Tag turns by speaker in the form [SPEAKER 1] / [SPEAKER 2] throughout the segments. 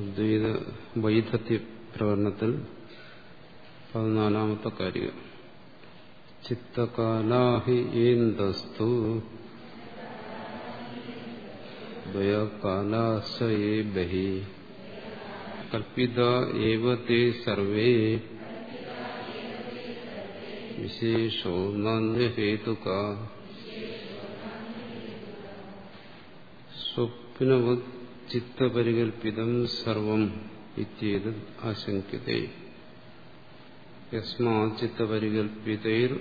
[SPEAKER 1] അദ്വൈത വൈധത്യ പ്രകടനത്തിൽ പതിനാലാമത്തെ കാര്യം. ചിത്തകാലാഹി ഏന്തസ്തു ബഹി കൽപ്പിത ഏവ തേ സർവേ വിശേഷോ നാന്യഹേതുക സ്വപ്നവത് ചിത്തപരികൽപ്പിതം സർവം ഇത്യേത് ആശങ്ക്യത്തെ യസ്മാ ചിത്തപരികൽപ്പിതൈർ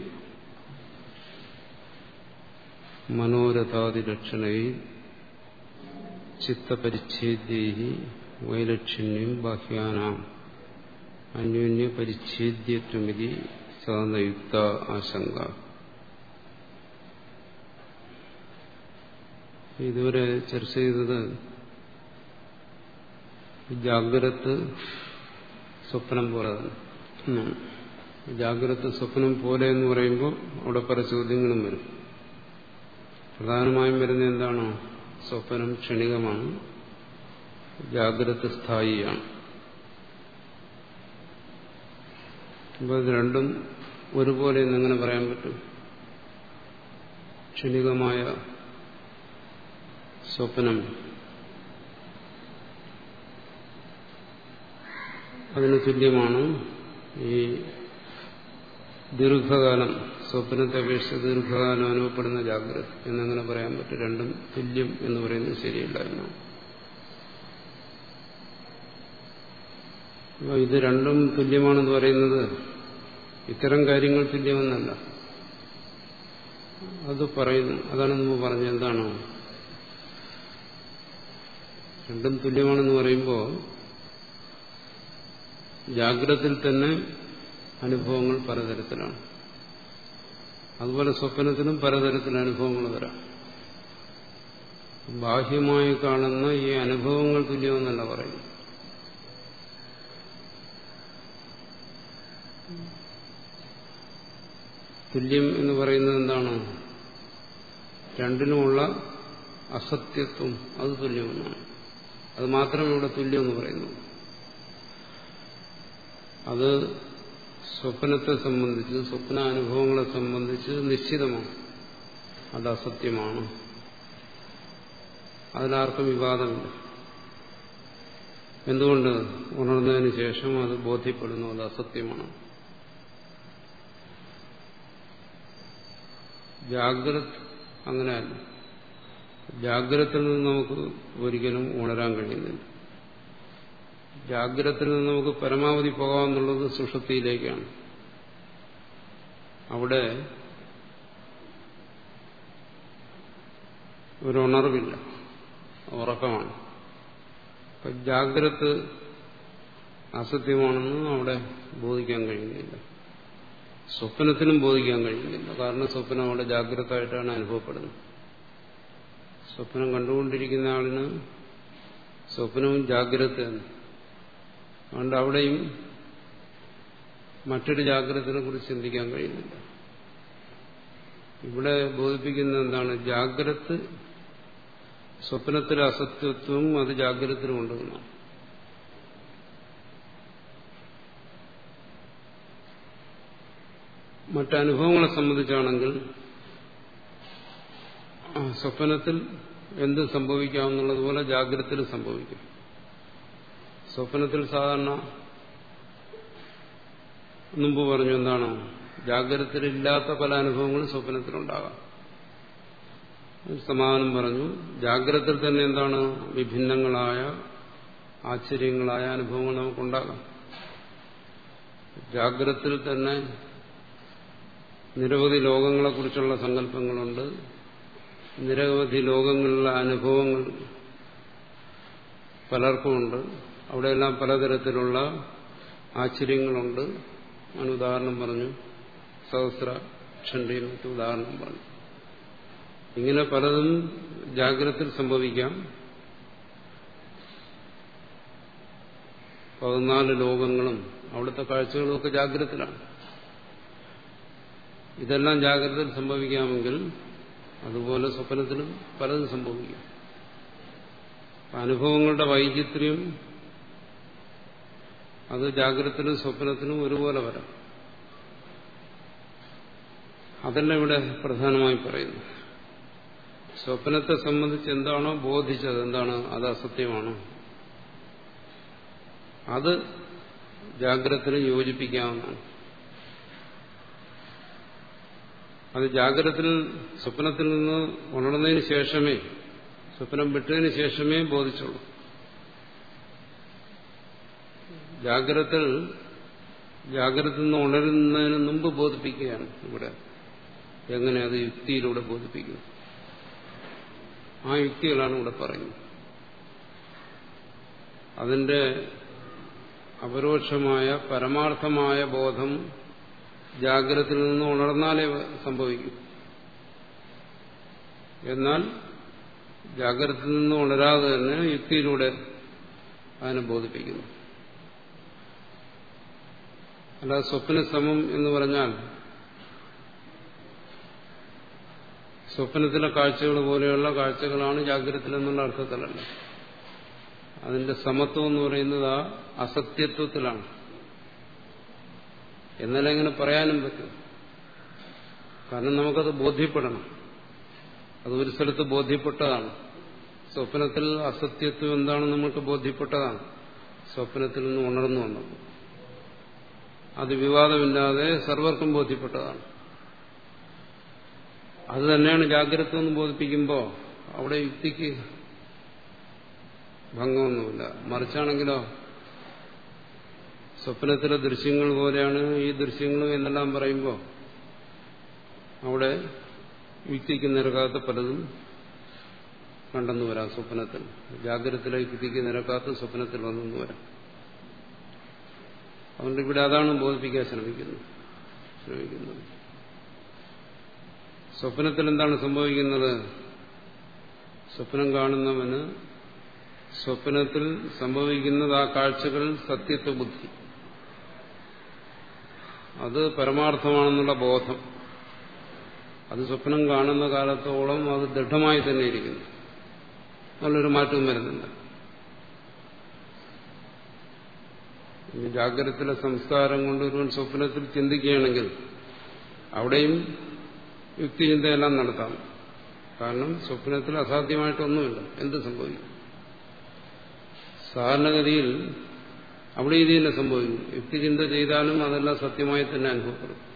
[SPEAKER 1] മനോരഥാദിലക്ഷണൈ ചിത്തപരിച്ഛേദ്യൈ വൈലക്ഷിണ്യം ബാഹ്യാനാം. അന്യോന്യപരിച്ഛേദ്യത്വമിതി സാധനയുക്ത ആശങ്ക. ഇതുവരെ ചർച്ച ചെയ്തത് ജാഗ്രത് സ്വപ്നം പോലെ തന്നെ. ജാഗ്രത സ്വപ്നം പോലെ എന്ന് പറയുമ്പോൾ അവിടെ പല ചോദ്യങ്ങളും വരും. പ്രധാനമായും വരുന്ന എന്താണോ? സ്വപ്നം ക്ഷണികമാണ്. ജാഗ്രത സ്ഥായിയാണ്. അപ്പോൾ രണ്ടും ഒരുപോലെ എന്നെങ്ങനെ പറയാൻ പറ്റും. ക്ഷണികമായ സ്വപ്നം അതിന് തുല്യമാണ് ഈ ദീർഘകാലം സ്വപ്നത്തെ അപേക്ഷിച്ച് ദീർഘകാലം അനുഭവപ്പെടുന്ന ജാഗ്രത എന്നങ്ങനെ പറയാൻ പറ്റും. രണ്ടും തുല്യം എന്ന് പറയുന്നത് ശരിയല്ല എന്നാണ്. ഇത് രണ്ടും തുല്യമാണെന്ന് പറയുന്നത് ഇത്തരം കാര്യങ്ങൾ തുല്യമെന്നല്ല. അത് പറയുന്നു. അതാണ് നമ്മൾ പറഞ്ഞത്. എന്താണോ? രണ്ടും തുല്യമാണെന്ന് പറയുമ്പോൾ ജാഗ്രതയിൽ തന്നെ അനുഭവങ്ങൾ പലതരത്തിലാണ്. അതുപോലെ സ്വപ്നത്തിനും പലതരത്തിൽ അനുഭവങ്ങൾ വരാം. ബാഹ്യമായി കാണുന്ന ഈ അനുഭവങ്ങൾ തുല്യമെന്നല്ല പറയുന്നു തുല്യം എന്ന് പറയുന്നത് എന്താണ്? രണ്ടിനുമുള്ള അസത്യത്വം അത് തുല്യമെന്നാണ് അത് മാത്രമേ ഇവിടെ തുല്യം എന്ന് പറയുന്നു അത് സ്വപ്നത്തെ സംബന്ധിച്ച് സ്വപ്നാനുഭവങ്ങളെ സംബന്ധിച്ച് നിശ്ചിതമാണ്. അത് അസത്യമാണ്. അതിലാർക്കും വിവാദമില്ല. എന്തുകൊണ്ട് ഉണർന്നതിന് ശേഷം അത് ബോധ്യപ്പെടുന്നു? അത് അസത്യമാണ്. ജാഗ്രത അങ്ങനെയല്ല ജാഗ്രതയിൽ നിന്ന് നമുക്ക് ഒരിക്കലും ഉണരാൻ കഴിയുന്നില്ല. ജാഗ്രതയിൽ നിന്ന് നമുക്ക് പരമാവധി പോകാമെന്നുള്ളത് സുഷുപ്തിയിലേക്കാണ്. അവിടെ ഒരു ഉണർവില്ല. ഉറക്കമാണ്. അപ്പൊ ജാഗ്രത് അസത്യമാണെന്ന് അവിടെ ബോധിക്കാൻ കഴിയുന്നില്ല. സ്വപ്നത്തിനും ബോധിക്കാൻ കഴിയുന്നില്ല. കാരണം സ്വപ്നം അവിടെ ജാഗ്രതയായിട്ടാണ് അനുഭവപ്പെടുന്നത്. സ്വപ്നം കണ്ടുകൊണ്ടിരിക്കുന്ന ആളിന് സ്വപ്നവും ജാഗ്രതയാണ് അതുകൊണ്ട് അവിടെയും മറ്റൊരു ജാഗ്രതനെ കുറിച്ച് ചിന്തിക്കാൻ കഴിയുന്നില്ല. ഇവിടെ ബോധിപ്പിക്കുന്ന എന്താണ്? ജാഗ്രത് സ്വപ്നത്തിലെ അസത്യത്വവും അത് ജാഗ്രതത്തിലും ഉണ്ടെന്നാണ്. മറ്റനുഭവങ്ങളെ സംബന്ധിച്ചാണെങ്കിൽ സ്വപ്നത്തിൽ എന്ത് സംഭവിക്കാമെന്നുള്ളതുപോലെ ജാഗ്രതത്തിൽ സംഭവിക്കും. സ്വപ്നത്തിൽ സാധാരണ മുമ്പ് പറഞ്ഞു എന്താണ്? ജാഗ്രതയിലില്ലാത്ത പല അനുഭവങ്ങളും സ്വപ്നത്തിലുണ്ടാകാം. സമാധാനം പറഞ്ഞു ജാഗ്രതത്തിൽ തന്നെ എന്താണ്? വിഭിന്നങ്ങളായ ആശ്ചര്യങ്ങളായ അനുഭവങ്ങൾ നമുക്കുണ്ടാകാം. ജാഗ്രതയിൽ തന്നെ നിരവധി ലോകങ്ങളെക്കുറിച്ചുള്ള സങ്കല്പങ്ങളുണ്ട്. നിരവധി ലോകങ്ങളിലെ അനുഭവങ്ങൾ പലർക്കുമുണ്ട്. അവിടെയെല്ലാം പലതരത്തിലുള്ള ആശ്ചര്യങ്ങളുണ്ട്. ഞാൻ ഉദാഹരണം പറഞ്ഞു. സഹസ്ര ക്ഷണ്ടയും മറ്റു ഉദാഹരണം പറഞ്ഞു. ഇങ്ങനെ പലതും ജാഗ്രത സംഭവിക്കാം. പതിനാല് ലോകങ്ങളും അവിടുത്തെ കാഴ്ചകളും ഒക്കെ ജാഗ്രതത്തിലാണ്. ഇതെല്ലാം ജാഗ്രതയിൽ സംഭവിക്കാമെങ്കിൽ അതുപോലെ സ്വപ്നത്തിലും പലതും സംഭവിക്കാം. അനുഭവങ്ങളുടെ വൈചിത്ര്യം അത് ജാഗ്രതത്തിനും സ്വപ്നത്തിനും ഒരുപോലെ വരാം. അതല്ല ഇവിടെ പ്രധാനമായി പറയുന്നു സ്വപ്നത്തെ സംബന്ധിച്ച് എന്താണോ ബോധിച്ചത് എന്താണ് അത് അസത്യമാണോ? അത് ജാഗ്രതത്തിന് യോജിപ്പിക്കാവുന്നതാണ്. അത് ജാഗ്രതത്തിൽ സ്വപ്നത്തിൽ നിന്ന് ഉണർന്നതിന് ശേഷമേ സ്വപ്നം വിട്ടതിന് ശേഷമേ ബോധിച്ചുള്ളൂ. ജാഗ്രതത്തിൽ ജാഗ്രത നിന്ന് ഉണരുന്നതിന് മുമ്പ് ബോധിപ്പിക്കുകയാണ് ഇവിടെ. എങ്ങനെ അത് യുക്തിയിലൂടെ ബോധിപ്പിക്കുന്നു ആ യുക്തികളാണ് ഇവിടെ പറയുന്നത്. അതിന്റെ അപരോക്ഷമായ പരമാർത്ഥമായ ബോധം ജാഗ്രതയിൽ നിന്ന് ഉണർന്നാലേ സംഭവിക്കും. എന്നാൽ ജാഗ്രതയിൽ നിന്ന് ഉണരാതെ തന്നെ യുക്തിയിലൂടെ അതിനെ ബോധിപ്പിക്കുന്നു. അല്ലാതെ സ്വപ്ന സമം എന്ന് പറഞ്ഞാൽ സ്വപ്നത്തിലെ കാഴ്ചകൾ പോലെയുള്ള കാഴ്ചകളാണ് ജാഗ്രത എന്നുള്ള അർത്ഥത്തിലല്ല. അതിന്റെ സമത്വം എന്ന് പറയുന്നത് ആ അസത്യത്വത്തിലാണ്. എന്നാലും എങ്ങനെ പറയാനും പറ്റും. കാരണം നമുക്കത് ബോധ്യപ്പെടണം. അത് ഒരു സ്ഥലത്ത് ബോധ്യപ്പെട്ടതാണ്. സ്വപ്നത്തിൽ അസത്യത്വം എന്താണെന്ന് നമുക്ക് ബോധ്യപ്പെട്ടതാണ്. സ്വപ്നത്തിൽ നിന്ന് ഉണർന്നു വന്നത്. അത് വിവാദമില്ലാതെ സർവർക്കും ബോധ്യപ്പെട്ടതാണ്. അത് തന്നെയാണ് ജാഗ്രത എന്ന് ബോധിപ്പിക്കുമ്പോൾ അവിടെ യുക്തിക്ക് ഭംഗമൊന്നുമില്ല. മറിച്ചാണെങ്കിലോ സ്വപ്നത്തിലെ ദൃശ്യങ്ങൾ പോലെയാണ് ഈ ദൃശ്യങ്ങളും എന്നെല്ലാം പറയുമ്പോൾ അവിടെ യുക്തിക്ക് നിരക്കാത്ത പലതും കണ്ടെന്നു വരാം. സ്വപ്നത്തിൽ ജാഗ്രതത്തിലെ യുക്തിക്ക് നിരക്കാത്ത സ്വപ്നത്തിൽ വന്നെന്ന് വരാം. അതുകൊണ്ട് ഇവിടെ അതാണ് ബോധിപ്പിക്കാൻ ശ്രമിക്കുന്നത്. ശ്രമിക്കുന്നത്. സ്വപ്നത്തിൽ എന്താണ് സംഭവിക്കുന്നത്? സ്വപ്നം കാണുന്നവന് സ്വപ്നത്തിൽ സംഭവിക്കുന്നത് ആ കാഴ്ചകൾ സത്യത്വ ബുദ്ധി. അത് പരമാർത്ഥമാണെന്നുള്ള ബോധം. അത് സ്വപ്നം കാണുന്ന കാലത്തോളം അത് ദൃഢമായി തന്നെ ഇരിക്കുന്നു. നല്ലൊരു മാറ്റവും വരുന്നില്ല. ജാഗ്രതത്തിലെ സംസ്കാരം കൊണ്ട് ഒരുവൻ സ്വപ്നത്തിൽ ചിന്തിക്കുകയാണെങ്കിൽ അവിടെയും യുക്തിചിന്തയെല്ലാം നടത്താം. കാരണം സ്വപ്നത്തിൽ അസാധ്യമായിട്ടൊന്നുമില്ല. എന്ത് സംഭവിക്കും? സാധാരണഗതിയിൽ അവിടെ ഇത് തന്നെ സംഭവിക്കും. യുക്തിചിന്ത ചെയ്താലും അതെല്ലാം സത്യമായി തന്നെ അനുഭവപ്പെടും.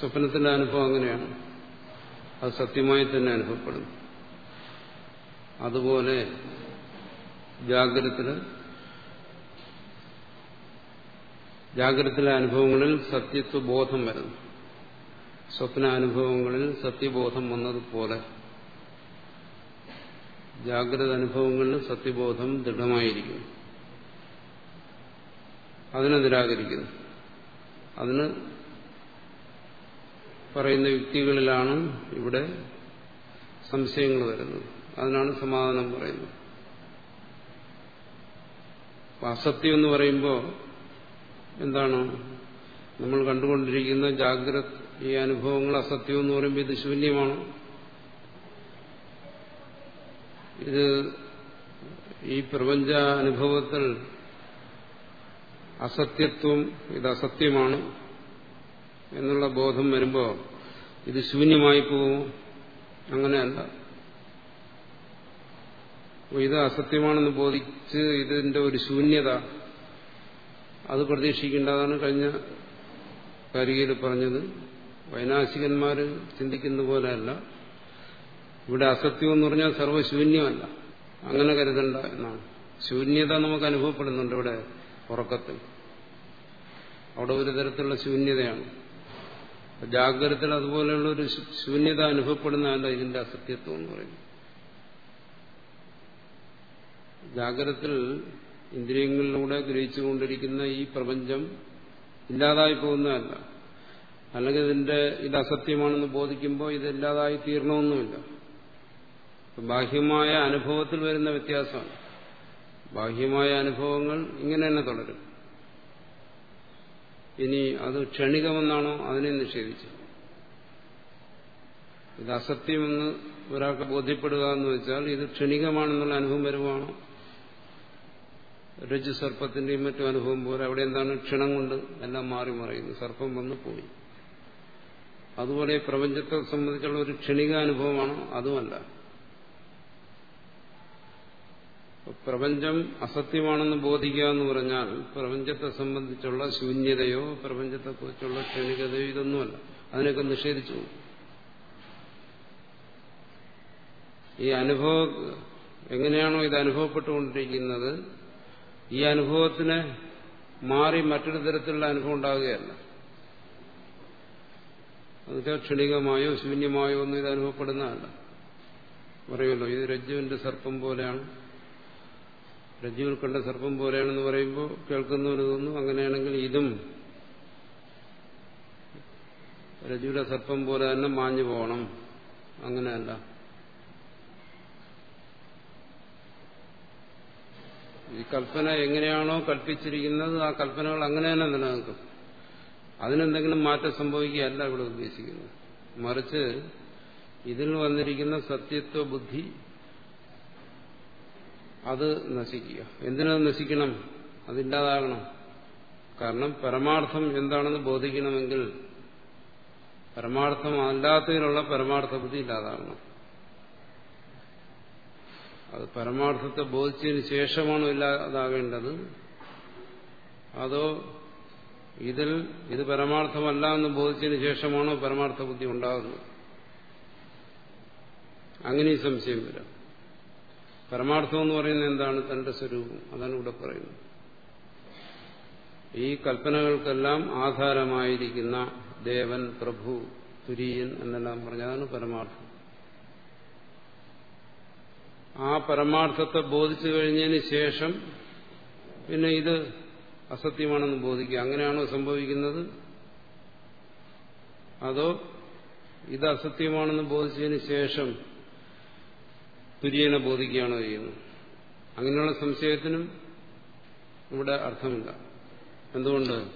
[SPEAKER 1] സ്വപ്നത്തിന്റെ അനുഭവം അങ്ങനെയാണ്. അത് സത്യമായി തന്നെ അനുഭവപ്പെടും. അതുപോലെ ജാഗ്രതത്തിൽ ജാഗ്രതത്തിലെ അനുഭവങ്ങളിൽ സത്യത്വ ബോധം വരുന്നു സ്വപ്ന അനുഭവങ്ങളിൽ സത്യബോധം വന്നതുപോലെ ജാഗ്രത അനുഭവങ്ങളിൽ സത്യബോധം ദൃഢമായിരിക്കുന്നു അതിനെ നിരാകരിക്കുന്നു അതിന് പറയുന്ന യുക്തികളിലാണ് ഇവിടെ സംശയങ്ങൾ വരുന്നത്. അതിനാണ് സമാധാനം പറയുന്നത്. അസത്യം എന്ന് പറയുമ്പോൾ എന്താണ്? നമ്മൾ കണ്ടുകൊണ്ടിരിക്കുന്ന ജാഗ്രത ഈ അനുഭവങ്ങൾ അസത്യം എന്ന് പറയുമ്പോൾ ഇത് ശൂന്യമാണ്. ഇത് ഈ പ്രപഞ്ച അനുഭവത്തിൽ അസത്യത്വം ഇത് അസത്യമാണ് എന്നുള്ള ബോധം വരുമ്പോൾ ഇത് ശൂന്യമായി പോവും. അങ്ങനെയല്ല. ഇത് അസത്യമാണെന്ന് ബോധിച്ച് ഇതിന്റെ ഒരു ശൂന്യത അത് പ്രതീക്ഷിക്കേണ്ടതാണ് കഴിഞ്ഞ കരികയിൽ പറഞ്ഞത്. വൈനാശികന്മാർ ചിന്തിക്കുന്ന പോലെയല്ല. ഇവിടെ അസത്യം എന്ന് പറഞ്ഞാൽ സർവശൂന്യമല്ല അങ്ങനെ കരുതണ്ട എന്നാണ്. ശൂന്യത നമുക്ക് അനുഭവപ്പെടുന്നുണ്ട് ഇവിടെ ഉറക്കത്തിൽ. അവിടെ ഒരു തരത്തിലുള്ള ശൂന്യതയാണ്. ജാഗ്രതത്തിൽ അതുപോലെയുള്ള ഒരു ശൂന്യത അനുഭവപ്പെടുന്നതല്ല ഇതിന്റെ അസത്യത്വം എന്ന് പറയുന്നത്. ജാഗ്രതത്തിൽ ഇന്ദ്രിയങ്ങളിലൂടെ ഗ്രഹിച്ചുകൊണ്ടിരിക്കുന്ന ഈ പ്രപഞ്ചം ഇല്ലാതായി പോകുന്നതല്ല. അല്ലെങ്കിൽ ഇതിന്റെ ഇത് അസത്യമാണെന്ന് ബോധിക്കുമ്പോൾ ഇത് ഇല്ലാതായി ബാഹ്യമായ അനുഭവത്തിൽ വരുന്ന വ്യത്യാസമാണ്. ബാഹ്യമായ അനുഭവങ്ങൾ ഇങ്ങനെ തന്നെ തുടരും. ഇനി അത് ക്ഷണികമെന്നാണോ അതിനെ നിഷേധിച്ചു ഇത് അസത്യമെന്ന് ഒരാൾക്ക് ബോധ്യപ്പെടുക എന്ന് വെച്ചാൽ ഇത് ക്ഷണികമാണെന്നുള്ള അനുഭവം വരുവാണോ? രജ്ജു സർപ്പത്തിന്റെയും മറ്റും അനുഭവം പോലെ അവിടെ എന്താണ് ക്ഷണം കൊണ്ട് എല്ലാം മാറി മറയുന്നു. സർപ്പം വന്ന് പോയി. അതുപോലെ പ്രപഞ്ചത്തെ സംബന്ധിച്ചുള്ള ഒരു ക്ഷണിക അനുഭവമാണോ അതുമല്ല. പ്രപഞ്ചം അസത്യമാണെന്ന് ബോധിക്കുക എന്ന് പറഞ്ഞാൽ പ്രപഞ്ചത്തെ സംബന്ധിച്ചുള്ള ശൂന്യതയോ പ്രപഞ്ചത്തെക്കുറിച്ചുള്ള ക്ഷണികതയോ ഇതൊന്നുമല്ല. അതിനൊക്കെ നിഷേധിച്ചു ഈ അനുഭവം എങ്ങനെയാണോ ഇത് അനുഭവപ്പെട്ടുകൊണ്ടിരിക്കുന്നത്? ഈ അനുഭവത്തിന് മാറി മറ്റൊരു തരത്തിലുള്ള അനുഭവം ഉണ്ടാകുകയല്ല. അതൊക്കെ ക്ഷണികമായോ ശൂന്യമായോ ഒന്നും ഇത് അനുഭവപ്പെടുന്നതല്ല. പറയുമല്ലോ ഇത് രജ്ജുവിന്റെ സർപ്പം പോലെയാണ്. രജ്ജുവിൽ കണ്ട സർപ്പം പോലെയാണെന്ന് പറയുമ്പോൾ കേൾക്കുന്നവർ തോന്നും അങ്ങനെയാണെങ്കിൽ ഇതും രജ്ജുവിലെ സർപ്പം പോലെ തന്നെ മാഞ്ഞു പോകണം. അങ്ങനെയല്ല. ഈ കൽപ്പന എങ്ങനെയാണോ കൽപ്പിച്ചിരിക്കുന്നത് ആ കൽപ്പനകൾ അങ്ങനെ തന്നെ നിലനിൽക്കും. അതിനെന്തെങ്കിലും മാറ്റം സംഭവിക്കുകയല്ല ഇവിടെ ഉദ്ദേശിക്കുന്നത്. മറിച്ച് ഇതിൽ വന്നിരിക്കുന്ന സത്യത്വ ബുദ്ധി അത് നശിക്കുക. എന്തിനത് നശിക്കണം? അതില്ലാതാകണം കാരണം പരമാർത്ഥം എന്താണെന്ന് ബോധിക്കണമെങ്കിൽ പരമാർത്ഥം അല്ലാത്തതിനുള്ള പരമാർത്ഥ ബുദ്ധി ഇല്ലാതാകണം. അത് പരമാർത്ഥത്തെ ബോധിച്ചതിന് ശേഷമാണോ ഇല്ലാതാകേണ്ടത് അതോ ഇതിൽ ഇത് പരമാർത്ഥമല്ല എന്ന് ബോധിച്ചതിന് ശേഷമാണോ പരമാർത്ഥ ബുദ്ധി ഉണ്ടാകുന്നത്? അങ്ങനെ ഈ സംശയം വരാം. പരമാർത്ഥം എന്ന് പറയുന്നത് എന്താണ്? തന്റെ സ്വരൂപം. അതാണ് ഇവിടെ പറയുന്നത്. ഈ കൽപ്പനകൾക്കെല്ലാം ആധാരമായിരിക്കുന്ന ദേവൻ പ്രഭു തുര്യൻ എന്നെല്ലാം പറഞ്ഞതാണ് പരമാർത്ഥം. ആ പരമാർത്ഥത്തെ ബോധിച്ചു കഴിഞ്ഞതിന് ശേഷം പിന്നെ ഇത് അസത്യമാണെന്ന് ബോധിക്കുക. അങ്ങനെയാണോ സംഭവിക്കുന്നത്? അതോ ഇത് അസത്യമാണെന്ന് ബോധിച്ചതിന് ശേഷം തുര്യനെ ബോധിക്കുകയാണോ ചെയ്യുന്നത്? അങ്ങനെയുള്ള സംശയത്തിനും ഇവിടെ അർത്ഥമില്ല. എന്തുകൊണ്ട്?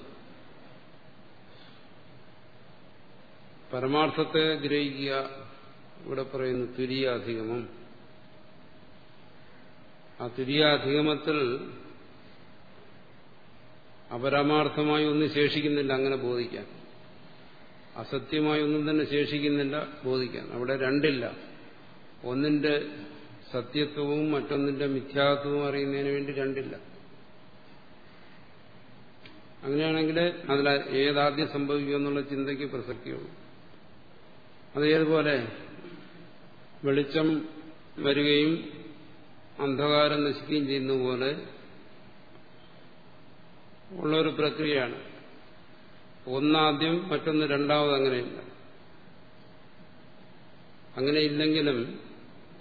[SPEAKER 1] പരമാർത്ഥത്തെ ഗ്രഹിക്കുക ഇവിടെ പറയുന്നു തുര്യാധിഗമം. ആ തിരിയാധിഗമത്തിൽ അപരമാർത്ഥമായി ഒന്നും ശേഷിക്കുന്നില്ല അങ്ങനെ ബോധിക്കാൻ. അസത്യമായി ഒന്നും തന്നെ ശേഷിക്കുന്നില്ല ബോധിക്കാൻ. അവിടെ രണ്ടില്ല. ഒന്നിന്റെ സത്യത്വവും മറ്റൊന്നിന്റെ മിഥ്യാത്വവും അറിയുന്നതിന് വേണ്ടി രണ്ടില്ല. അങ്ങനെയാണെങ്കിൽ അതിൽ ഏതാദ്യം സംഭവിക്കുക എന്നുള്ള ചിന്തയ്ക്ക് പ്രസക്തിയുള്ളൂ. അതേതുപോലെ വെളിച്ചം വരികയും അന്ധകാരം നശിക്കുകയും ചെയ്യുന്ന പോലെ ഉള്ളൊരു പ്രക്രിയയാണ്. ഒന്നാദ്യം മറ്റൊന്ന് രണ്ടാമത് അങ്ങനെയില്ല. അങ്ങനെ ഇല്ലെങ്കിലും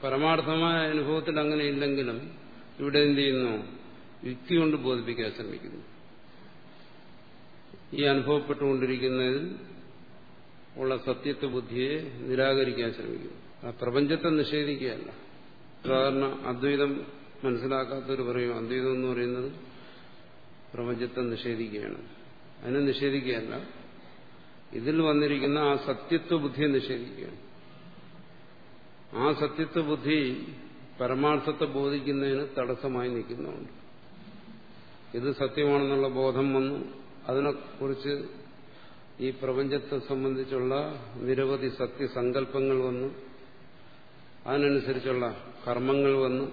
[SPEAKER 1] പരമാർത്ഥമായ അനുഭവത്തിൽ അങ്ങനെ ഇല്ലെങ്കിലും ഇവിടെ എന്ത് ചെയ്യുന്നു? യുക്തി കൊണ്ട് ബോധിപ്പിക്കാൻ ശ്രമിക്കുന്നു. ഈ അനുഭവപ്പെട്ടുകൊണ്ടിരിക്കുന്നതിൽ ഉള്ള സത്യത്വ ബുദ്ധിയെ നിരാകരിക്കാൻ ശ്രമിക്കുന്നു. ആ പ്രപഞ്ചത്തെ നിഷേധിക്കുകയല്ല. സാധാരണ അദ്വൈതം മനസ്സിലാക്കാത്തവർ പറയും അദ്വൈതം എന്ന് പറയുന്നത് പ്രപഞ്ചത്തെ നിഷേധിക്കുകയാണ്. അതിനെ നിഷേധിക്കുകയല്ല. ഇതിൽ വന്നിരിക്കുന്ന ആ സത്യത്വ ബുദ്ധിയെ നിഷേധിക്കുകയാണ്. ആ സത്യത്വ ബുദ്ധി പരമാർത്ഥത്തെ ബോധിക്കുന്നതിന് തടസ്സമായി നിൽക്കുന്നുണ്ട് ഇത് സത്യമാണെന്നുള്ള ബോധം വന്നു. അതിനെക്കുറിച്ച് ഈ പ്രപഞ്ചത്തെ സംബന്ധിച്ചുള്ള നിരവധി സത്യസങ്കല്പങ്ങൾ വന്നു. അതിനനുസരിച്ചുള്ള കർമ്മങ്ങൾ വന്നു.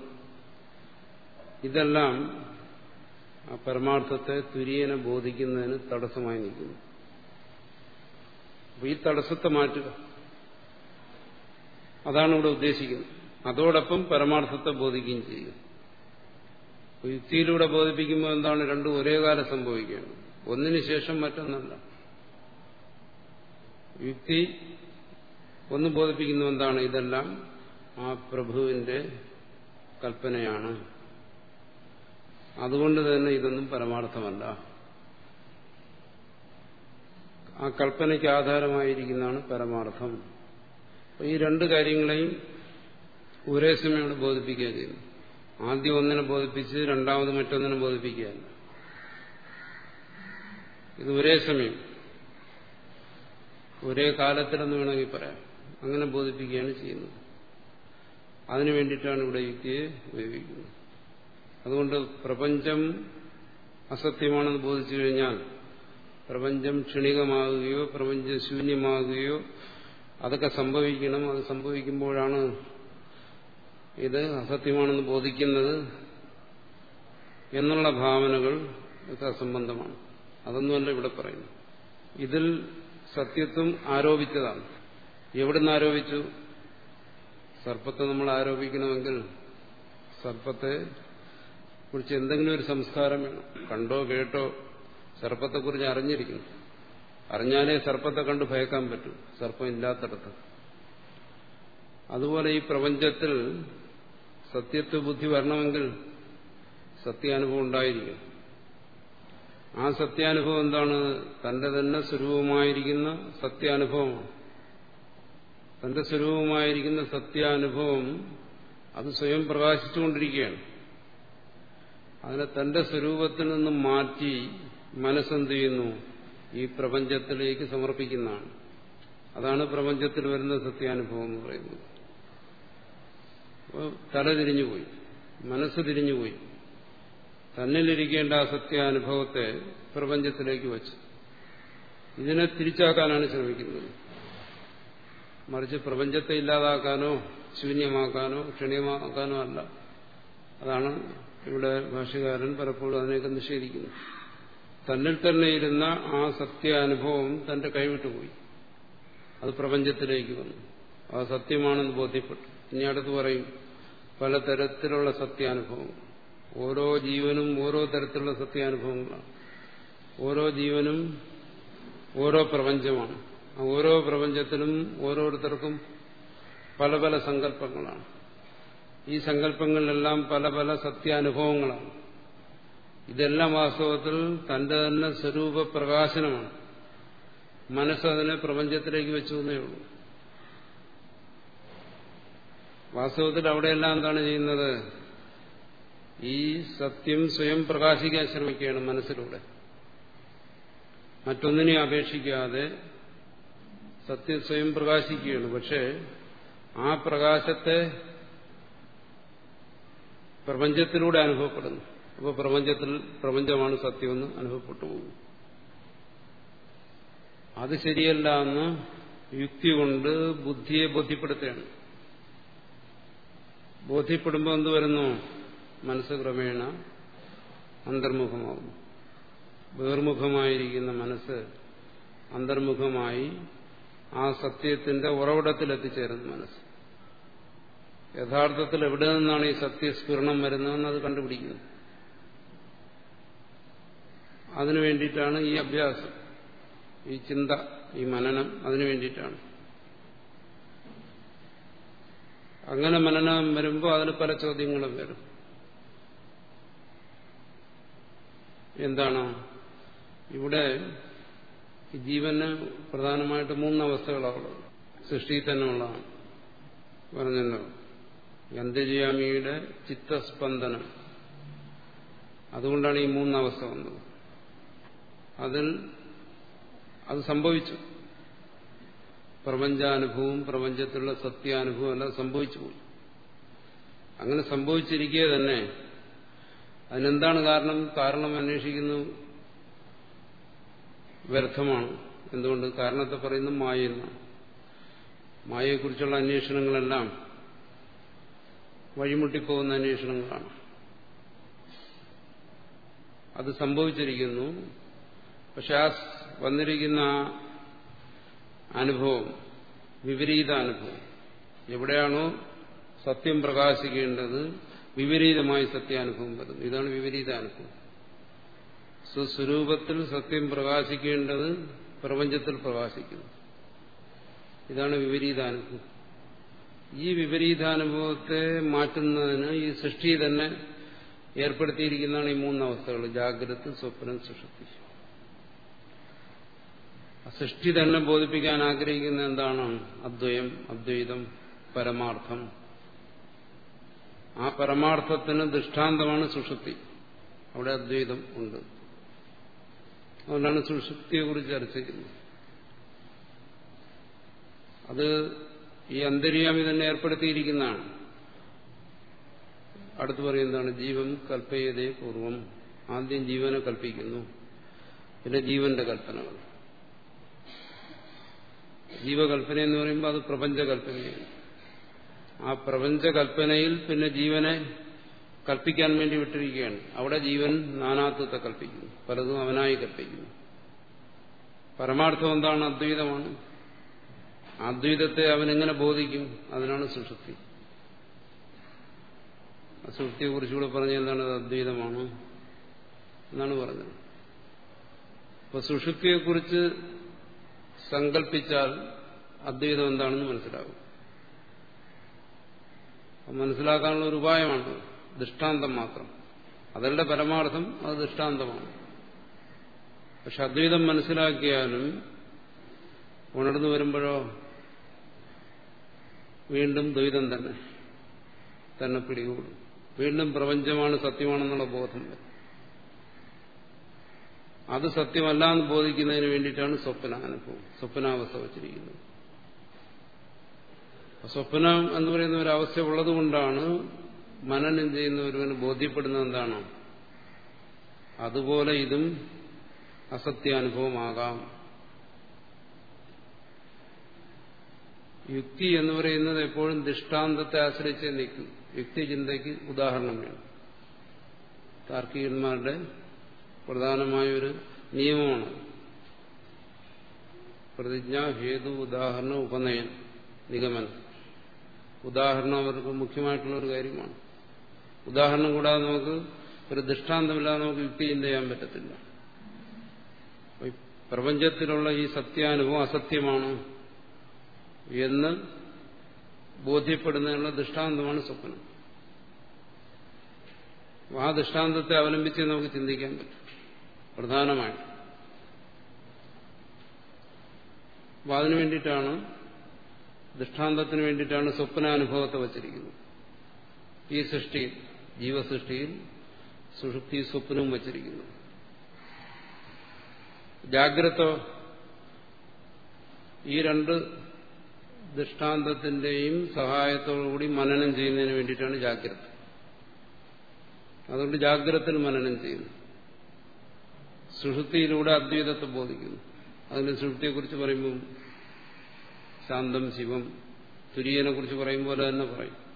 [SPEAKER 1] ഇതെല്ലാം ആ പരമാർത്ഥത്തെ തുര്യനെ ബോധിക്കുന്നതിന് തടസ്സമായി നിൽക്കുന്നു. ഈ തടസ്സത്തെ മാറ്റുക. അതാണ് ഇവിടെ ഉദ്ദേശിക്കുന്നത്. അതോടൊപ്പം പരമാർത്ഥത്തെ ബോധിക്കുകയും ചെയ്യുക. യുക്തിയിലൂടെ ബോധിപ്പിക്കുമ്പോൾ എന്താണ് രണ്ടും ഒരേ കാലം സംഭവിക്കുകയാണ്. ഒന്നിനു ശേഷം മറ്റൊന്നല്ല. യുക്തി ഒന്ന് ബോധിപ്പിക്കുന്നു എന്താണ്? ഇതെല്ലാം ആ പ്രഭുവിന്റെ കൽപ്പനയാണ്. അതുകൊണ്ട് തന്നെ ഇതൊന്നും പരമാർത്ഥമല്ല. ആ കൽപ്പനയ്ക്ക് ആധാരമായിരിക്കുന്നതാണ് പരമാർത്ഥം. ഈ രണ്ട് കാര്യങ്ങളെയും ഒരേ സമയം ബോധിപ്പിക്കുക ചെയ്യുന്നു ആദ്യം ഒന്നിനെ ബോധിപ്പിച്ച് രണ്ടാമത് മറ്റൊന്നിനെ ബോധിപ്പിക്കുകയല്ല. ഇത് ഒരേ സമയം. ഒരേ കാലത്തിലെന്ന് വേണമെങ്കിൽ പറയാം. അങ്ങനെ ബോധിപ്പിക്കുകയാണ് ചെയ്യുന്നത്. അതിനു വേണ്ടിയിട്ടാണ് ഇവിടെ യുക്തിയെ ഉപയോഗിക്കുന്നത്. അതുകൊണ്ട് പ്രപഞ്ചം അസത്യമാണെന്ന് ബോധിച്ചു കഴിഞ്ഞാൽ പ്രപഞ്ചം ക്ഷണികമാകുകയോ പ്രപഞ്ചം ശൂന്യമാകുകയോ അതൊക്കെ സംഭവിക്കണം. അത് സംഭവിക്കുമ്പോഴാണ് ഇത് അസത്യമാണെന്ന് ബോധിക്കുന്നത് എന്നുള്ള ഭാവനകൾ ഒക്കെ അസംബന്ധമാണ്. അതൊന്നുമല്ല ഇവിടെ പറയുന്നു ഇതിൽ സത്യത്വം ആരോപിച്ചതാണ്. എവിടുന്ന് ആരോപിച്ചു? സർപ്പത്തെ നമ്മൾ ആരോപിക്കണമെങ്കിൽ സർപ്പത്തെ കുറിച്ച് എന്തെങ്കിലും ഒരു സംസ്കാരം വേണം. കണ്ടോ കേട്ടോ? സർപ്പത്തെക്കുറിച്ച് അറിഞ്ഞിരിക്കണം. അറിഞ്ഞാലേ സർപ്പത്തെ കണ്ട് ഭയക്കാൻ പറ്റൂ. സർപ്പം ഇല്ലാത്തടത്ത്. അതുപോലെ ഈ പ്രപഞ്ചത്തിൽ സത്യത്വ ബുദ്ധി വരണമെങ്കിൽ സത്യാനുഭവം ഉണ്ടായിരിക്കും ആ സത്യാനുഭവം എന്താണ്? തന്റെ തന്നെ സ്വരൂപമായിരിക്കുന്ന സത്യാനുഭവമാണ്. തന്റെ സ്വരൂപമായിരിക്കുന്ന സത്യാനുഭവം അത് സ്വയം പ്രകാശിച്ചുകൊണ്ടിരിക്കുകയാണ്. അതിനെ തന്റെ സ്വരൂപത്തിൽ നിന്നും മാറ്റി മനസ്സെന്ത് ചെയ്യുന്നു? ഈ പ്രപഞ്ചത്തിലേക്ക് സമർപ്പിക്കുന്നതാണ്. അതാണ് പ്രപഞ്ചത്തിൽ വരുന്ന സത്യാനുഭവം എന്ന് പറയുന്നത്. തല തിരിഞ്ഞുപോയി. മനസ്സ് തിരിഞ്ഞുപോയി. തന്നിലിരിക്കേണ്ട ആ സത്യാനുഭവത്തെ പ്രപഞ്ചത്തിലേക്ക് വച്ചു. ഇതിനെ തിരിച്ചാക്കാനാണ് ശ്രമിക്കുന്നത്. മറിച്ച് പ്രപഞ്ചത്തെ ഇല്ലാതാക്കാനോ ശൂന്യമാക്കാനോ ക്ഷണികമാക്കാനോ അല്ല. അതാണ് ഇവിടെ ഭാഷകാരൻ പലപ്പോഴും അതിനെയൊക്കെ നിഷേധിക്കുന്നത് തന്നിൽ തന്നെ ഇരുന്ന ആ സത്യാനുഭവം തന്റെ കൈവിട്ടുപോയി. അത് പ്രപഞ്ചത്തിലേക്ക് വന്നു. ആ സത്യമാണെന്ന് ബോധ്യപ്പെട്ടു. ഇനി അടുത്ത് പറയും പലതരത്തിലുള്ള സത്യാനുഭവം ഓരോ ജീവനും ഓരോ തരത്തിലുള്ള സത്യാനുഭവങ്ങളാണ്. ഓരോ ജീവനും ഓരോ പ്രപഞ്ചമാണ്. ഓരോ പ്രപഞ്ചത്തിലും ഓരോരുത്തർക്കും പല പല സങ്കല്പങ്ങളാണ്. ഈ സങ്കല്പങ്ങളിലെല്ലാം പല പല സത്യാനുഭവങ്ങളാണ്. ഇതെല്ലാം വാസ്തവത്തിൽ തന്റെ തന്നെ സ്വരൂപ പ്രകാശനമാണ്. മനസ്സതിനെ പ്രപഞ്ചത്തിലേക്ക് വെച്ചു എന്നേ ഉള്ളൂ. വാസ്തവത്തിൽ അവിടെയെല്ലാം എന്താണ് ചെയ്യുന്നത്? ഈ സത്യം സ്വയം പ്രകാശിക്കാൻ ശ്രമിക്കുകയാണ് മനസ്സിലൂടെ. മറ്റൊന്നിനെ അപേക്ഷിക്കാതെ സത്യം സ്വയം പ്രകാശിക്കുകയാണ്. പക്ഷേ ആ പ്രകാശത്തെ പ്രപഞ്ചത്തിലൂടെ അനുഭവപ്പെടുന്നു. അപ്പോൾ പ്രപഞ്ചത്തിൽ പ്രപഞ്ചമാണ് സത്യമെന്ന് അനുഭവപ്പെട്ടു പോകുന്നു. അത് ശരിയല്ല എന്ന് യുക്തി കൊണ്ട് ബുദ്ധിയെ ബോധ്യപ്പെടുത്തുകയാണ്. ബോധ്യപ്പെടുമ്പോൾ എന്ത് വരുന്നു? മനസ്സ് ക്രമേണ അന്തർമുഖമാകുന്നു. വേർമുഖമായിരിക്കുന്ന മനസ്സ് അന്തർമുഖമായി ആ സത്യത്തിന്റെ ഉറവിടത്തിൽ എത്തിച്ചേരുന്നു മനസ്സ്. യഥാർത്ഥത്തിൽ എവിടെ നിന്നാണ് ഈ സത്യസ്ഫുരണം വരുന്നതെന്ന് അത് കണ്ടുപിടിക്കുന്നു അതിനു വേണ്ടിയിട്ടാണ് ഈ അഭ്യാസം ഈ ചിന്ത ഈ മനനം അതിനു വേണ്ടിയിട്ടാണ്. അങ്ങനെ മനനം വരുമ്പോൾ അതിന് പല ചോദ്യങ്ങളും വരും. എന്താണ്? ഇവിടെ ജീവന് പ്രധാനമായിട്ട് മൂന്നവസ്ഥകളാണ് സൃഷ്ടിയിൽ തന്നെ ഉള്ളതാണ് പറഞ്ഞല്ലോ. ഗന്ധജയാമിയുടെ ചിത്തസ്പന്ദനം. അതുകൊണ്ടാണ് ഈ മൂന്നവസ്ഥ വന്നത്. അതിൽ അത് സംഭവിച്ചു. പ്രപഞ്ചാനുഭവവും പ്രപഞ്ചത്തിലുള്ള സത്യാനുഭവം എല്ലാം സംഭവിച്ചു പോയി. അങ്ങനെ സംഭവിച്ചിരിക്കെ തന്നെ അതിനെന്താണ് കാരണം? കാരണം അന്വേഷിക്കുന്നു. വ്യർത്ഥമാണ്. എന്തുകൊണ്ട്? കാരണത്തെ പറയുന്നു മായെന്ന മായയെക്കുറിച്ചുള്ള അന്വേഷണങ്ങളെല്ലാം വഴിമുട്ടിപ്പോകുന്ന അന്വേഷണങ്ങളാണ്. അത് സംഭവിച്ചിരിക്കുന്നു. പക്ഷെ ആ വന്നിരിക്കുന്ന അനുഭവം വിപരീത അനുഭവം എവിടെയാണോ സത്യം പ്രകാശിക്കേണ്ടത് വിപരീതമായി സത്യാനുഭവം വരുന്നു. ഇതാണ് വിപരീതാനുഭവം സ്വസ്വരൂപത്തിൽ സത്യം പ്രകാശിക്കേണ്ടത് പ്രപഞ്ചത്തിൽ പ്രകാശിക്കുന്നു. ഇതാണ് വിപരീതാനുഭവം. ഈ വിപരീതാനുഭവത്തെ മാറ്റുന്നതിന് ഈ സൃഷ്ടി തന്നെ ഏർപ്പെടുത്തിയിരിക്കുന്നതാണ് ഈ മൂന്നവസ്ഥകൾ ജാഗ്രത സ്വപ്നം സുഷുപ്തി. സൃഷ്ടി തന്നെ ബോധിപ്പിക്കാൻ ആഗ്രഹിക്കുന്ന എന്താണ്? അദ്വയം അദ്വൈതം പരമാർത്ഥം. ആ പരമാർത്ഥത്തിന് ദൃഷ്ടാന്തമാണ് സുഷുപ്തി. അവിടെ അദ്വൈതം ഉണ്ട്. അതുകൊണ്ടാണ് സുഷുപ്തിയെ കുറിച്ച് ചർച്ച ചെയ്യുന്നത് അത് ഈ അന്തര്യാമി തന്നെ ഏർപ്പെടുത്തിയിരിക്കുന്നതാണ്. അടുത്ത് പറയുന്നതാണ് ജീവൻ കൽപ്പയതേ പൂർവം. ആദ്യം ജീവനെ കൽപ്പിക്കുന്നു. പിന്നെ ജീവന്റെ കൽപ്പനകൾ ജീവകൽപ്പന എന്ന് പറയുമ്പോൾ അത് പ്രപഞ്ചകൽപ്പനയാണ്. ആ പ്രപഞ്ചകൽപ്പനയിൽ പിന്നെ ജീവനെ കൽപ്പിക്കാൻ വേണ്ടി വിട്ടിരിക്കുകയാണ്. അവിടെ ജീവൻ നാനാത്വത്തെ കൽപ്പിക്കുന്നു. പലതും അവനായി കൽപ്പിക്കുന്നു. പരമാർത്ഥം എന്താണ്? അദ്വൈതമാണ്. അദ്വൈതത്തെ അവനെങ്ങനെ ബോധിക്കും? അതിനാണ് സുഷുപ്തി. സുഷുപ്തിയെ കുറിച്ചുകൂടെ പറഞ്ഞ എന്താണ്? അത് അദ്വൈതമാണ് എന്നാണ് പറഞ്ഞത്. അപ്പൊ സുഷുപ്തിയെക്കുറിച്ച് സങ്കല്പിച്ചാൽ അദ്വൈതം എന്താണെന്ന് മനസ്സിലാകും. മനസ്സിലാക്കാനുള്ള ഒരു ഉപായമാണ്. ദൃഷ്ടാന്തം മാത്രം. അതല്ല പരമാർത്ഥം അത് ദൃഷ്ടാന്തമാണ്. പക്ഷെ അദ്വൈതം മനസ്സിലാക്കിയാലും ഉണർന്നു വരുമ്പോഴോ വീണ്ടും ദ്വൈതം തന്നെ തന്നെ പിടികൂടും. വീണ്ടും പ്രപഞ്ചമാണ് സത്യമാണെന്നുള്ള ബോധം അത് സത്യമല്ല എന്ന് ബോധിക്കുന്നതിന് വേണ്ടിയിട്ടാണ് സ്വപ്ന അനുഭവം സ്വപ്നാവസ്ഥ വച്ചിരിക്കുന്നത്. സ്വപ്നം എന്ന് പറയുന്ന ഒരു അവസ്ഥ ഉള്ളതുകൊണ്ടാണ് മനനം ചെയ്യുന്ന ഒരുവന് ബോധ്യപ്പെടുന്നത് എന്താണ്? അതുപോലെ ഇതും അസത്യാനുഭവമാകാം. യുക്തി എന്ന് പറയുന്നത് എപ്പോഴും ദൃഷ്ടാന്തത്തെ ആശ്രയിച്ച് നിൽക്കും. യുക്തി ചിന്തയ്ക്ക് ഉദാഹരണം വേണം. താർക്കികന്മാരുടെ പ്രധാനമായൊരു നിയമമാണ്. പ്രതിജ്ഞ ഹേതു ഉദാഹരണം ഉപനയൻ നിഗമനം. ഉദാഹരണം അവർക്ക് മുഖ്യമായിട്ടുള്ള ഒരു കാര്യമാണ്. ഉദാഹരണം കൂടാതെ നമുക്ക് ഒരു ദൃഷ്ടാന്തമില്ലാതെ നമുക്ക് യുക്തി ചിന്ത ചെയ്യാൻ പറ്റത്തില്ല. പ്രപഞ്ചത്തിലുള്ള ഈ സത്യാനുഭവം അസത്യമാണ് എന്ന് ബോധ്യപ്പെടുന്നതിനുള്ള ദൃഷ്ടാന്തമാണ് സ്വപ്നം. ആ ദൃഷ്ടാന്തത്തെ അവലംബിച്ച് നമുക്ക് ചിന്തിക്കാൻ പറ്റും. പ്രധാനമായിട്ട്. അപ്പൊ അതിനു വേണ്ടിയിട്ടാണ് ദൃഷ്ടാന്തത്തിന് വേണ്ടിയിട്ടാണ് സ്വപ്നാനുഭവത്തെ വച്ചിരിക്കുന്നത്. ഈ സൃഷ്ടിയിൽ. ജീവസൃഷ്ടിയിൽ സുഷുപ്തി സ്വപ്നവും വച്ചിരിക്കുന്നു. ജാഗ്രത ഈ രണ്ട് ദൃഷ്ടാന്തത്തിന്റെയും സഹായത്തോടുകൂടി മനനം ചെയ്യുന്നതിന് വേണ്ടിയിട്ടാണ് ജാഗ്രത. അതുകൊണ്ട് ജാഗ്രത മനനം ചെയ്യുന്നു. സുഷുപ്തിയിലൂടെ അദ്വൈതത്തെ ബോധിക്കുന്നു. അതിന്റെ സുഷുപ്തിയെക്കുറിച്ച് പറയുമ്പോൾ ശാന്തം ശിവം തുര്യനെ കുറിച്ച് പറയും പോലെ തന്നെ പറയും.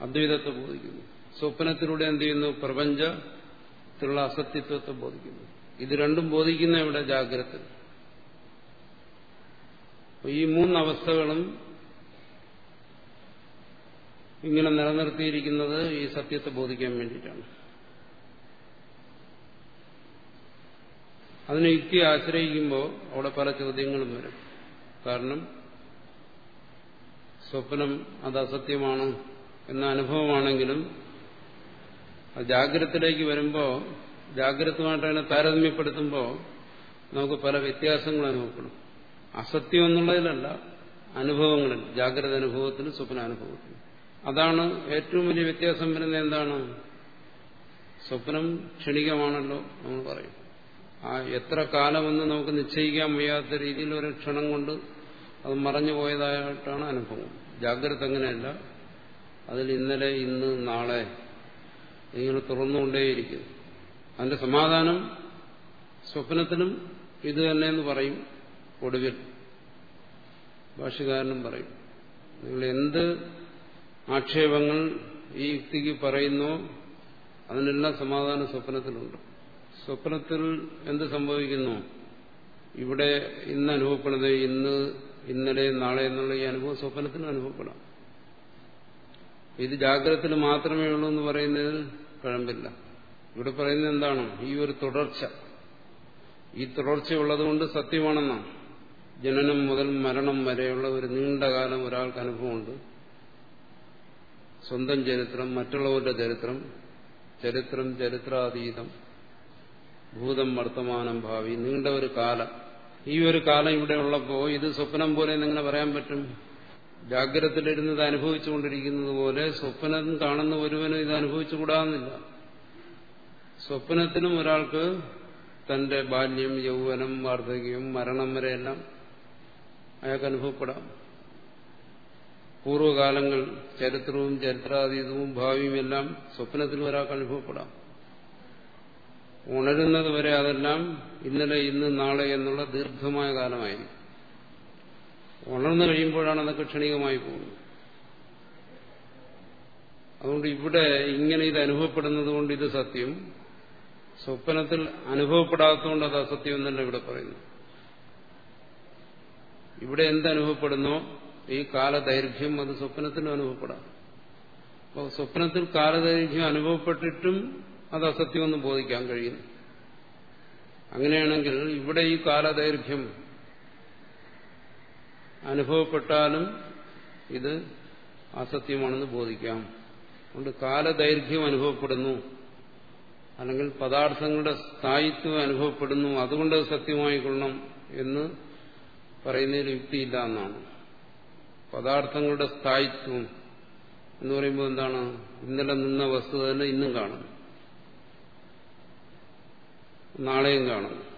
[SPEAKER 1] അദ്വൈതത്തെ ബോധിക്കുന്നു. സ്വപ്നത്തിലൂടെ എന്ത് ചെയ്യുന്നു? പ്രപഞ്ചത്തിലുള്ള അസത്യത്വത്തെ ബോധിക്കുന്നു. ഇത് രണ്ടും ബോധിക്കുന്ന ഇവിടെ ജാഗ്രത. ഈ മൂന്നവസ്ഥകളും ഇങ്ങനെ നിലനിർത്തിയിരിക്കുന്നത് ഈ സത്യത്തെ ബോധിക്കാൻ വേണ്ടിയിട്ടാണ്. അതിനെ യുക്തി ആശ്രയിക്കുമ്പോൾ അവിടെ പല ചോദ്യങ്ങളും വരും. കാരണം സ്വപ്നം അത് അസത്യമാണ്. എന്ന അനുഭവമാണെങ്കിലും ജാഗ്രതത്തിലേക്ക് വരുമ്പോൾ ജാഗ്രതമായിട്ട് അതിനെ താരതമ്യപ്പെടുത്തുമ്പോൾ നമുക്ക് പല വ്യത്യാസങ്ങൾ അനുഭവപ്പെടും. അസത്യം എന്നുള്ളതിലല്ല അനുഭവങ്ങളിൽ ജാഗ്രത അനുഭവത്തിനും സ്വപ്നാനുഭവത്തിനും അതാണ് ഏറ്റവും വലിയ വ്യത്യാസം വരുന്നത് എന്താണ്? സ്വപ്നം ക്ഷണികമാണല്ലോ നമ്മൾ പറയും. ആ എത്ര കാലമെന്ന് നമുക്ക് നിശ്ചയിക്കാൻ വയ്യാത്ത രീതിയിൽ ഒരു ക്ഷണം കൊണ്ട് അത് മറഞ്ഞു പോയതായിട്ടാണ് അനുഭവം. ജാഗ്രത അങ്ങനെയല്ല. അതിൽ ഇന്നലെ ഇന്ന് നാളെ ഇങ്ങനെ തുറന്നുകൊണ്ടേയിരിക്കുന്നു. അതിന്റെ സമാധാനം സ്വപ്നത്തിനും ഇത് തന്നെ എന്ന് പറയും ഒടുവിൽ. ഭാഷകാരനും പറയും നിങ്ങൾ എന്ത് ആക്ഷേപങ്ങൾ ഈ യുക്തിക്ക് പറയുന്നോ അതിനെല്ലാം സമാധാനം സ്വപ്നത്തിലുണ്ട്. സ്വപ്നത്തിൽ എന്ത് സംഭവിക്കുന്നു? ഇവിടെ ഇന്ന് അനുഭവപ്പെടുന്നത് ഇന്ന് ഇന്നലെ നാളെ എന്നുള്ള ഈ അനുഭവം സ്വപ്നത്തിനും അനുഭവപ്പെടാം. ഇത് ജാഗ്രത മാത്രമേ ഉള്ളൂ എന്ന് പറയുന്നതിൽ കഴമ്പില്ല ഇവിടെ പറയുന്നത് എന്താണ്? ഈ ഒരു തുടർച്ച. ഈ തുടർച്ചയുള്ളതുകൊണ്ട് സത്യമാണെന്നാണ് ജനനം മുതൽ മരണം വരെയുള്ള ഒരു നീണ്ട കാലം ഒരാൾക്ക് അനുഭവമുണ്ട്. സ്വന്തം ചരിത്രം മറ്റുള്ളവരുടെ ചരിത്രം ചരിത്രം ചരിത്രാതീതം ഭൂതം വർത്തമാനം ഭാവി നീണ്ട ഒരു കാലം. ഈ ഒരു കാലം ഇവിടെ ഉള്ളപ്പോൾ ഇത് സ്വപ്നം പോലെ നിങ്ങളെ പറയാൻ പറ്റും. ജാഗ്രതത്തിലിരുന്നത് അനുഭവിച്ചുകൊണ്ടിരിക്കുന്നത് പോലെ സ്വപ്നം കാണുന്ന ഒരുവനും ഇത് അനുഭവിച്ചുകൂടാന്നില്ല. സ്വപ്നത്തിനും ഒരാൾക്ക് തന്റെ ബാല്യം യൗവനം വാർദ്ധക്യം മരണം വരെയെല്ലാം അയാൾക്ക് അനുഭവപ്പെടാം. പൂർവകാലങ്ങൾ ചരിത്രവും ചരിത്രാതീതവും ഭാവിയും എല്ലാം സ്വപ്നത്തിൽ ഒരാൾക്ക് അനുഭവപ്പെടാം. ഉണരുന്നത് വരെ അതെല്ലാം ഇന്നലെ ഇന്ന് നാളെ എന്നുള്ള ദീർഘമായ കാലമായിരിക്കും. ഉണർന്നു കഴിയുമ്പോഴാണ് അതൊക്കെ ക്ഷണികമായി പോകുന്നത്. അതുകൊണ്ട് ഇവിടെ ഇങ്ങനെ ഇത് അനുഭവപ്പെടുന്നത് കൊണ്ട് ഇത് സത്യം. സ്വപ്നത്തിൽ അനുഭവപ്പെടാത്തതുകൊണ്ട് അത് അസത്യം എന്നല്ല ഇവിടെ പറയുന്നു. ഇവിടെ എന്തനുഭവപ്പെടുന്നോ ഈ കാലദൈർഘ്യം അത് സ്വപ്നത്തിനും അനുഭവപ്പെടാം. അപ്പോൾ സ്വപ്നത്തിൽ കാലദൈർഘ്യം അനുഭവപ്പെട്ടിട്ടും അത് അസത്യമെന്ന് ബോധിക്കാൻ കഴിയുന്നു അങ്ങനെയാണെങ്കിൽ ഇവിടെ ഈ കാലദൈർഘ്യം അനുഭവപ്പെട്ടാലും ഇത് അസത്യമാണെന്ന് ബോധിക്കാം. അതുകൊണ്ട് കാലദൈർഘ്യം അനുഭവപ്പെടുന്നു. അല്ലെങ്കിൽ പദാർത്ഥങ്ങളുടെ സ്ഥായിത്വം അനുഭവപ്പെടുന്നു. അതുകൊണ്ട് അത് സത്യമായിക്കൊള്ളണം എന്ന് പറയുന്നതിൽ യുക്തിയില്ല എന്നാണ്. പദാർത്ഥങ്ങളുടെ സ്ഥായിത്വം എന്ന് പറയുമ്പോൾ എന്താണ്? ഇന്നലെ നിന്ന വസ്തു തന്നെ ഇന്നും കാണും നാളെയും കാണും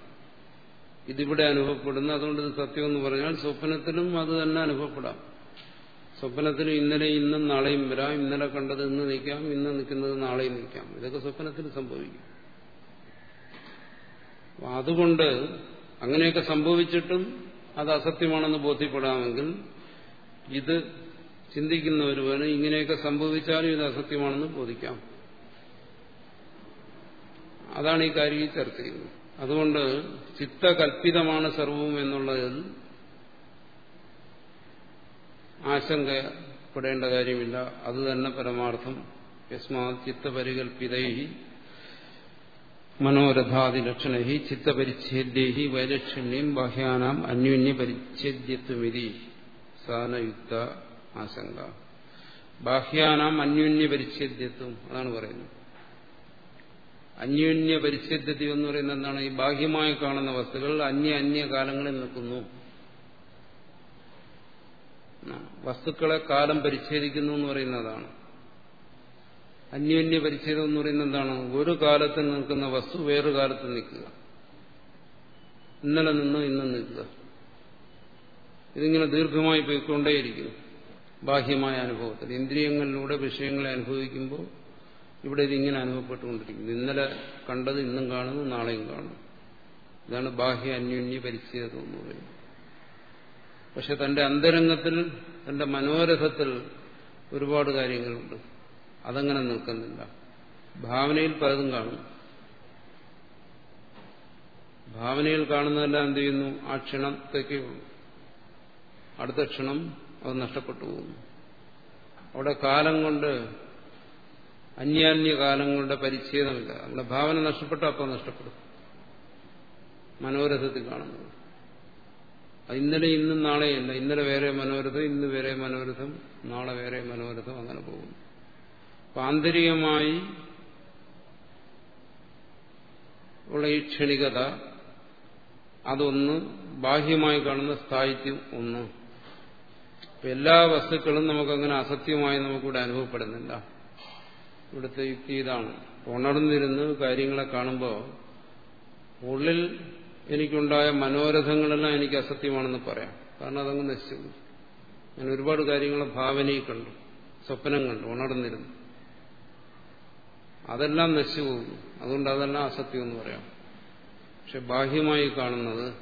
[SPEAKER 1] ഇതിവിടെ അനുഭവപ്പെടുന്നു അതുകൊണ്ട് ഇത് സത്യമെന്ന് പറഞ്ഞാൽ സ്വപ്നത്തിലും അത് തന്നെ അനുഭവപ്പെടാം. സ്വപ്നത്തിലും ഇന്നലെ ഇന്നും നാളെയും വരാം. ഇന്നലെ കണ്ടത് ഇന്ന് നിൽക്കാം. ഇന്ന് നിൽക്കുന്നത് നാളെയും നിൽക്കാം. ഇതൊക്കെ സ്വപ്നത്തിൽ സംഭവിക്കും. അതുകൊണ്ട് അങ്ങനെയൊക്കെ സംഭവിച്ചിട്ടും അത് അസത്യമാണെന്ന് ബോധ്യപ്പെടാമെങ്കിൽ ഇത് ചിന്തിക്കുന്ന ഒരുവന് ഇങ്ങനെയൊക്കെ സംഭവിച്ചാലും ഇത് അസത്യമാണെന്ന് ബോധിക്കാം. അതാണ് ഈ കാര്യം ചർച്ച ചെയ്യുന്നത്. അതുകൊണ്ട് ചിത്തകൽപ്പിതമാണ് സർവവും എന്നുള്ളതിൽ ആശങ്കപ്പെടേണ്ട കാര്യമില്ല. അത് തന്നെ പരമാർത്ഥം. യസ്മാ ചിത്തപരികൽപ്പിതൈ മനോരഥാദിലക്ഷണൈ ചിത്തപരിച്ഛേദ്യൈ വൈലക്ഷണ്യം ബാഹ്യാനാം അന്യോന്യ പരിച്ഛേദ്യത്വമിതി സാനയുക്ത ആശങ്ക. ബാഹ്യാനാം അന്യോന്യ പരിച്ഛേദ്യത്വം അതാണ് പറയുന്നത്. അന്യോന്യ പരിച്ഛേദ്യത എന്ന് പറയുന്നത് എന്താണ്? ഈ ബാഹ്യമായി കാണുന്ന വസ്തുക്കൾ അന്യ അന്യ കാലങ്ങളിൽ നിൽക്കുന്നു. വസ്തുക്കളെ കാലം പരിച്ഛേദിക്കുന്നു എന്ന് പറയുന്നതാണ്. അന്യോന്യ പരിച്ഛേദം എന്ന് പറയുന്നത് എന്താണ്? ഒരു കാലത്ത് നിൽക്കുന്ന വസ്തു വേറൊരു കാലത്ത് നിൽക്കുക. ഇന്നലെ നിന്ന് ഇന്ന് നിൽക്കുക. ഇതിങ്ങനെ ദീർഘമായി പോയിക്കൊണ്ടേയിരിക്കും ബാഹ്യമായ അനുഭവത്തിൽ. ഇന്ദ്രിയങ്ങളിലൂടെ വിഷയങ്ങളെ അനുഭവിക്കുമ്പോൾ ഇവിടെ ഇതിങ്ങനെ അനുഭവപ്പെട്ടുകൊണ്ടിരിക്കുന്നു. ഇന്നലെ കണ്ടത് ഇന്നും കാണുന്നു നാളെയും കാണുന്നു. ഇതാണ് ബാഹ്യ അന്യോന്യ പരിച്ഛേദം എന്ന് പറയുന്നത്. പക്ഷെ തന്റെ അന്തരംഗത്തിൽ തന്റെ മനോരഥത്തിൽ ഒരുപാട് കാര്യങ്ങളുണ്ട്. അതങ്ങനെ നിൽക്കുന്നില്ല. ഭാവനയിൽ പലതും കാണും ഭാവനയിൽ കാണുന്നതെല്ലാം എന്ത് ചെയ്യുന്നു? ആ ക്ഷണത്തേക്കേ ഉള്ളൂ അടുത്ത ക്ഷണം അത് നഷ്ടപ്പെട്ടു പോകുന്നു. അവിടെ കാലം കൊണ്ട് അന്യാന്യ കാലങ്ങളുടെ പരിച്ഛേദമില്ല. നമ്മുടെ ഭാവന നഷ്ടപ്പെട്ട അപ്പോൾ നഷ്ടപ്പെടും. മനോരഥത്തിൽ കാണുന്നത്. അത് ഇന്നലെ ഇന്നും നാളെയല്ല. ഇന്നലെ വേറെ മനോരഥം ഇന്ന് വേറെ മനോരഥം നാളെ വേറെ മനോരഥം അങ്ങനെ പോകുന്നു. അപ്പൊ ആന്തരികമായി ഉള്ള ഈ ക്ഷണികത അതൊന്ന് ബാഹ്യമായി കാണുന്ന സ്ഥായിത്യം ഒന്ന്. എല്ലാ വസ്തുക്കളും നമുക്കങ്ങനെ അസത്യമായി നമുക്കിവിടെ അനുഭവപ്പെടുന്നില്ല ഇവിടുത്തെ യുക്തി ഇതാണ്. ഉണർന്നിരുന്ന് കാര്യങ്ങളെ കാണുമ്പോൾ ഉള്ളിൽ എനിക്കുണ്ടായ മനോരഥങ്ങളെല്ലാം എനിക്ക് അസത്യമാണെന്ന് പറയാം. കാരണം അതങ്ങ് നശിച്ചു ഞാൻ ഒരുപാട് കാര്യങ്ങളെ ഭാവനയിൽ കണ്ടു. സ്വപ്നം കണ്ടു ഉണർന്നിരുന്നു. അതെല്ലാം നശിച്ചു പോകുന്നു. അതുകൊണ്ട് അതെല്ലാം അസത്യം എന്ന് പറയാം. പക്ഷെ ബാഹ്യമായി കാണുന്നത്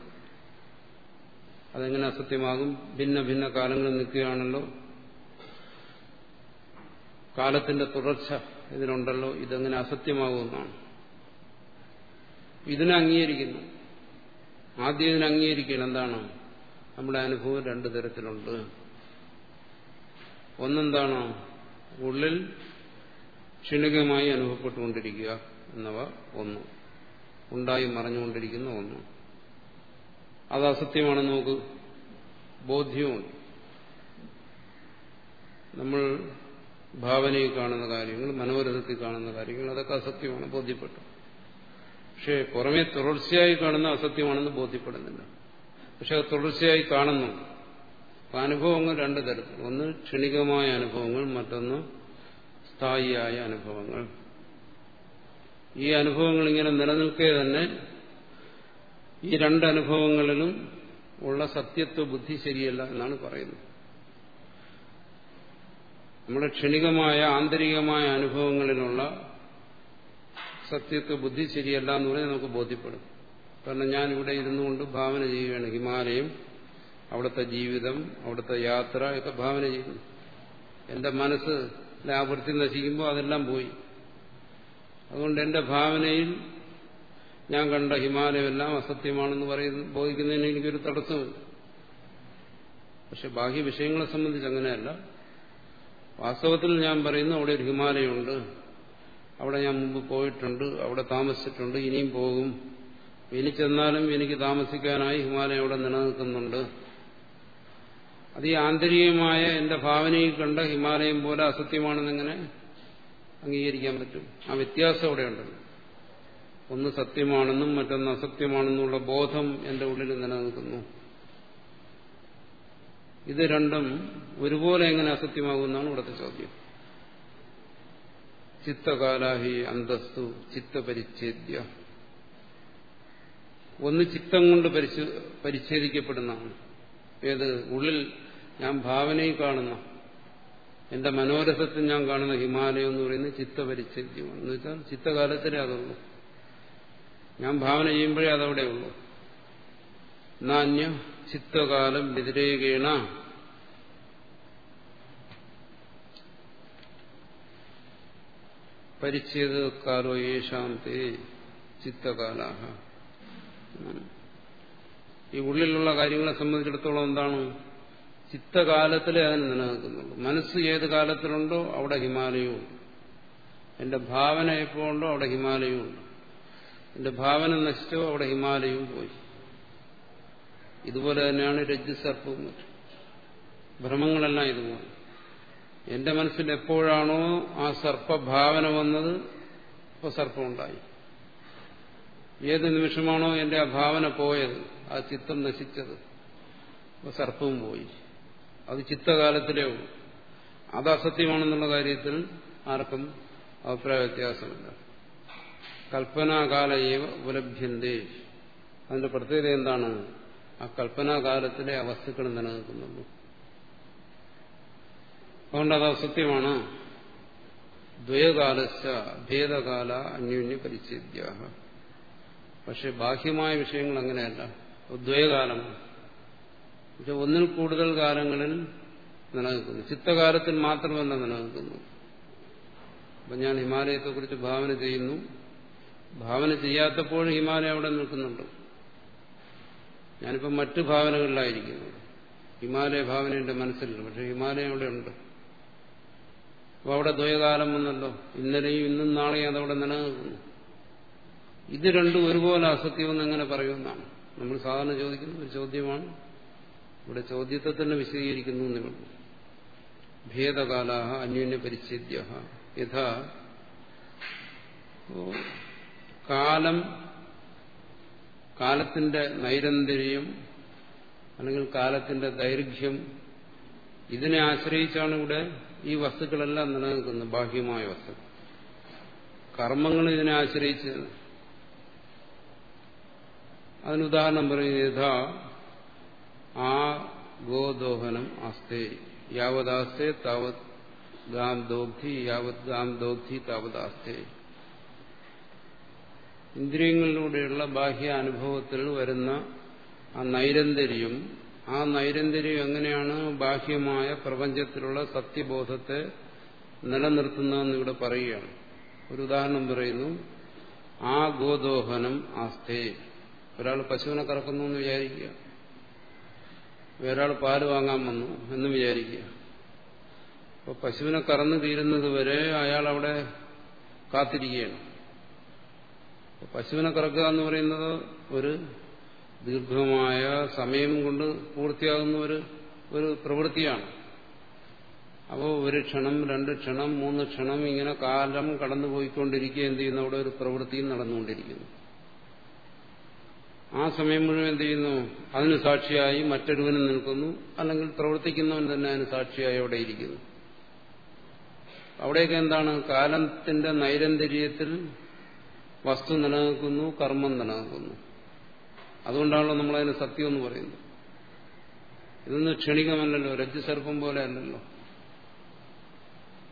[SPEAKER 1] അതെങ്ങനെ അസത്യമാകും? ഭിന്ന ഭിന്ന കാലങ്ങളിൽ നിൽക്കുകയാണല്ലോ. കാലത്തിന്റെ തുടർച്ച. ഇതിനുണ്ടല്ലോ ഇതെങ്ങനെ അസത്യമാകുമെന്നാണ്. ഇതിനെ അംഗീകരിക്കുന്നു. ആദ്യം ഇതിനെ അംഗീകരിക്കണം എന്താണ്? നമ്മുടെ അനുഭവം രണ്ടു തരത്തിലുണ്ട്. ഒന്നെന്താണ്? ഉള്ളിൽ ക്ഷണികമായി അനുഭവപ്പെട്ടുകൊണ്ടിരിക്കുക എന്നവ ഒന്ന്. ഉണ്ടായി മറഞ്ഞുകൊണ്ടിരിക്കുന്ന ഒന്ന്. അത് അസത്യമാണെന്ന് നമുക്ക് ബോധ്യവും നമ്മൾ ഭാവനയിൽ കാണുന്ന കാര്യങ്ങൾ മനോരഥത്തിൽ കാണുന്ന കാര്യങ്ങൾ അതൊക്കെ അസത്യമാണ് ബോധ്യപ്പെട്ടു. പക്ഷേ പുറമെ തുടർച്ചയായി കാണുന്ന അസത്യമാണെന്ന് ബോധ്യപ്പെടുന്നില്ല. പക്ഷെ അത് തുടർച്ചയായി കാണുന്നു അനുഭവങ്ങൾ രണ്ടു തരത്തിൽ. ഒന്ന് ക്ഷണികമായ അനുഭവങ്ങൾ മറ്റൊന്ന് സ്ഥായിയായ അനുഭവങ്ങൾ. ഈ അനുഭവങ്ങൾ ഇങ്ങനെ നിലനിൽക്കെ തന്നെ ഈ രണ്ടനുഭവങ്ങളിലും ഉള്ള സത്യത്വ ബുദ്ധി ശരിയല്ല എന്നാണ് പറയുന്നത്. നമ്മുടെ ക്ഷണികമായ ആന്തരികമായ അനുഭവങ്ങളിലുള്ള സത്യത്തെ ബുദ്ധി ശരിയല്ല എന്ന് പറഞ്ഞാൽ നമുക്ക് ബോധ്യപ്പെടും. കാരണം ഞാൻ ഇവിടെ ഇരുന്നു കൊണ്ട് ഭാവന ചെയ്യുകയാണ്. ഹിമാലയം അവിടുത്തെ ജീവിതം അവിടുത്തെ യാത്ര ഒക്കെ ഭാവന ചെയ്യുന്നു. എന്റെ മനസ്സ് ലാഭത്തിൽ നശിക്കുമ്പോൾ അതെല്ലാം പോയി. അതുകൊണ്ട് എന്റെ ഭാവനയിൽ ഞാൻ കണ്ട ഹിമാലയമെല്ലാം അസത്യമാണെന്ന് പറയുന്നു ബോധിക്കുന്നതിന് എനിക്കൊരു തടസ്സമില്ല പക്ഷെ ബാഹ്യ വിഷയങ്ങളെ സംബന്ധിച്ച് അങ്ങനെയല്ല. വാസ്തവത്തിൽ ഞാൻ പറയുന്നു അവിടെ ഒരു ഹിമാലയമുണ്ട് അവിടെ ഞാൻ മുമ്പ് പോയിട്ടുണ്ട് അവിടെ താമസിച്ചിട്ടുണ്ട് ഇനിയും പോകും. ഇനി ചെന്നാലും എനിക്ക് താമസിക്കാനായി ഹിമാലയം അവിടെ നിലനിൽക്കുന്നുണ്ട്. അത് ഈ ആന്തരികമായ എന്റെ ഭാവനയിൽ കണ്ട ഹിമാലയം പോലെ അസത്യമാണെന്നെങ്ങനെ അംഗീകരിക്കാൻ പറ്റും. ആ വ്യത്യാസം അവിടെയുണ്ടല്ലോ. ഒന്ന് സത്യമാണെന്നും മറ്റൊന്ന് അസത്യമാണെന്നുള്ള ബോധം എന്റെ ഉള്ളിൽ നിലനിൽക്കുന്നു. ഇത് രണ്ടും ഒരുപോലെ എങ്ങനെ അസത്യമാകുമെന്നാണ് ഇവിടുത്തെ ചോദ്യം. ചിത്തകാലാഹി അന്തസ്തു ചിത്തപരിച്ഛേദ്യ. ഒന്ന് ചിത്തം കൊണ്ട് പരിച്ഛേദിക്കപ്പെടുന്നതാണ്. ഏത്? ഉള്ളിൽ ഞാൻ ഭാവനയിൽ കാണുന്ന. എന്റെ മനോരഥത്തിൽ ഞാൻ കാണുന്ന ഹിമാലയം എന്ന് പറയുന്നത് ചിത്തപരിച്ഛേദ്യമാണ് എന്ന് വെച്ചാൽ ചിത്തകാലത്തിലേ അതുള്ളൂ. ഞാൻ ഭാവന ചെയ്യുമ്പോഴേ അതവിടെ ഉള്ളൂ നാന്യ ചിത്തകാലം വ്യതിരേകേണ പരിച്ഛേദകാലോ യേശാം തേ ചിത്തകാലാഹ ഈ ഉള്ളിലുള്ള കാര്യങ്ങളെ സംബന്ധിച്ചിടത്തോളം എന്താണ്? ചിത്തകാലത്തിലേ അതിന് നിലനിൽക്കുന്നുള്ളൂ. മനസ്സ് ഏത് കാലത്തിലുണ്ടോ അവിടെ ഹിമാലയവും എന്റെ ഭാവന എപ്പോ ഉണ്ടോ അവിടെ ഹിമാലയവും ഉണ്ട്. എന്റെ ഭാവന നശിച്ചോ അവിടെ ഹിമാലയവും പോയി. ഇതുപോലെ തന്നെയാണ് രജ്ജുസർപ്പവും ഭ്രമങ്ങളെല്ലാം ഇതുപോലെ. എന്റെ മനസ്സിൽ എപ്പോഴാണോ ആ സർപ്പഭാവന വന്നത് ഇപ്പോൾ സർപ്പമുണ്ടായി. ഏത് നിമിഷമാണോ എന്റെ ആ ഭാവന പോയത് ആ ചിത്രം നശിച്ചത് അപ്പോൾ സർപ്പവും പോയി. അത് ചിത്തകാലത്തിലേ ഉള്ളൂ. അത് അസത്യമാണെന്നുള്ള കാര്യത്തിൽ ആർക്കും അഭിപ്രായ വ്യത്യാസമില്ല. കൽപ്പനാകാലയേവ ഉപലഭ്യന്തേ. അതിന്റെ പ്രത്യേകത എന്താണ്? ആ കൽപ്പനാകാലത്തിലെ ആ വസ്തുക്കൾ നിലനിൽക്കുന്നുള്ളൂ. അതുകൊണ്ട് അത് അസത്യമാണ് ദ്വയകാലശ ഭേദകാല അന്യോന്യ പരിച്ഛേദ്യ പക്ഷെ ബാഹ്യമായ വിഷയങ്ങൾ അങ്ങനെയല്ല. ദ്വയകാലമാണ് പക്ഷെ ഒന്നിൽ കൂടുതൽ കാലങ്ങളിൽ നിലനിൽക്കുന്നു. ചിത്തകാലത്തിൽ മാത്രമല്ല നിലനിൽക്കുന്നു. അപ്പൊ ഞാൻ ഹിമാലയത്തെക്കുറിച്ച് ഭാവന ചെയ്യുന്നു. ഭാവന ചെയ്യാത്തപ്പോഴും ഹിമാലയം അവിടെ നിൽക്കുന്നുണ്ട്. ഞാനിപ്പോൾ മറ്റു ഭാവനകളിലായിരിക്കുന്നു. ഹിമാലയ ഭാവന എന്റെ മനസ്സിലുണ്ട്. പക്ഷെ ഹിമാലയം അവിടെ ഉണ്ട്. അപ്പോൾ അവിടെ ദ്വയകാലം വന്നല്ലോ. ഇന്നലെയും ഇന്നും നാളെയും അതവിടെ നിലനിൽക്കുന്നു. ഇത് രണ്ടും ഒരുപോലെ അസത്യമെന്ന് എങ്ങനെ പറയുമെന്നാണ്. നമ്മൾ സാധാരണ ചോദിക്കുന്ന ഒരു ചോദ്യമാണ്. ഇവിടെ ചോദ്യത്തെ തന്നെ വിശദീകരിക്കുന്നു നിങ്ങൾ ഭേദകാല അന്യോന്യ പരിച്ഛേദ്യ യഥാ കാലം കാലത്തിന്റെ നൈരന്തര്യം അല്ലെങ്കിൽ കാലത്തിന്റെ ദൈർഘ്യം ഇതിനെ ആശ്രയിച്ചാണ് ഇവിടെ ഈ വസ്തുക്കളെല്ലാം നിലനിൽക്കുന്നു ബാഹ്യമായ വസ്തുക്കൾ. കർമ്മങ്ങൾ ഇതിനെ ആശ്രയിച്ച് അതിനുദാഹരണം പറയുന്നത് യഥാ ആ ഗോദോഹനം ആസ്തേ യാവതാസ്തേ താവത് ഗാം ദോഗ്ധി യാവത് ഗാം ദോഗ്ധി താവതാസ്തേ ഇന്ദ്രിയങ്ങളിലൂടെയുള്ള ബാഹ്യ അനുഭവത്തിൽ വരുന്ന ആ നൈരന്തര്യം ആ നൈരന്തര്യം എങ്ങനെയാണ് ബാഹ്യമായ പ്രപഞ്ചത്തിലുള്ള സത്യബോധത്തെ നിലനിർത്തുന്നതെന്ന് ഇവിടെ പറയുകയാണ്. ഒരു ഉദാഹരണം പറയുന്നു. ആ ഗോദോഹനം ആസ്തേ. ഒരാൾ പശുവിനെ കറക്കുന്നു എന്ന് വിചാരിക്കുക. വേറൊരാൾ പാൽ വാങ്ങാൻ വന്നു എന്ന് വിചാരിക്കുക. അപ്പോൾ പശുവിനെ കറന്നു തീരുന്നത് വരെ അയാൾ അവിടെ കാത്തിരിക്കുകയാണ്. പശുവിനെ കറക്കുക എന്ന് പറയുന്നത് ഒരു ദീർഘമായ സമയം കൊണ്ട് പൂർത്തിയാകുന്ന ഒരു ഒരു പ്രവൃത്തിയാണ്. അപ്പോൾ ഒരു ക്ഷണം രണ്ട് ക്ഷണം മൂന്ന് ക്ഷണം ഇങ്ങനെ കാലം കടന്നുപോയിക്കൊണ്ടിരിക്കുക എന്ത് ചെയ്യുന്നു? അവിടെ ഒരു പ്രവൃത്തിയും നടന്നുകൊണ്ടിരിക്കുന്നു. ആ സമയം മുഴുവൻ എന്ത് ചെയ്യുന്നു? അതിന് സാക്ഷിയായി മറ്റൊരുവനും നിൽക്കുന്നു. അല്ലെങ്കിൽ പ്രവർത്തിക്കുന്നവൻ തന്നെ അതിന് സാക്ഷിയായി അവിടെ ഇരിക്കുന്നു. അവിടെയൊക്കെ എന്താണ്? കാലത്തിന്റെ നൈരന്തര്യത്തിൽ വസ്തു നിലനിൽക്കുന്നു കർമ്മം നിലനിൽക്കുന്നു. അതുകൊണ്ടാണല്ലോ നമ്മളതിന് സത്യം എന്ന് പറയുന്നത്. ഇതൊന്നും ക്ഷണികമല്ലല്ലോ രജ്ജുസർപ്പം പോലെ അല്ലല്ലോ.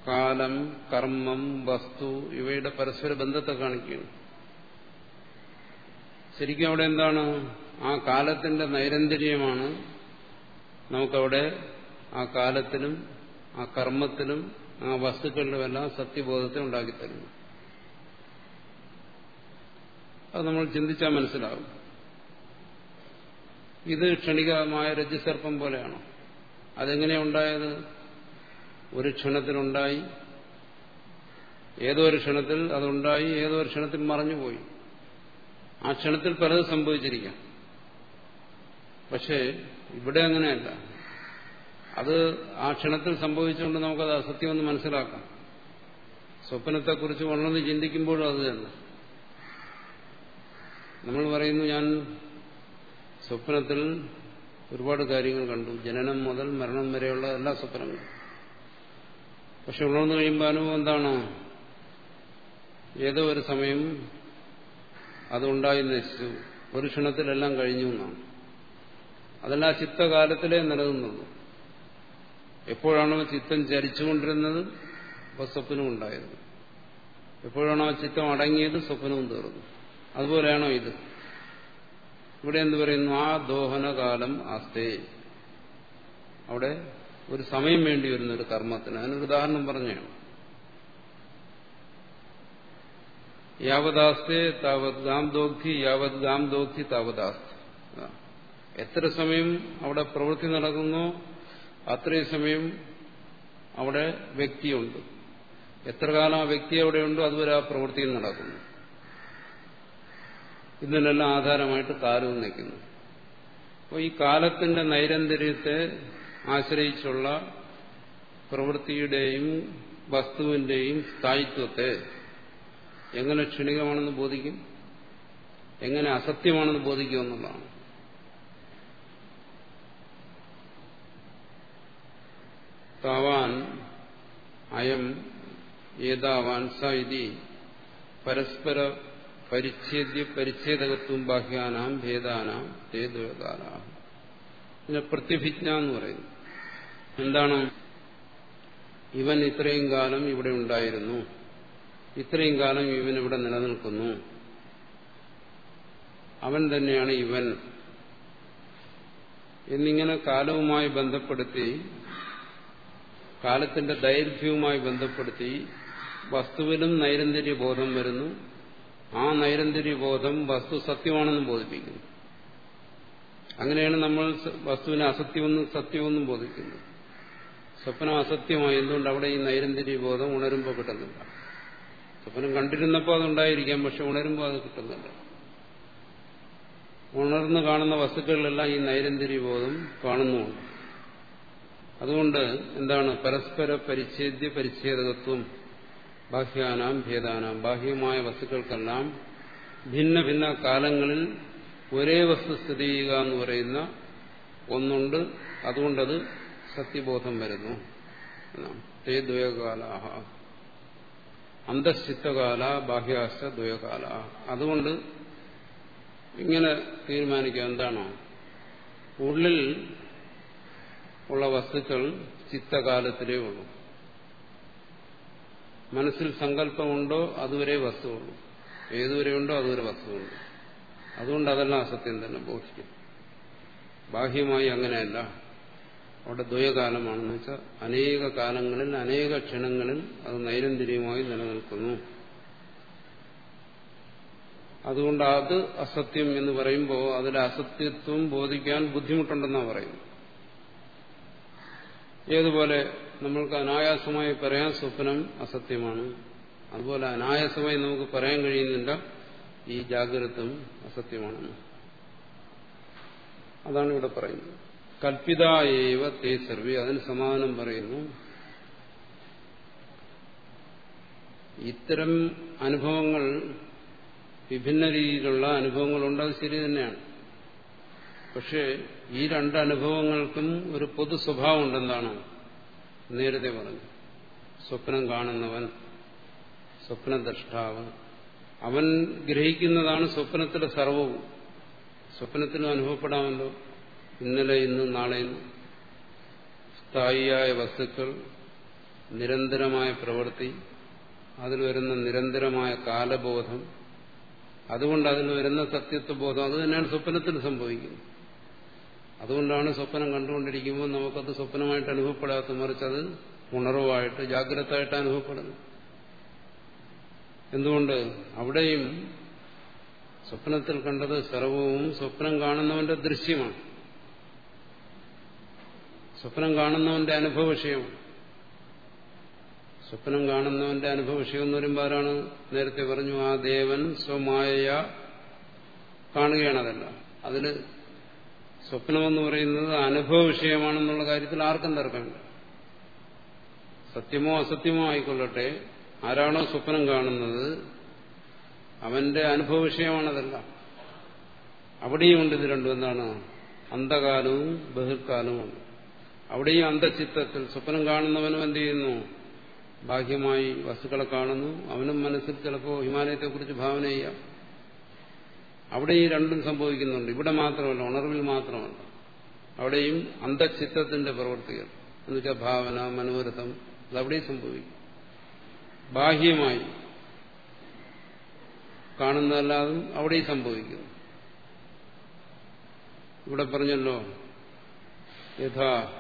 [SPEAKER 1] കാലം കർമ്മം വസ്തു ഇവയുടെ പരസ്പര ബന്ധത്തെ കാണിക്കുകയാണ്. ശരിക്കും അവിടെ എന്താണ്? ആ കാലത്തിന്റെ നൈരന്തര്യമാണ് നമുക്കവിടെ ആ കാലത്തിനും ആ കർമ്മത്തിനും ആ വസ്തുക്കളിലുമെല്ലാം സത്യബോധത്തെ ഉണ്ടാക്കിത്തരുന്നു അത് നമ്മൾ ചിന്തിച്ചാൽ മനസ്സിലാവും ഇത് ക്ഷണികമായ രജ്ജുസർപ്പം പോലെയാണ്. അതെങ്ങനെയാ ഉണ്ടായത്? ഒരു ക്ഷണത്തിലുണ്ടായി. ഏതോ ഒരു ക്ഷണത്തിൽ അതുണ്ടായി ഏതോ ഒരു ക്ഷണത്തിൽ മറഞ്ഞുപോയി. ആ ക്ഷണത്തിൽ പലത് സംഭവിച്ചിരിക്കാം. പക്ഷേ ഇവിടെ അങ്ങനെയല്ല. അത് ആ ക്ഷണത്തിൽ സംഭവിച്ചുകൊണ്ട് നമുക്കത് അസത്യമെന്ന് മനസ്സിലാക്കാം. സ്വപ്നത്തെക്കുറിച്ച് വളർന്ന് ചിന്തിക്കുമ്പോഴും അത് തന്നെ. നമ്മൾ പറയുന്നു ഞാൻ സ്വപ്നത്തിൽ ഒരുപാട് കാര്യങ്ങൾ കണ്ടു. ജനനം മുതൽ മരണം വരെയുള്ള എല്ലാ സ്വപ്നങ്ങളും. പക്ഷെ ഉണർന്നു കഴിയുമ്പോൾ അനുഭവം എന്താണ്? ഏതോ ഒരു സമയം അതുണ്ടായി നശിച്ചു. ഒരു ക്ഷണത്തിലെല്ലാം കഴിഞ്ഞു എന്നാണ്. അതെല്ലാം ചിത്തകാലത്തിലേ നിലനിന്നത്. എപ്പോഴാണോ ചിത്തം ചരിച്ചുകൊണ്ടിരുന്നത് അപ്പോൾ സ്വപ്നം ഉണ്ടായത്. എപ്പോഴാണോ ചിത്തം അടങ്ങിയത് സ്വപ്നവും തീർന്നു. അതുപോലെയാണോ ഇത്? ഇവിടെ എന്ന് പറയുന്നു? ആ ദോഹനകാലം ആസ്തേ. അവിടെ ഒരു സമയം വേണ്ടി വരുന്ന ഒരു കർമ്മത്തിന്. അതിനൊരു ഉദാഹരണം പറഞ്ഞാണ്. യാവദാസ്തേ താവത് ഗാം ദോഗ്ധി യാവത് ഗാം ദോഗ്ധി താവദാസ്തി. എത്ര സമയം അവിടെ പ്രവൃത്തി നടക്കുന്നു അത്രയും സമയം അവിടെ വ്യക്തിയുണ്ട്. എത്ര കാലം ആ വ്യക്തി അവിടെയുണ്ടോ അതുവരെ ആ പ്രവൃത്തിയിൽ നടക്കുന്നു. ഇതിനെല്ലാം ആധാരമായിട്ട് കാലവും നിൽക്കുന്നു. അപ്പോൾ ഈ കാലത്തിന്റെ നൈരന്തര്യത്തെ ആശ്രയിച്ചുള്ള പ്രവൃത്തിയുടെയും വസ്തുവിന്റെയും സ്ഥായിത്വത്തെ എങ്ങനെ ക്ഷണികമാണെന്ന് ബോധിക്കും? എങ്ങനെ അസത്യമാണെന്ന് ബോധിക്കും എന്നുള്ളതാണ്. താവാൻ അയം ഏതാവാൻ സ ഇതി പരസ്പര പരിച്ഛേദ്യ പരിച്ഛേദകത്വം ബാഹ്യാനാം ഭേദാനാം തേദ്വകാല പിന്നെ പ്രത്യഭിജ്ഞ എന്ന് പറയുന്നു. എന്താണ്? ഇവൻ ഇത്രയും കാലം ഇവിടെ ഉണ്ടായിരുന്നു. ഇത്രയും കാലം ഇവൻ ഇവിടെ നിലനിൽക്കുന്നു. അവൻ തന്നെയാണ് ഇവൻ. എന്നിങ്ങനെ കാലവുമായി ബന്ധപ്പെടുത്തി കാലത്തിന്റെ ദൈർഘ്യവുമായി ബന്ധപ്പെടുത്തി വസ്തുവിലും നൈരന്തര്യബോധം വരുന്നു. ആ നൈരന്തര്യ ബോധം വസ്തു സത്യമാണെന്നും ബോധിപ്പിക്കുന്നു. അങ്ങനെയാണ് നമ്മൾ വസ്തുവിനെ അസത്യമെന്നും സത്യമെന്നും ബോധിക്കുന്നത് സ്വപ്നം അസത്യമായി എന്തുകൊണ്ട് അവിടെ ഈ നൈരന്തര്യ ബോധം ഉണരുമ്പോൾ കിട്ടുന്നില്ല? സ്വപ്നം കണ്ടിരുന്നപ്പോൾ അതുണ്ടായിരിക്കാം പക്ഷെ ഉണരുമ്പോൾ അത് കിട്ടുന്നില്ല. ഉണർന്ന് കാണുന്ന വസ്തുക്കളിലെല്ലാം ഈ നൈരന്തര്യ ബോധം കാണുന്നുമുണ്ട് അതുകൊണ്ട് എന്താണ്? പരസ്പര പരിച്ഛേദ്യ പരിച്ഛേദകത്വം ബാഹ്യാനാം ഭേദാനാം. ബാഹ്യമായ വസ്തുക്കൾക്കെല്ലാം ഭിന്ന ഭിന്ന കാലങ്ങളിൽ ഒരേ വസ്തു സ്ഥിതി ചെയ്യുക എന്ന് പറയുന്ന ഒന്നുണ്ട്. അതുകൊണ്ടത് സത്യബോധം വരുന്നു. അന്തഃചിത്തകാല ബാഹ്യാശ്ച ദ്വയകാല. അതുകൊണ്ട് ഇങ്ങനെ തീരുമാനിക്കുക എന്താണോ. ഉള്ളിൽ ഉള്ള വസ്തുക്കൾ ചിത്തകാലത്തിലേ ഉള്ളൂ. മനസ്സിൽ സങ്കല്പമുണ്ടോ അതുവരെ വസ്തുവുള്ളൂ ഏതുവരെ ഉണ്ടോ അതുവരെ വസ്തുവുണ്ട്. അതുകൊണ്ട് അതെല്ലാം അസത്യം തന്നെ ബോധിക്കും. ബാഹ്യമായി അങ്ങനെയല്ല. അവിടെ ദ്വയകാലമാണെന്ന് വെച്ചാൽ അനേക കാലങ്ങളിൽ അനേക ക്ഷണങ്ങളിൽ അത് നൈരന്തര്യമായി നിലനിൽക്കുന്നു. അതുകൊണ്ട് അത് അസത്യം എന്ന് പറയുമ്പോൾ അതിലെ അസത്യത്വം ബോധിക്കാൻ ബുദ്ധിമുട്ടുണ്ടെന്നാണ് പറയുന്നത്. ഏതുപോലെ നമ്മൾക്ക് അനായാസമായി പറയാൻ സ്വപ്നം അസത്യമാണ്. അതുപോലെ അനായാസമായി നമുക്ക് പറയാൻ കഴിയുന്നില്ല ഈ ജാഗ്രതം അസത്യമാണെന്ന്. അതാണ് ഇവിടെ പറയുന്നത്. കൽപ്പിതായേവ തേ സർവി അതിന് സമാധാനം പറയുന്നു. ഇത്തരം അനുഭവങ്ങൾ വിഭിന്ന രീതിയിലുള്ള അനുഭവങ്ങളുണ്ട് അത് ശരി തന്നെയാണ്. പക്ഷേ ഈ രണ്ട് അനുഭവങ്ങൾക്കും ഒരു പൊതു സ്വഭാവം ഉണ്ടെന്താണ് നേരത്തെ പറഞ്ഞു. സ്വപ്നം കാണുന്നവൻ സ്വപ്നദ്രഷ്ടാവ് അവൻ ഗ്രഹിക്കുന്നതാണ് സ്വപ്നത്തിലെ സർവവും. സ്വപ്നത്തിനും അനുഭവപ്പെടാമല്ലോ. ഇന്നലെ ഇന്ന് നാളെ സ്ഥായിയായ വസ്തുക്കൾ നിരന്തരമായ പ്രവൃത്തി അതിൽ വരുന്ന നിരന്തരമായ കാലബോധം അതുകൊണ്ട് അതിൽ വരുന്ന സത്യത്വബോധം അത് തന്നെയാണ് സ്വപ്നത്തിൽ സംഭവിക്കുന്നത്. അതുകൊണ്ടാണ് സ്വപ്നം കണ്ടുകൊണ്ടിരിക്കുമ്പോൾ നമുക്കത് സ്വപ്നമായിട്ട് അനുഭവപ്പെടാത്ത മറിച്ച് അത് ഉണർവായിട്ട് ജാഗ്രതയായിട്ട് അനുഭവപ്പെടുന്നു. എന്തുകൊണ്ട്? അവിടെയും സ്വപ്നത്തിൽ കണ്ടത് സർവവും സ്വപ്നം കാണുന്നവന്റെ ദൃശ്യമാണ്. സ്വപ്നം കാണുന്നവന്റെ അനുഭവ സ്വപ്നം കാണുന്നവന്റെ അനുഭവ വിഷയം എന്ന് പറയുമ്പോൾ ആരാണ്? നേരത്തെ പറഞ്ഞു ആ ദേവൻ സ്വമായ കാണുകയാണ് അതല്ല അതിൽ സ്വപ്നമെന്ന് പറയുന്നത് അനുഭവ വിഷയമാണെന്നുള്ള കാര്യത്തിൽ ആർക്കും തർക്കമില്ല. സത്യമോ അസത്യമോ ആയിക്കൊള്ളട്ടെ. ആരാണോ സ്വപ്നം കാണുന്നത് അവന്റെ അനുഭവ വിഷയമാണതല്ല. അവിടെയും ഉണ്ട് ഇത് രണ്ടും. എന്താണ്? അന്ധകാലവും ബഹിർക്കാലവും അവിടെയും അന്ധചിത്തത്തിൽ സ്വപ്നം കാണുന്നവനും എന്ത് ചെയ്യുന്നു? ബാഹ്യമായി വസ്തുക്കളെ കാണുന്നു. അവനും മനസ്സിൽ ചിലപ്പോൾ ഹിമാലയത്തെക്കുറിച്ച് ഭാവന ചെയ്യാം. അവിടെ ഈ രണ്ടും സംഭവിക്കുന്നുണ്ട്. ഇവിടെ മാത്രമല്ല ഉണർവിൽ മാത്രമല്ല. അവിടെയും അന്ധചിത്തത്തിന്റെ പ്രവർത്തികൾ. എന്നുവെച്ചാൽ ഭാവന മനോരഥം അതവിടെയും സംഭവിക്കും. ബാഹ്യമായി കാണുന്നതല്ലാതും അവിടെയും സംഭവിക്കുന്നു ഇവിടെ പറഞ്ഞല്ലോ യഥാ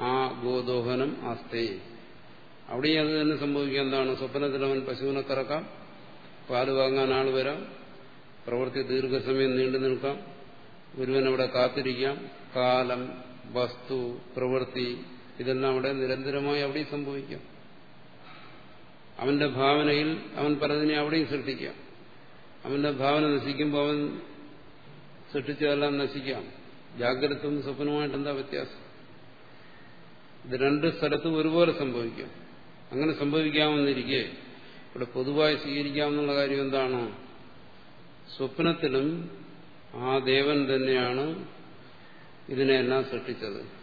[SPEAKER 1] ആ ഗോദോഹനം ആസ്തേ. അവിടെയും അത് തന്നെ സംഭവിക്കുക എന്താണ്? സ്വപ്നത്തിൽ അവൻ പശുവിനെ കറക്കാം പാൽ വാങ്ങാൻ ആൾ വരാം പ്രവൃത്തി ദീർഘസമയം നീണ്ടു നിൽക്കാം. ഒരുവൻ അവിടെ കാത്തിരിക്കാം. കാലം വസ്തു പ്രവൃത്തി ഇതെല്ലാം അവിടെ നിരന്തരമായി അവിടെയും സംഭവിക്കാം. അവന്റെ ഭാവനയിൽ അവൻ പലതിനെ അവിടെയും സൃഷ്ടിക്കാം. അവന്റെ ഭാവന നശിക്കുമ്പോൾ അവൻ സൃഷ്ടിച്ചതെല്ലാം നശിക്കാം. ജാഗ്രതവും സ്വപ്നവുമായിട്ട് എന്താ വ്യത്യാസം? ഇത് രണ്ട് സ്ഥലത്തും ഒരുപോലെ സംഭവിക്കാം. അങ്ങനെ സംഭവിക്കാമെന്നിരിക്കെ ഇവിടെ പൊതുവായി സ്വീകരിക്കാമെന്നുള്ള കാര്യം എന്താണ്? സ്വപ്നത്തിലും ആ ദേവൻ തന്നെയാണ് ഇതിനെല്ലാം സൃഷ്ടിച്ചത്.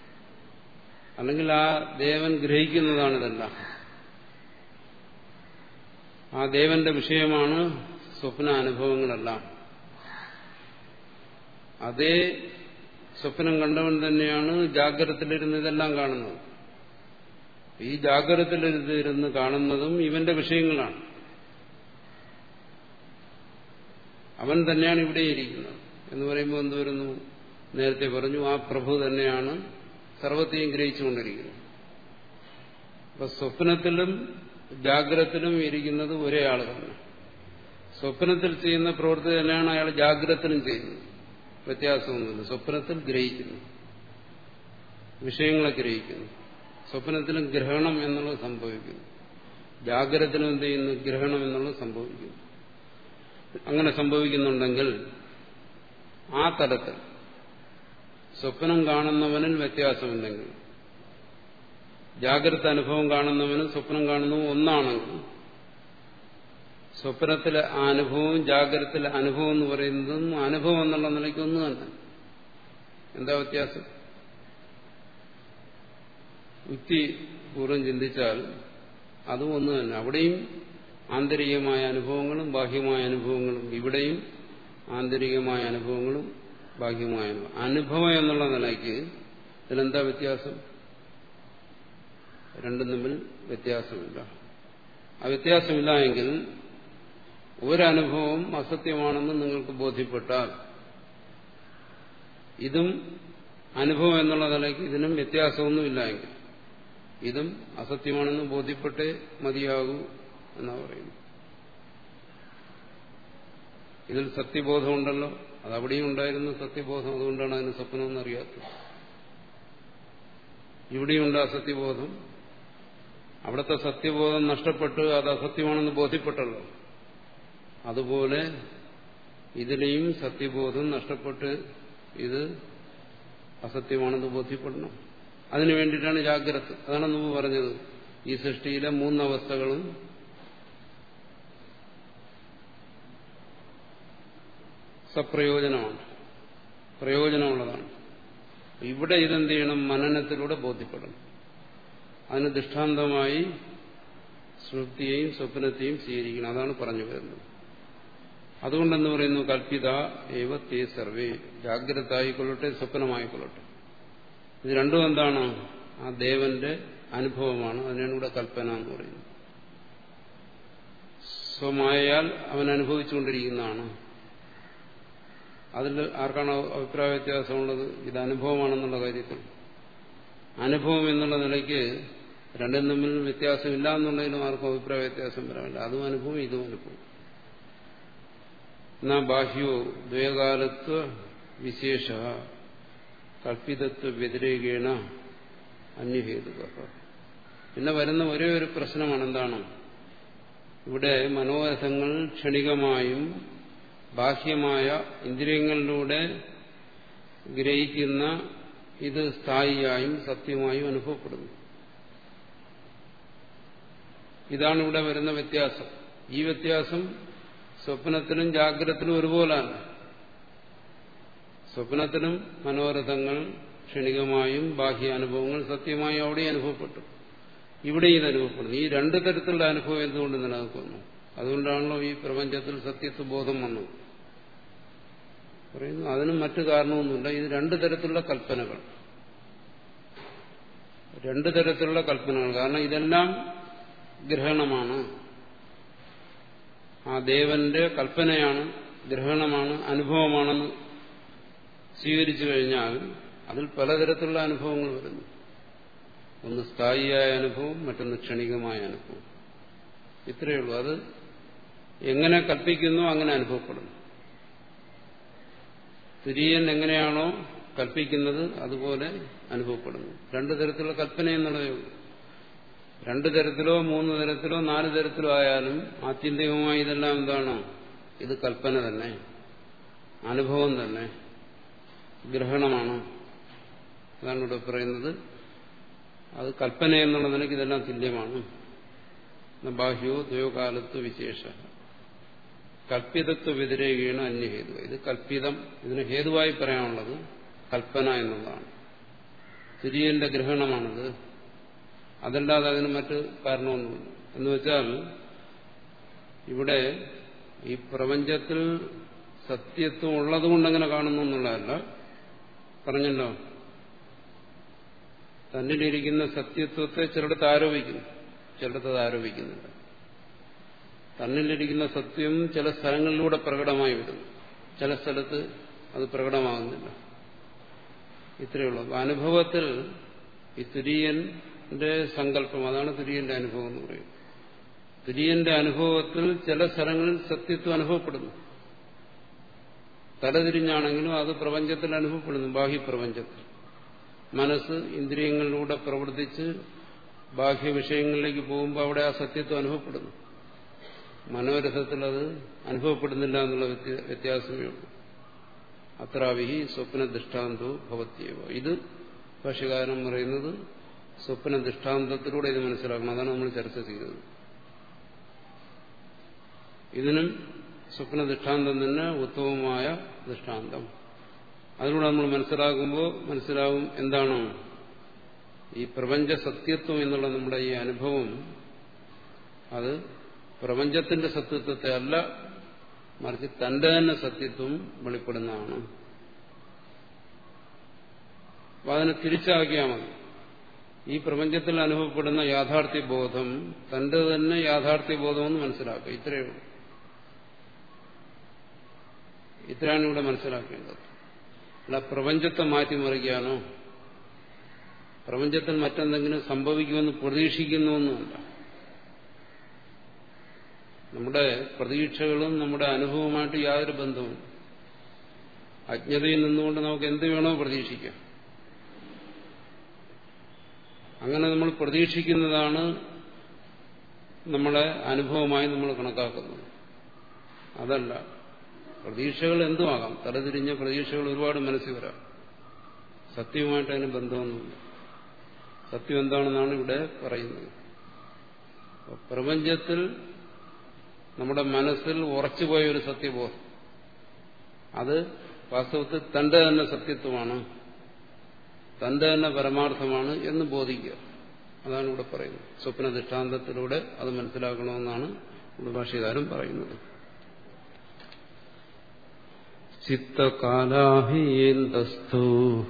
[SPEAKER 1] അല്ലെങ്കിൽ ആ ദേവൻ ഗ്രഹിക്കുന്നതാണ് ഇതെല്ലാം. ആ ദേവന്റെ വിഷയമാണ് സ്വപ്ന അനുഭവങ്ങളെല്ലാം അതേ സ്വപ്നം കണ്ടവൻ തന്നെയാണ് ജാഗ്രതത്തിലിരുന്ന് ഇതെല്ലാം കാണുന്നത്. ഈ ജാഗ്രതത്തിലിരുന്ന് കാണുന്നതും ഇവന്റെ വിഷയങ്ങളാണ്. അവൻ തന്നെയാണ് ഇവിടെ ഇരിക്കുന്നത്. എന്ന് പറയുമ്പോൾ എന്ത് വരുന്നു? നേരത്തെ പറഞ്ഞു ആ പ്രഭു തന്നെയാണ് സർവത്തെയും ഗ്രഹിച്ചുകൊണ്ടിരിക്കുന്നത്. അപ്പൊ സ്വപ്നത്തിലും ജാഗ്രതത്തിലും ഇരിക്കുന്നത് ഒരേ ആൾ തന്നെ. സ്വപ്നത്തിൽ ചെയ്യുന്ന പ്രവൃത്തി തന്നെയാണ് അയാൾ ജാഗ്രതത്തിലും ചെയ്യുന്നത്. വ്യത്യാസമൊന്നുമില്ല. സ്വപ്നത്തിൽ ഗ്രഹിക്കുന്നു. വിഷയങ്ങളെ ഗ്രഹിക്കുന്നു. സ്വപ്നത്തിലും ഗ്രഹണം എന്നുള്ളത് സംഭവിക്കുന്നു. ജാഗ്രതത്തിലും എന്ത് ചെയ്യുന്നു? ഗ്രഹണം എന്നുള്ളത് സംഭവിക്കുന്നു. അങ്ങനെ സംഭവിക്കുന്നുണ്ടെങ്കിൽ ആ തലത്തിൽ സ്വപ്നം കാണുന്നവനിൽ വ്യത്യാസമുണ്ടെങ്കിൽ ജാഗ്രത അനുഭവം കാണുന്നവനും സ്വപ്നം കാണുന്നതും ഒന്നാണെങ്കിൽ സ്വപ്നത്തിലെ അനുഭവവും ജാഗ്രതത്തിലെ അനുഭവം എന്ന് പറയുന്നതും അനുഭവം എന്നുള്ള നിലയ്ക്ക് ഒന്ന് തന്നെ എന്താ വ്യത്യാസം? യുക്തി പൂർവം ചിന്തിച്ചാൽ അതും ഒന്ന് തന്നെ അവിടെയും ആന്തരികമായ അനുഭവങ്ങളും ബാഹ്യമായ അനുഭവങ്ങളും ഇവിടെയും ആന്തരികമായ അനുഭവങ്ങളും ബാഹ്യമായ അനുഭവം അനുഭവം എന്നുള്ള നിലയ്ക്ക് ഇതിലെന്താ വ്യത്യാസം? രണ്ടും തമ്മിൽ വ്യത്യാസമില്ല. ആ വ്യത്യാസമില്ല എങ്കിൽ ഒരനുഭവം അസത്യമാണെന്ന് നിങ്ങൾക്ക് ബോധ്യപ്പെട്ടാൽ ഇതും അനുഭവം എന്നുള്ള നിലയ്ക്ക് ഇതിനും വ്യത്യാസമൊന്നുമില്ല എങ്കിൽ ഇതും അസത്യമാണെന്ന് ബോധ്യപ്പെട്ടേ മതിയാകൂ എന്നാ പറയുന്നു. ഇതിൽ സത്യബോധമുണ്ടല്ലോ. അത് അവിടെയും ഉണ്ടായിരുന്നു സത്യബോധം. അതുകൊണ്ടാണ് അതിന് സ്വപ്നം അറിയാത്തത്. ഇവിടെയുണ്ട് അസത്യബോധം അവിടുത്തെ സത്യബോധം നഷ്ടപ്പെട്ട് അത് അസത്യമാണെന്ന് ബോധ്യപ്പെട്ടല്ലോ. അതുപോലെ ഇതിലെയും സത്യബോധം നഷ്ടപ്പെട്ട് ഇത് അസത്യമാണെന്ന് ബോധ്യപ്പെടണം. അതിനു വേണ്ടിയിട്ടാണ് ജാഗ്രത. അതാണ് മുമ്പ് പറഞ്ഞത്. ഈ സൃഷ്ടിയിലെ മൂന്നവസ്ഥകളും സപ്രയോജനമാണ്. പ്രയോജനമുള്ളതാണ്. ഇവിടെ ഇതെന്ത് ചെയ്യണം? മനനത്തിലൂടെ ബോധ്യപ്പെടണം. അതിന് ദൃഷ്ടാന്തമായി ശ്രുതിയെയും സ്വപ്നത്തെയും സ്വീകരിക്കണം. അതാണ് പറഞ്ഞു വരുന്നത്. അതുകൊണ്ടെന്ന് പറയുന്നു കൽപ്പിത ഏവ തേ സർവേ. ജാഗ്രത ആയിക്കൊള്ളട്ടെ സ്വപ്നമായിക്കൊള്ളട്ടെ. ഇത് രണ്ടും എന്താണ്? ആ ദേവന്റെ അനുഭവമാണ്. അതിനാണ് ഇവിടെ കൽപ്പന എന്ന് പറയുന്നത്. സ്വമായാൽ അവൻ അനുഭവിച്ചുകൊണ്ടിരിക്കുന്നതാണ്. അതിൽ ആർക്കാണ് അഭിപ്രായ വ്യത്യാസമുള്ളത്? ഇത് അനുഭവമാണെന്നുള്ള കാര്യത്തിൽ. അനുഭവം എന്നുള്ള നിലയ്ക്ക് രണ്ടും തമ്മിൽ വ്യത്യാസമില്ല എന്നുള്ളതിലും ആർക്കും അഭിപ്രായ വ്യത്യാസം വരാനില്ല അതും അനുഭവം ഇതും അനുഭവം. എന്നാ ബാഹ്യോ ദ്വയകാലത്വ വിശേഷ കൽപ്പിതത്വ വ്യതിരേകേണ അന്യഹേതുക. പിന്നെ വരുന്ന ഒരേ ഒരു പ്രശ്നമാണ് എന്താണ് ഇവിടെ മനോരഥങ്ങൾ ക്ഷണികമായും ബാഹ്യമായ ഇന്ദ്രിയങ്ങളിലൂടെ ഗ്രഹിക്കുന്ന ഇത് സ്ഥായിയായും സത്യമായും അനുഭവപ്പെടുന്നു. ഇതാണ് ഇവിടെ വരുന്ന വ്യത്യാസം. ഈ വ്യത്യാസം സ്വപ്നത്തിനും ജാഗ്രതത്തിനും ഒരുപോലാണ്. സ്വപ്നത്തിനും മനോരഥങ്ങൾ ക്ഷണികമായും ബാഹ്യാനുഭവങ്ങൾ സത്യമായും അവിടെ അനുഭവപ്പെട്ടു. ഇവിടെ ഇത് അനുഭവപ്പെടുന്നു. ഈ രണ്ട് തരത്തിലുള്ള അനുഭവം എന്തുകൊണ്ട് നിലനിൽക്കുന്നു അതുകൊണ്ടാണല്ലോ ഈ പ്രപഞ്ചത്തിൽ സത്യത്വ ബോധം വന്നത്. പറയുന്നു അതിനും മറ്റു കാരണമൊന്നുമില്ല. ഇത് രണ്ടു തരത്തിലുള്ള കൽപ്പനകൾ. രണ്ടു തരത്തിലുള്ള കൽപ്പനകൾ. കാരണം ഇതെല്ലാം ഗ്രഹണമാണ്. ആ ദേവന്റെ കൽപ്പനയാണ് ഗ്രഹണമാണ് അനുഭവമാണെന്ന് സ്വീകരിച്ചു കഴിഞ്ഞാൽ അതിൽ പലതരത്തിലുള്ള അനുഭവങ്ങൾ വരുന്നു. ഒന്ന് സ്ഥായിയായ അനുഭവം മറ്റൊന്ന് ക്ഷണികമായ അനുഭവം. ഇത്രയേ ഉള്ളൂ. അത് എങ്ങനെ കൽപ്പിക്കുന്നു അങ്ങനെ അനുഭവപ്പെടുന്നു. തുര്യൻ എങ്ങനെയാണോ കൽപ്പിക്കുന്നത് അതുപോലെ അനുഭവപ്പെടുന്നു. രണ്ടു തരത്തിലുള്ള കൽപ്പന എന്നുള്ളതേ ഉള്ളൂ. രണ്ടു തരത്തിലോ മൂന്ന് തരത്തിലോ നാല് തരത്തിലോ ആയാലും ആത്യന്തികമായി ഇതെല്ലാം എന്താണ്? ഇത് കൽപ്പന തന്നെ. അനുഭവം തന്നെ. ഗ്രഹണമാണ്. അതാണ് ഇവിടെ പറയുന്നത്. അത് കൽപ്പന എന്നുള്ള നിലയ്ക്ക് ഇതെല്ലാം തുല്യമാണ്. ബാഹ്യോ ദ്വയോകാലത്ത് വിശേഷ. കൽപ്പിതത്വ വ്യതിരേകയാണ് അന്യഹേതു. ഇത് കൽപ്പിതം ഇതിന് ഹേതുവായി പറയാനുള്ളത് കൽപ്പന എന്നുള്ളതാണ്. തുര്യന്റെ ഗ്രഹണമാണത്. അതല്ലാതെ അതിന് മറ്റ് കാരണമൊന്നുമില്ല. എന്ന് വെച്ചാൽ ഇവിടെ ഈ പ്രപഞ്ചത്തിൽ സത്യത്വം ഉള്ളതുകൊണ്ട് അങ്ങനെ കാണുന്നു എന്നുള്ളതല്ല. പറഞ്ഞല്ലോ. തന്നിലിരിക്കുന്ന സത്യത്വത്തെ ചിലടത്ത് ആരോപിക്കുന്നു. ചിലടത്ത് അത് ആരോപിക്കുന്നില്ല തന്നിലിരിക്കുന്ന സത്യം ചില സ്ഥലങ്ങളിലൂടെ പ്രകടമായി വരുന്നു. ചില സ്ഥലത്ത് അത് പ്രകടമാകുന്നില്ല. ഇത്രയുള്ളൂ അനുഭവത്തിൽ ഈ തുര്യന്റെ സങ്കല്പം അതാണ് തുര്യന്റെ അനുഭവം എന്ന് പറയുന്നത്. തുര്യന്റെ അനുഭവത്തിൽ ചില സ്ഥലങ്ങളിൽ സത്യത്വം അനുഭവപ്പെടുന്നു. തലതിരിഞ്ഞാണെങ്കിലും അത് പ്രപഞ്ചത്തിൽ അനുഭവപ്പെടുന്നു ബാഹ്യപ്രപഞ്ചത്തിൽ. മനസ്സ് ഇന്ദ്രിയങ്ങളിലൂടെ പ്രവർത്തിച്ച് ബാഹ്യ വിഷയങ്ങളിലേക്ക് പോകുമ്പോൾ അവിടെ ആ സത്യത്വം അനുഭവപ്പെടുന്നു. മനോരഥത്തിൽ അത് അനുഭവപ്പെടുന്നില്ല എന്നുള്ള വ്യത്യാസമേ ഉള്ളൂ. അത്രാവിഹി സ്വപ്ന ദൃഷ്ടാന്തോ ഭവത്യവ. ഇത് ഭാഷകാരൻ പറയുന്നത് സ്വപ്ന ദൃഷ്ടാന്തത്തിലൂടെ ഇത് മനസ്സിലാക്കണം. അതാണ് നമ്മൾ ചർച്ച ചെയ്തത്. ഇതിനും സ്വപ്ന ദൃഷ്ടാന്തം തന്നെ ഉത്തമമായ ദൃഷ്ടാന്തം. അതിലൂടെ നമ്മൾ മനസ്സിലാകുമ്പോൾ മനസ്സിലാകും എന്താണ് ഈ പ്രപഞ്ച സത്യത്വം എന്നുള്ള നമ്മുടെ ഈ അനുഭവം. അത് പ്രപഞ്ചത്തിന്റെ സത്യത്വത്തെ അല്ല മറിച്ച് തന്റെ തന്നെ സത്യത്വം വെളിപ്പെടുന്നതാണ്. അപ്പൊ അതിനെ തിരിച്ചാക്കിയാൽ മതി. ഈ പ്രപഞ്ചത്തിൽ അനുഭവപ്പെടുന്ന യാഥാർത്ഥ്യ ബോധം തന്റെ തന്നെ യാഥാർത്ഥ്യ ബോധമെന്ന് മനസ്സിലാക്കുക. ഇത്രയേ ഉള്ളൂ. ഇത്രയാണ് ഇവിടെ മനസ്സിലാക്കേണ്ടത്. അല്ല പ്രപഞ്ചത്തെ മാറ്റിമറിക്കാനോ പ്രപഞ്ചത്തിൽ മറ്റെന്തെങ്കിലും സംഭവിക്കുമെന്ന് പ്രതീക്ഷിക്കുന്നുവെന്നുമല്ല. നമ്മുടെ പ്രതീക്ഷകളും നമ്മുടെ അനുഭവമായിട്ട് യാതൊരു ബന്ധവും അജ്ഞതയിൽ നിന്നുകൊണ്ട് നമുക്ക് എന്ത് വേണോ പ്രതീക്ഷിക്കാം. അങ്ങനെ നമ്മൾ പ്രതീക്ഷിക്കുന്നതാണ് നമ്മളെ അനുഭവമായി നമ്മൾ കണക്കാക്കുന്നത്. അതല്ല പ്രതീക്ഷകൾ എന്തുമാകാം? തലതിരിഞ്ഞ പ്രതീക്ഷകൾ ഒരുപാട് മനസ്സിൽ വരാം. സത്യവുമായിട്ട് അതിന് ബന്ധമൊന്നുമില്ല. സത്യം എന്താണെന്നാണ് ഇവിടെ പറയുന്നത്. പ്രപഞ്ചത്തിൽ നമ്മുടെ മനസ്സിൽ ഉറച്ചുപോയ ഒരു സത്യബോധം. അത് വാസ്തവത്തിൽ തന്റെ തന്നെ സത്യത്വമാണ് തന്റെ തന്നെ പരമാർത്ഥമാണ് എന്ന് ബോധിക്കുക. അതാണ് ഇവിടെ പറയുന്നത്. സ്വപ്ന ദൃഷ്ടാന്തത്തിലൂടെ അത് മനസ്സിലാക്കണമെന്നാണ് ഇവിടെ പറയുന്നത്. ചിത്തകാലാഹിയേന്തസ്തു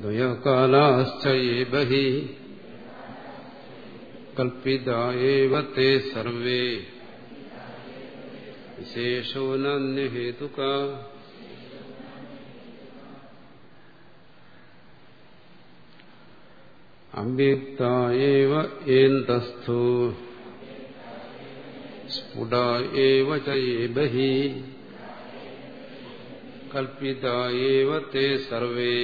[SPEAKER 1] ദ്വയകാലാശ്ച ബഹി കൽപ്പിത ഏവ തേ സർവേ വിശേഷോ നന്യഹേതുക അവ്യക്ത ഏവ ഏന്തസ്ഥോ സ്ഫുട ബഹി കൽപ്പിത തേ സർവേ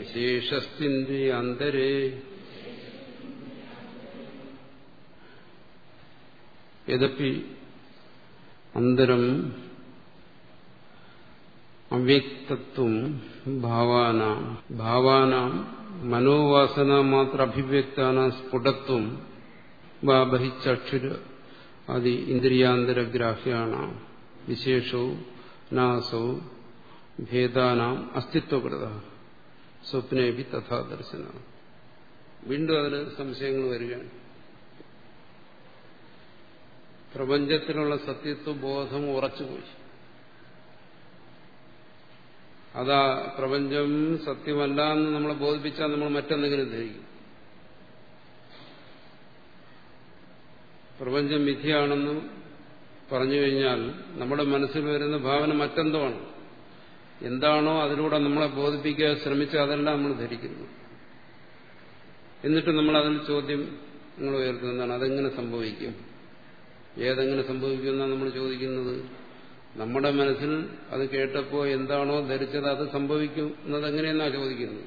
[SPEAKER 1] വിശേഷസ്ഥിന്ദ്രിയാന്തരേ യദപി അന്തരം അവ്യക്തത്വം ഭാവാന ഭാവാനാം മനോവാസന മാത്ര അഭിവ്യക്താന സ്ഫുടത്വം വാ ബഹിച്ചക്ഷുര ആദി ഇന്ദ്രിയാന്തരഗ്രാഹ്യാണ വിശേഷവും നാസവും ഭേദാനാം അസ്തിത്വകൃത സ്വപ്നേപി തഥാ ദർശന വീണ്ടും അതിന് സംശയങ്ങൾ വരികയാണ്. പ്രപഞ്ചത്തിലുള്ള സത്യത്വ ബോധം ഉറച്ചുപോയി. അതാ പ്രപഞ്ചം സത്യമല്ല എന്ന് നമ്മളെ ബോധിപ്പിച്ചാൽ നമ്മൾ മറ്റെന്തെങ്കിലും ധരിക്കും പ്രപഞ്ചം വിധിയാണെന്ന് പറഞ്ഞു കഴിഞ്ഞാൽ നമ്മുടെ മനസ്സിൽ വരുന്ന ഭാവന മറ്റെന്തോ ആണ് എന്താണോ അതിലൂടെ നമ്മളെ ബോധിപ്പിക്കാൻ ശ്രമിച്ചാൽ അതെല്ലാം നമ്മൾ ധരിക്കുന്നു. എന്നിട്ട് നമ്മൾ അതിൽ ചോദ്യം നിങ്ങൾ ഉയർത്തുന്നതാണ് അതെങ്ങനെ സംഭവിക്കും? ഏതെങ്ങനെ സംഭവിക്കുമെന്നാണ് നമ്മൾ ചോദിക്കുന്നത്. നമ്മുടെ മനസ്സിൽ അത് കേട്ടപ്പോൾ എന്താണോ ധരിച്ചത് അത് സംഭവിക്കുന്നത് എങ്ങനെയെന്നാണ് ചോദിക്കുന്നത്.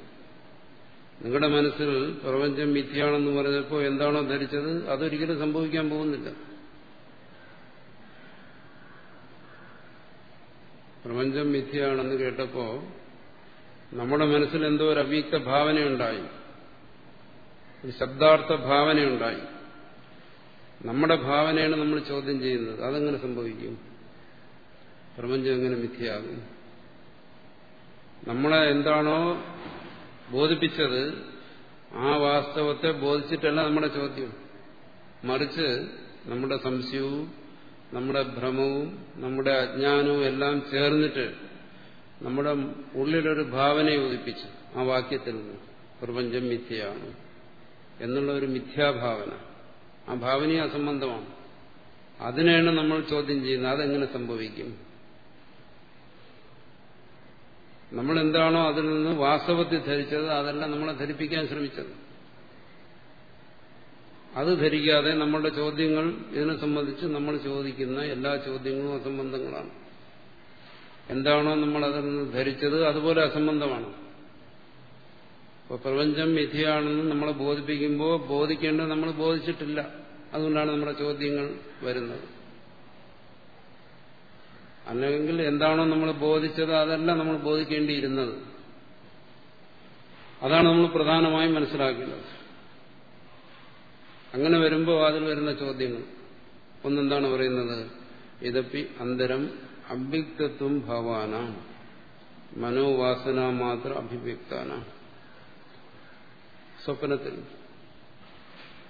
[SPEAKER 1] നിങ്ങളുടെ മനസ്സിൽ പ്രപഞ്ചം മിഥ്യയാണെന്ന് പറഞ്ഞപ്പോൾ എന്താണോ ധരിച്ചത് അതൊരിക്കലും സംഭവിക്കാൻ പോകുന്നില്ല. പ്രപഞ്ചം മിഥ്യയാണെന്ന് കേട്ടപ്പോൾ നമ്മുടെ മനസ്സിൽ എന്തോ ഒരു അവ്യക്ത ഭാവനയുണ്ടായി ഒരു ശബ്ദാർത്ഥ ഭാവനയുണ്ടായി നമ്മുടെ ഭാവനയാണ് നമ്മൾ ചോദ്യം ചെയ്യുന്നത്. അതെങ്ങനെ സംഭവിക്കും? പ്രപഞ്ചം എങ്ങനെ മിഥ്യയാകും? നമ്മളെ എന്താണോ ബോധിപ്പിച്ചത് ആ വാസ്തവത്തെ ബോധിച്ചിട്ടല്ല നമ്മുടെ ചോദ്യം. മറിച്ച് നമ്മുടെ സംശയവും നമ്മുടെ ഭ്രമവും നമ്മുടെ അജ്ഞാനവും എല്ലാം ചേർന്നിട്ട് നമ്മുടെ ഉള്ളിലൊരു ഭാവനയെ ഉദിപ്പിച്ചു ആ വാക്യത്തിൽ നിന്ന് പ്രപഞ്ചം മിഥ്യയാണ് എന്നുള്ള ഒരു മിഥ്യാഭാവന. ആ ഭാവനയെ അസംബന്ധമാണ്. അതിനെയാണ് നമ്മൾ ചോദ്യം ചെയ്യുന്നത്. അതെങ്ങനെ സംഭവിക്കും? നമ്മൾ എന്താണോ അതിൽ നിന്ന് വാസ്തവത്തിൽ ധരിച്ചത് അതല്ല നമ്മളെ ധരിപ്പിക്കാൻ ശ്രമിച്ചത്. അത് ധരിക്കാതെ നമ്മളുടെ ചോദ്യങ്ങൾ ഇതിനെ സംബന്ധിച്ച് നമ്മൾ ചോദിക്കുന്ന എല്ലാ ചോദ്യങ്ങളും അസംബന്ധങ്ങളാണ്. എന്താണോ നമ്മൾ അതിൽ നിന്ന് ധരിച്ചത് അതുപോലെ അസംബന്ധമാണ്. അപ്പോൾ പ്രപഞ്ചം വിധിയാണെന്ന് നമ്മളെ ബോധിപ്പിക്കുമ്പോൾ ബോധിക്കേണ്ടത് നമ്മൾ ബോധിച്ചിട്ടില്ല. അതുകൊണ്ടാണ് നമ്മുടെ ചോദ്യങ്ങൾ വരുന്നത്. അല്ലെങ്കിൽ എന്താണോ നമ്മൾ ബോധിച്ചത് അതല്ല നമ്മൾ ബോധിക്കേണ്ടിയിരുന്നത്. അതാണ് നമ്മൾ പ്രധാനമായും മനസ്സിലാക്കേണ്ടത്. അങ്ങനെ വരുമ്പോൾ അതിൽ വരുന്ന ചോദ്യങ്ങൾ. ഒന്നെന്താണ് പറയുന്നത്? ഇതപ്പി അന്തരം അഭ്യക്തത്വം ഭവാന. മനോവാസന മാത്രം അഭിവ്യക്താന. സ്വപ്നത്തിൽ.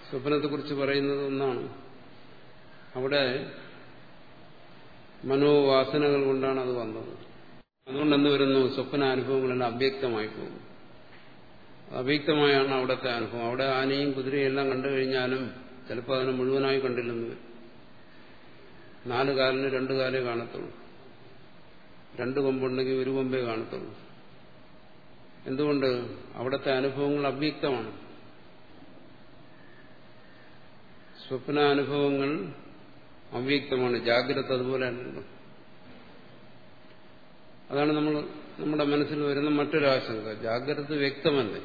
[SPEAKER 1] സ്വപ്നത്തെക്കുറിച്ച് പറയുന്നത് ഒന്നാണ്. അവിടെ മനോവാസനകൾ കൊണ്ടാണ് അത് വന്നത്. അതുകൊണ്ട് എന്ത് വരുന്നു സ്വപ്നാനുഭവങ്ങളെല്ലാം അവ്യക്തമായി പോകും അവ്യക്തമായാണ് അവിടുത്തെ അനുഭവം. അവിടെ ആനയും കുതിരയും എല്ലാം കണ്ടു കഴിഞ്ഞാലും ചിലപ്പോൾ അതിനെ മുഴുവനായി കണ്ടില്ലെന്ന് വരും. നാല് കാലിന് രണ്ടു കാലേ കാണത്തുള്ളൂ. രണ്ട് കൊമ്പുണ്ടെങ്കിൽ ഒരു കൊമ്പേ കാണത്തുള്ളൂ. എന്തുകൊണ്ട്? അവിടുത്തെ അനുഭവങ്ങൾ അവ്യക്തമാണ്. സ്വപ്നാനുഭവങ്ങൾ അവ്യക്തമാണ്. ജാഗ്രത അതുപോലെ അല്ലല്ലോ അതാണ് നമ്മൾ നമ്മുടെ മനസ്സിൽ വരുന്ന മറ്റൊരു ആശങ്ക. ജാഗ്രത വ്യക്തമല്ലേ?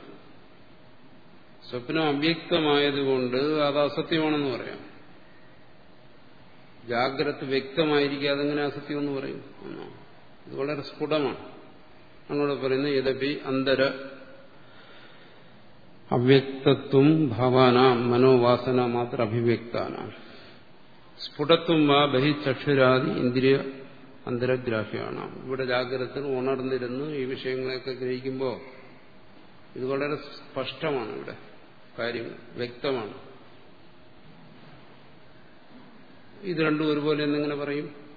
[SPEAKER 1] സ്വപ്നം അവ്യക്തമായതുകൊണ്ട് അത് അസത്യമാണെന്ന് പറയാം. ജാഗ്രത വ്യക്തമായിരിക്കാതെ അതെങ്ങനെ അസത്യം എന്ന് പറയും ഇത് വളരെ സ്ഫുടമാണ്. അങ്ങോട്ട് പറയുന്നത് യഥപി അന്തര അവ്യക്തത്വം ഭാവാന മനോവാസന മാത്ര അഭിവ്യക്താന സ്ഫുടത്വം വാ ബഹിചക്ഷുരാദി ഇന്ദ്രിയ അന്തരഗ്രാഹ്യമാണ് ഇവിടെ ജാഗ്രതത്തിൽ ഉണർന്നിരുന്നു ഈ വിഷയങ്ങളെയൊക്കെ ഗ്രഹിക്കുമ്പോൾ ഇത് വളരെ സ്പഷ്ടമാണ് ഇവിടെ. കാര്യങ്ങൾ വ്യക്തമാണ്. ഇത് രണ്ടും ഒരുപോലെ എന്നിങ്ങനെ പറയും?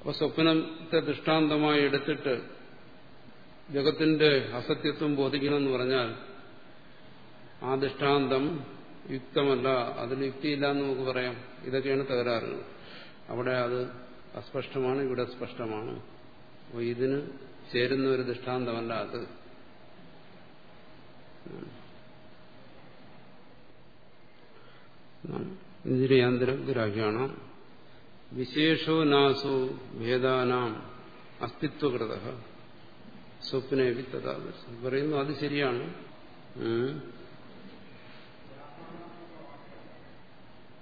[SPEAKER 1] അപ്പൊ സ്വപ്നത്തെ ദൃഷ്ടാന്തമായി എടുത്തിട്ട് ജഗത്തിന്റെ അസത്യത്വം ബോധിക്കണമെന്ന് പറഞ്ഞാൽ ആ ദൃഷ്ടാന്തം യുക്തമല്ല അതിൽ യുക്തിയില്ല എന്ന് നമുക്ക് പറയാം. ഇതൊക്കെയാണ് തകരാറുകൾ. അവിടെ അത് അസ്പഷ്ടമാണ് ഇവിടെ സ്പഷ്ടമാണ് അപ്പോൾ ഇതിന് ചേരുന്ന ഒരു ദൃഷ്ടാന്തമല്ല അത്. ഇന്ദ്രിയാന്തരഗ്രാഹ്യാണ് വിശേഷോ നാസോ ഭേദാനാം അസ്തിത്വകൃത. സ്വപ്നേവി തഥാദർശം പറയുന്നു അത് ശരിയാണ്.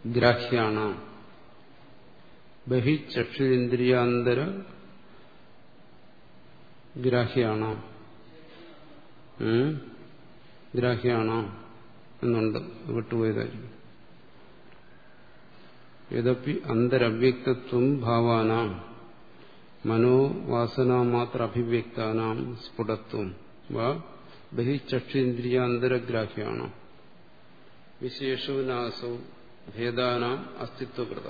[SPEAKER 1] ഗ്രാഹ്യാണ. ബഹിചക്ഷുരേന്ദ്രിയാന്തര ഗ്രാഹ്യാണ. ഗ്രാഹ്യാണ എന്നുണ്ട്. വിട്ടുപോയതായിരിക്കും. യദപ്പി അന്തരവ്യക്തത്വം ഭാവാനാം മനോവാസനാമാത്ര അഭിവ്യക്താനാം സ്ഫുടത്വം വാ ബഹിചക്ഷുന്ദ്രിയാന്തരഗ്രാഹ്യാണ് വിശേഷവിനാസോ ഭേദാനാം അസ്തിത്വകൃത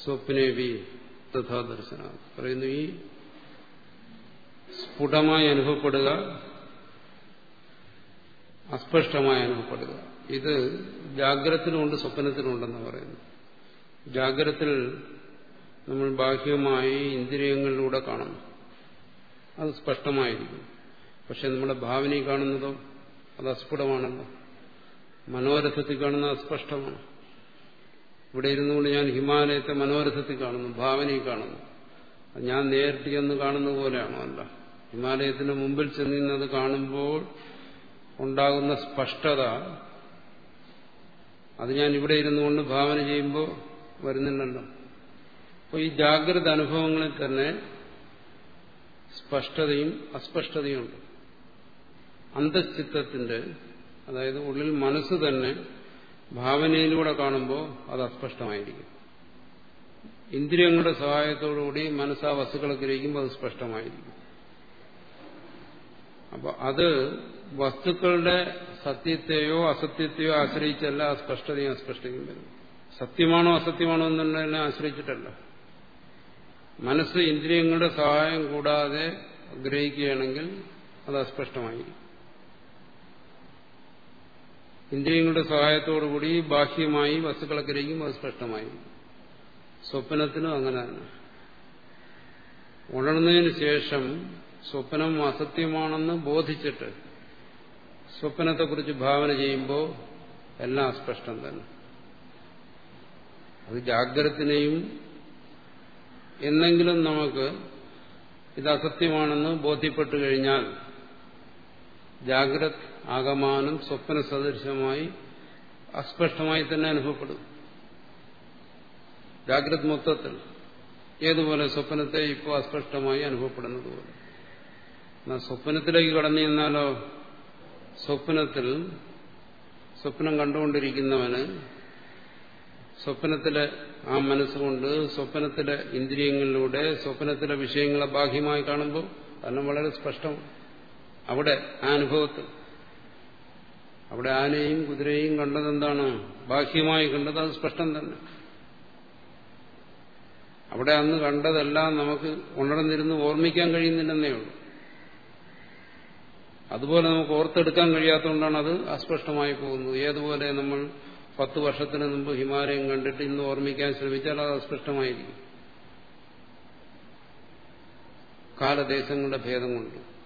[SPEAKER 1] സ്വപ്നേവി തഥാ ദർശന പറയുന്നു ഈ സ്ഫുടമായി അനുഭവപ്പെടുക അസ്പഷ്ടമായി അനുഭവപ്പെടുക ഇത് ജാഗ്രതത്തിനുമുണ്ട് സ്വപ്നത്തിലുണ്ടെന്ന് പറയുന്നു. ജാഗ്രത്തിൽ നമ്മൾ ബാഹ്യമായി ഇന്ദ്രിയങ്ങളിലൂടെ കാണുന്നു. അത് സ്പഷ്ടമായിരിക്കും. പക്ഷെ നമ്മുടെ ഭാവനയിൽ കാണുന്നതോ അത് അസ്ഫുടമാണല്ലോ. മനോരഥത്തിൽ കാണുന്നത് അസ്പഷ്ടമാണ്. ഇവിടെ ഇരുന്നുകൊണ്ട് ഞാൻ ഹിമാലയത്തെ മനോരഥത്തിൽ കാണുന്നു ഭാവനയിൽ കാണുന്നു. ഞാൻ നേരിട്ട് ചെന്ന് കാണുന്ന പോലെയാണോ അല്ല. ഹിമാലയത്തിന് മുമ്പിൽ ചെന്നിന്നത് കാണുമ്പോൾ ഉണ്ടാകുന്ന സ്പഷ്ടത അത് ഞാൻ ഇവിടെ ഇരുന്നുകൊണ്ട് ഭാവന ചെയ്യുമ്പോൾ വരുന്നില്ലല്ലോ. അപ്പോൾ ഈ ജാഗ്രത അനുഭവങ്ങളിൽ തന്നെ സ്പഷ്ടതയും അസ്പഷ്ടതയും ഉണ്ട്. അന്തഃചിത്തത്തിന്റെ അതായത് ഉള്ളിൽ മനസ്സ് തന്നെ ഭാവനയിലൂടെ കാണുമ്പോൾ അത് അസ്പഷ്ടമായിരിക്കും. ഇന്ദ്രിയങ്ങളുടെ സഹായത്തോടുകൂടി മനസ്സാ വസ്തുക്കളെ ഗ്രഹിക്കുമ്പോൾ അത് സ്പഷ്ടമായിരിക്കും. അപ്പോൾ അത് വസ്തുക്കളുടെ സത്യത്തെയോ അസത്യത്തെയോ ആശ്രയിച്ചല്ല സ്പഷ്ടതയും അസ്പഷ്ടതയും വരും സത്യമാണോ അസത്യമാണോ എന്നുള്ളതിനെ ആശ്രയിച്ചിട്ടല്ല. മനസ്സ് ഇന്ദ്രിയങ്ങളുടെ സഹായം കൂടാതെ ഗ്രഹിക്കുകയാണെങ്കിൽ അത് അസ്പഷ്ടമായിരിക്കും ഇന്ദ്രിയങ്ങളുടെ സഹായത്തോടുകൂടി ബാഹ്യമായി വസ്തുക്കളെ ഗ്രഹിക്കും അത് സ്പഷ്ടമായിരിക്കും സ്വപ്നത്തിനും അങ്ങനെ തന്നെ. ഉണർന്നതിന് ശേഷം സ്വപ്നം അസത്യമാണെന്ന് ബോധിച്ചിട്ട് സ്വപ്നത്തെക്കുറിച്ച് ഭാവന ചെയ്യുമ്പോൾ എല്ലാം അസ്പഷ്ടം തന്നെ. അത് ജാഗ്രതത്തിനെയും എന്നെങ്കിലും നമുക്ക് ഇത് അസത്യമാണെന്ന് ബോധ്യപ്പെട്ടു കഴിഞ്ഞാൽ ജാഗ്രത് ആകമാനം സ്വപ്ന സദൃശമായി അസ്പഷ്ടമായി തന്നെ അനുഭവപ്പെടും. ജാഗ്രത് മൊത്തത്തിൽ ഏതുപോലെ സ്വപ്നത്തെ ഇപ്പോൾ അസ്പഷ്ടമായി അനുഭവപ്പെടുന്നത് പോലെ എന്നാൽ സ്വപ്നത്തിലേക്ക് കടന്നു ചെന്നാലോ സ്വപ്നത്തിൽ സ്വപ്നം കണ്ടുകൊണ്ടിരിക്കുന്നവന് സ്വപ്നത്തിലെ ആ മനസ്സുകൊണ്ട് സ്വപ്നത്തിലെ ഇന്ദ്രിയങ്ങളിലൂടെ സ്വപ്നത്തിലെ വിഷയങ്ങളെ ബാഹ്യമായി കാണുമ്പോൾ കാരണം വളരെ സ്പഷ്ടം. അവിടെ ആ അനുഭവത്തിൽ. അവിടെ ആനയും കുതിരയും കണ്ടതെന്താണ്? ബാഹ്യമായി കണ്ടത് അത് സ്പഷ്ടം തന്നെ. അവിടെ അന്ന് കണ്ടതെല്ലാം നമുക്ക് ഉണർന്നിരുന്ന് ഓർമ്മിക്കാൻ കഴിയുന്നില്ലെന്നേ ഉള്ളൂ. അതുപോലെ നമുക്ക് ഓർത്തെടുക്കാൻ കഴിയാത്തതുകൊണ്ടാണ് അത് അസ്പഷ്ടമായി പോകുന്നത്. ഏതുപോലെ നമ്മൾ പത്ത് വർഷത്തിന് മുമ്പ് ഹിമാലയം കണ്ടിട്ട് ഇന്ന് ഓർമ്മിക്കാൻ ശ്രമിച്ചാൽ അത് അസ്പഷ്ടമായിരിക്കും. കാലദേശങ്ങളുടെ ഭേദം കൊണ്ട്.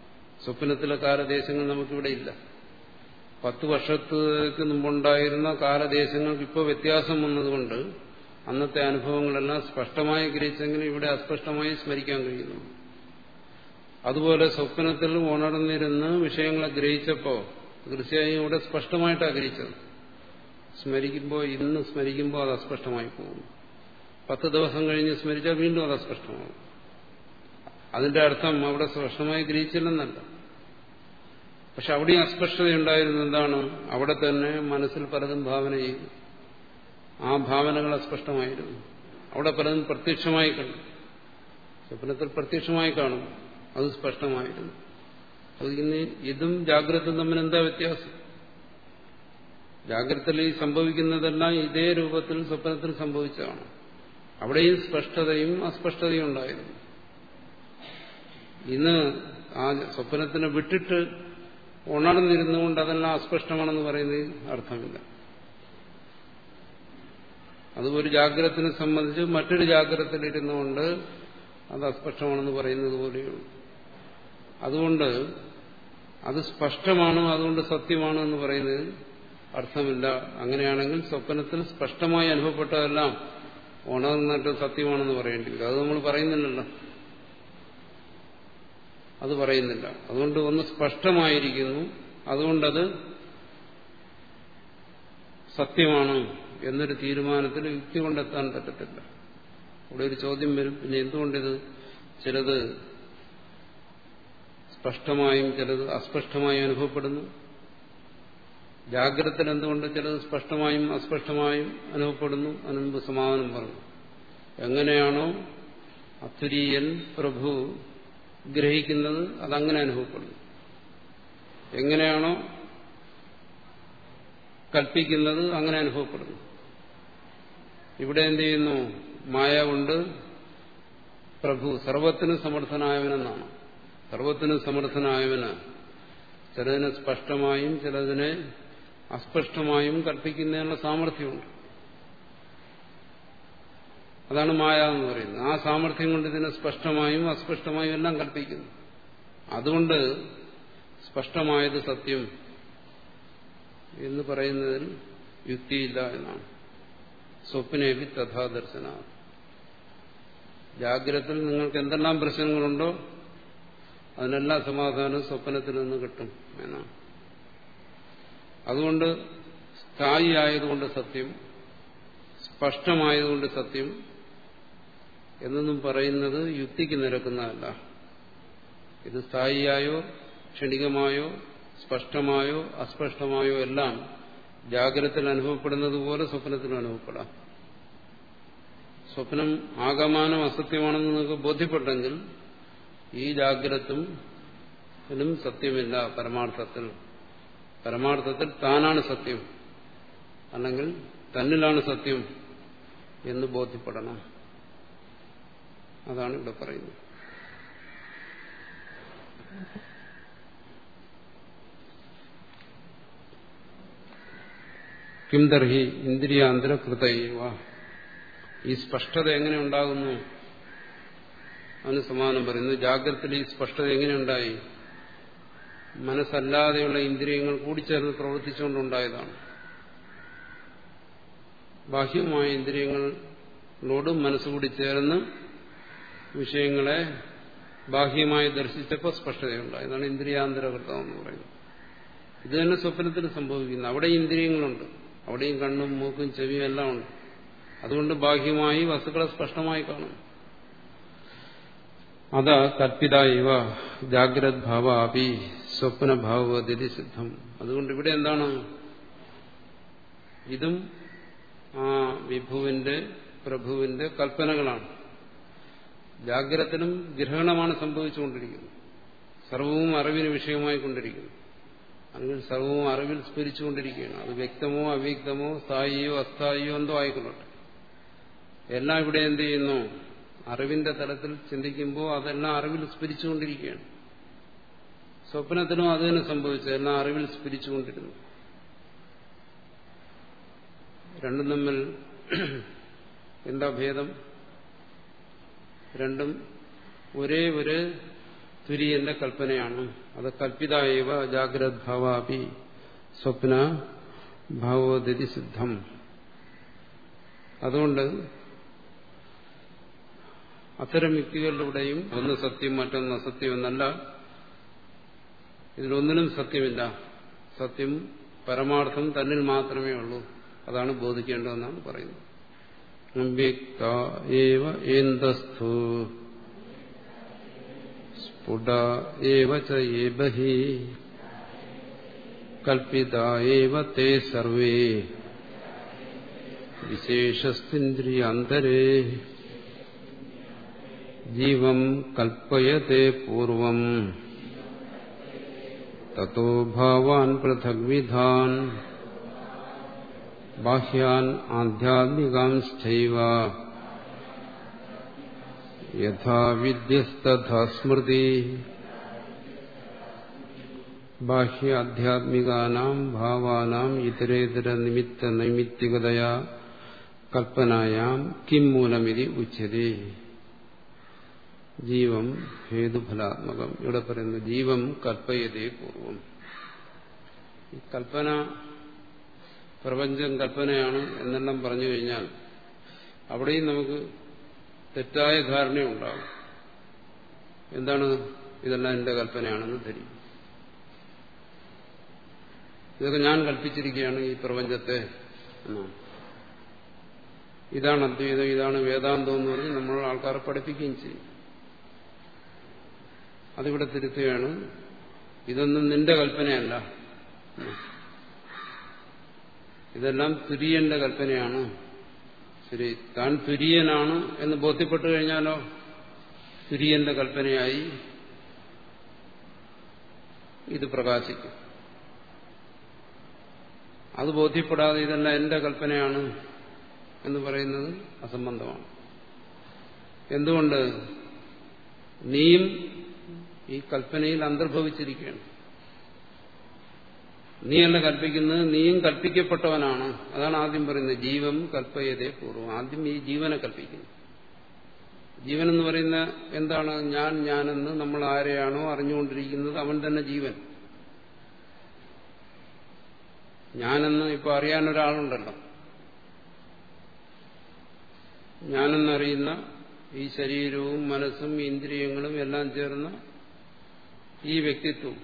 [SPEAKER 1] സ്വപ്നത്തിലെ കാലദേശങ്ങൾ നമുക്കിവിടെ ഇല്ല. പത്ത് വർഷത്തേക്ക് മുമ്പുണ്ടായിരുന്ന കാലദേശങ്ങൾക്ക് ഇപ്പോൾ വ്യത്യാസം വന്നതുകൊണ്ട് അന്നത്തെ അനുഭവങ്ങളെല്ലാം സ്പഷ്ടമായി ഗ്രഹിച്ചെങ്കിലും ഇവിടെ അസ്പഷ്ടമായി സ്മരിക്കാൻ കഴിയുന്നു. അതുപോലെ സ്വപ്നത്തിൽ ഉണർന്നിരുന്ന് വിഷയങ്ങളെ ഗ്രഹിച്ചപ്പോൾ തീർച്ചയായും ഇവിടെ സ്പഷ്ടമായിട്ടാണ് ഗ്രഹിച്ചത്. സ്മരിക്കുമ്പോൾ ഇന്ന് സ്മരിക്കുമ്പോൾ അത് അസ്പഷ്ടമായി പോകും പത്ത് ദിവസം കഴിഞ്ഞ് സ്മരിച്ചാൽ വീണ്ടും അത് അസ്പഷ്ടമാകും. അതിന്റെ അർത്ഥം അവിടെ സ്പഷ്ടമായി ഗ്രഹിച്ചില്ലെന്നല്ല. പക്ഷെ അവിടെയും അസ്പഷ്ടതയുണ്ടായിരുന്നു. എന്താണ്? അവിടെ തന്നെ മനസ്സിൽ പലതും ഭാവന ചെയ്തു. ആ ഭാവനകൾ അസ്പഷ്ടമായിരുന്നു. അവിടെ പലതും പ്രത്യക്ഷമായി കണ്ടു. സ്വപ്നത്തിൽ പ്രത്യക്ഷമായി കാണും. അത് സ്പഷ്ടമായിരുന്നു. അത് ഇന്ന് ഇതും ജാഗ്രതയും തമ്മിൽ എന്താ വ്യത്യാസം? ജാഗ്രതയിൽ സംഭവിക്കുന്നതെല്ലാം ഇതേ രൂപത്തിൽ സ്വപ്നത്തിൽ സംഭവിച്ചതാണ്. അവിടെയും സ്പഷ്ടതയും അസ്പഷ്ടതയും ഉണ്ടായിരുന്നു. ഇന്ന് ആ സ്വപ്നത്തിനെ വിട്ടിട്ട് ഉണർന്നിരുന്നുകൊണ്ട് അതെല്ലാം അസ്പഷ്ടമാണെന്ന് പറയുന്നത് അർത്ഥമില്ല. അത് ഒരു ജാഗ്രതത്തിനെ സംബന്ധിച്ച് മറ്റൊരു ജാഗ്രതയിലിരുന്നുകൊണ്ട് അത് അസ്പഷ്ടമാണെന്ന് പറയുന്നത് പോലെയുള്ളൂ. അതുകൊണ്ട് അത് സ്പഷ്ടമാണ് അതുകൊണ്ട് സത്യമാണ് എന്ന് പറയുന്നത് അർത്ഥമില്ല. അങ്ങനെയാണെങ്കിൽ സ്വപ്നത്തിൽ സ്പഷ്ടമായി അനുഭവപ്പെട്ടതെല്ലാം ഉണർന്നിട്ട് സത്യമാണെന്ന് പറയേണ്ടി വരും അത് നമ്മൾ പറയുന്നില്ലല്ലോ. അത് പറയുന്നില്ല. അതുകൊണ്ട് ഒന്ന് സ്പഷ്ടമായിരിക്കുന്നു. അതുകൊണ്ടത് സത്യമാണ് എന്നൊരു തീരുമാനത്തിൽ യുക്തി കൊണ്ടെത്താൻ പറ്റത്തില്ല. ഇവിടെ ഒരു ചോദ്യം വരും. പിന്നെ എന്തുകൊണ്ടിത്? ചിലത് സ്പഷ്ടമായും ചിലത് അസ്പഷ്ടമായും അനുഭവപ്പെടുന്നു. ജാഗ്രതത്തിൽ എന്തുകൊണ്ട് ചിലത് സ്പഷ്ടമായും അസ്പഷ്ടമായും അനുഭവപ്പെടുന്നു അനുമ്പ് സമാധാനം പറഞ്ഞു. എങ്ങനെയാണോ അത്തുരീയൻ പ്രഭു ഗ്രഹിക്കുന്നത് അതങ്ങനെ അനുഭവപ്പെടുന്നു. എങ്ങനെയാണോ കൽപ്പിക്കുന്നത് അങ്ങനെ അനുഭവപ്പെടുന്നു. ഇവിടെ എന്ത് ചെയ്യുന്നു? മായ കൊണ്ട് പ്രഭു. സർവത്തിനും സമർത്ഥനായവനെന്നാണ്. സർവത്തിനും സമർത്ഥനായവന് ചിലതിനെ സ്പഷ്ടമായും ചിലതിനെ അസ്പഷ്ടമായും കൽപ്പിക്കുന്നതിനുള്ള സാമർഥ്യമുണ്ട്. അതാണ് മായ എന്ന് പറയുന്നത്. ആ സാമർഥ്യം കൊണ്ട് ഇതിനെ സ്പഷ്ടമായും അസ്പഷ്ടമായും എല്ലാം കൽപ്പിക്കുന്നു. അതുകൊണ്ട് സ്പഷ്ടമായത് സത്യം എന്ന് പറയുന്നതിൽ യുക്തിയില്ല എന്നാണ്. സ്വപ്നേവി തഥാദർശന ജാഗ്രതത്തിൽ നിങ്ങൾക്ക് എന്തെല്ലാം പ്രശ്നങ്ങളുണ്ടോ അതിനെല്ലാം സമാധാനം സ്വപ്നത്തിൽ നിന്ന് കിട്ടും എന്നാണ്. അതുകൊണ്ട് സ്ഥായി ആയതുകൊണ്ട് സത്യം സ്പഷ്ടമായതുകൊണ്ട് സത്യം എന്നൊന്നും പറയുന്നത് യുക്തിക്ക് നിരക്കുന്നതല്ല. ഇത് സ്ഥായിയായോ ക്ഷണികമായോ സ്പഷ്ടമായോ അസ്പഷ്ടമായോ എല്ലാം ജാഗ്രതത്തിൽ അനുഭവപ്പെടുന്നത് പോലെ സ്വപ്നത്തിലും അനുഭവപ്പെടാം. സ്വപ്നം ആകമാനം അസത്യമാണെന്ന് നിങ്ങൾക്ക് ബോധ്യപ്പെട്ടെങ്കിൽ ഈ ജാഗ്രതും സത്യമില്ല പരമാർത്ഥത്തിൽ. പരമാർത്ഥത്തിൽ താനാണ് സത്യം. അല്ലെങ്കിൽ തന്നിലാണ് സത്യം എന്ന് ബോധ്യപ്പെടണം. അതാണ് ഇവിടെ പറയുന്നത്. കിം തർഹി ഇന്ദ്രിയാന്തര കൃതൈവ ഈ സ്പഷ്ടത എങ്ങനെ ഉണ്ടാകുന്നു? അതിന് സമാനം പറയുന്നു. ജാഗ്രതയിൽ ഈ സ്പഷ്ടത എങ്ങനെയുണ്ടായി മനസ്സല്ലാതെയുള്ള ഇന്ദ്രിയങ്ങൾ കൂടി ചേർന്ന് പ്രവർത്തിച്ചുകൊണ്ടുണ്ടായതാണ്. ബാഹ്യമായ ഇന്ദ്രിയങ്ങളോടും മനസ്സുകൂടി ചേർന്ന് വിഷയങ്ങളെ ബാഹ്യമായി ദർശിച്ചപ്പോൾ സ്പഷ്ടതയുണ്ടായി. അതാണ് ഇന്ദ്രിയാന്തരകൃതം എന്ന് പറയുന്നത്. ഇത് തന്നെ സ്വപ്നത്തിൽ സംഭവിക്കുന്നു. അവിടെ ഇന്ദ്രിയങ്ങളുണ്ട്. അവിടെയും കണ്ണും മൂക്കും ചെവിയും എല്ലാം ഉണ്ട്. അതുകൊണ്ട് ബാഹ്യമായി വസ്തുക്കളെ സ്പഷ്ടമായി കാണും. അതാ കൽപ്പിത ഇവ ജാഗ്രത് ഭാവ സ്വപ്നഭാവതിഥി സിദ്ധം. അതുകൊണ്ട് ഇവിടെ എന്താണ്? ഇതും ആ വിഭുവിന്റെ പ്രഭുവിന്റെ കൽപ്പനകളാണ്. ജാഗ്രതത്തിനും ഗ്രഹണമാണ് സംഭവിച്ചുകൊണ്ടിരിക്കുന്നത്. സർവവും അറിവിന് വിഷയമായി കൊണ്ടിരിക്കുന്നു. അല്ലെങ്കിൽ സർവവും അറിവിൽ സ്ഫരിച്ചുകൊണ്ടിരിക്കുകയാണ്. അത് വ്യക്തമോ അവ്യക്തമോ സ്ഥായിയോ അസ്ഥായിയോ എന്തോ ആയിക്കൊള്ളട്ടെ. എല്ലാം ഇവിടെ എന്ത് ചെയ്യുന്നു? അറിവിന്റെ തലത്തിൽ ചിന്തിക്കുമ്പോൾ അതെല്ലാം അറിവിൽ സ്ഫരിച്ചുകൊണ്ടിരിക്കുകയാണ്. സ്വപ്നത്തിനും അത് തന്നെ സംഭവിച്ചത്. എല്ലാം അറിവിൽ സ്ഫിരിച്ചുകൊണ്ടിരുന്നു രണ്ടും തമ്മിൽ എന്താ ഭേദം? രണ്ടും ഒരേ ഒരു തുര്യന്റെ കൽപ്പനയാണ്. അത് കൽപ്പിതായവ ജാഗ്രത് ഭാവാപി സ്വപ്ന ഭാവോദതി സിദ്ധം. അതുകൊണ്ട് അത്തരം യുക്തികളിലൂടെയും ഒന്ന് സത്യം മറ്റൊന്ന് അസത്യം എന്നല്ല ഇതിലൊന്നിനും സത്യമില്ല. സത്യം പരമാർത്ഥം തന്നിൽ മാത്രമേ ഉള്ളൂ. അതാണ് ബോധിക്കേണ്ടതെന്നാണ് പറയുന്നത്. ഏന്തസ്ഥു സ്ഫുട ഏവ ച ഏബഹി. കൽപ്പിത ഏവ തേ സർവേ. വിശേഷസ്ഥിന്ദ്രിയാന്തരേ. ജീവം കൽപ്പയത്തെ പൂർവം. തോ ഭാവാൻ പൃഥഗ്വിധാൻ ബാഹ്യാൻ ആധ്യാത്മികാംശ്ചൈവ യഥാ വിദ്യസ്തഥാ സ്മൃതി ബാഹ്യ ആധ്യാത്മികാനാം ഭാവാനാം ഇതരേതര നിമിത്ത നൈമിത്തികതയാ കൽപ്പനായാം കിം മൂലമിതി ഉച്ചതേ ജീവം ഹേതുഫലാത്മകം. ഇവിടെ പറയുന്നു ജീവം കൽപ്പയതേ പൂർവം. ഈ കൽപ്പന പ്രപഞ്ചം കൽപ്പനയാണ് എന്നെല്ലാം പറഞ്ഞു കഴിഞ്ഞാൽ അവിടെയും നമുക്ക് തെറ്റായ ധാരണയുണ്ടാകും എന്താണ് ഇതെല്ലാം എന്റെ കൽപ്പനയാണെന്ന് ധരിക്കും. ഇതൊക്കെ ഞാൻ കൽപ്പിച്ചിരിക്കുകയാണ് ഈ പ്രപഞ്ചത്തെ എന്നാണ്. ഇതാണ് അദ്വൈതം ഇതാണ് വേദാന്തം എന്ന് പറഞ്ഞ് നമ്മൾ ആൾക്കാരെ പഠിപ്പിക്കുകയും ചെയ്യും. അതിവിടെ തിരുത്തുകയാണ്. ഇതൊന്നും നിന്റെ കൽപ്പനയല്ല. ഇതെല്ലാം തുര്യന്റെ കൽപ്പനയാണ്. ശരി താൻ തുര്യനാണ് എന്ന് ബോധ്യപ്പെട്ടു കഴിഞ്ഞാലോ? തുര്യന്റെ കൽപ്പനയായി ഇത് പ്രകാശിക്കും. അത് ബോധ്യപ്പെടാതെ ഇതെല്ലാം എന്റെ കൽപ്പനയാണ് എന്ന് പറയുന്നത് അസംബന്ധമാണ്. എന്തുകൊണ്ട്? നീയും ഈ കൽപ്പനയിൽ അന്തർഭവിച്ചിരിക്കുകയാണ്. നീയല്ല കൽപ്പിക്കുന്നത് നീയും കൽപ്പിക്കപ്പെട്ടവനാണ്. അതാണ് ആദ്യം പറയുന്നത് ജീവം കൽപ്പയതേ പൂർവം. ആദ്യം ഈ ജീവനെ കൽപ്പിക്കുന്നു. ജീവൻ എന്ന് പറയുന്ന എന്താണ്? ഞാൻ ഞാനെന്ന് നമ്മൾ ആരെയാണോ അറിഞ്ഞുകൊണ്ടിരിക്കുന്നത് അവൻ തന്നെ ജീവൻ. ഞാനെന്ന് ഇപ്പൊ അറിയാൻ ഒരാളുണ്ടല്ലോ. ഞാനെന്നറിയുന്ന ഈ ശരീരവും മനസ്സും ഇന്ദ്രിയങ്ങളും എല്ലാം ചേർന്ന ഈ വ്യക്തിത്വം.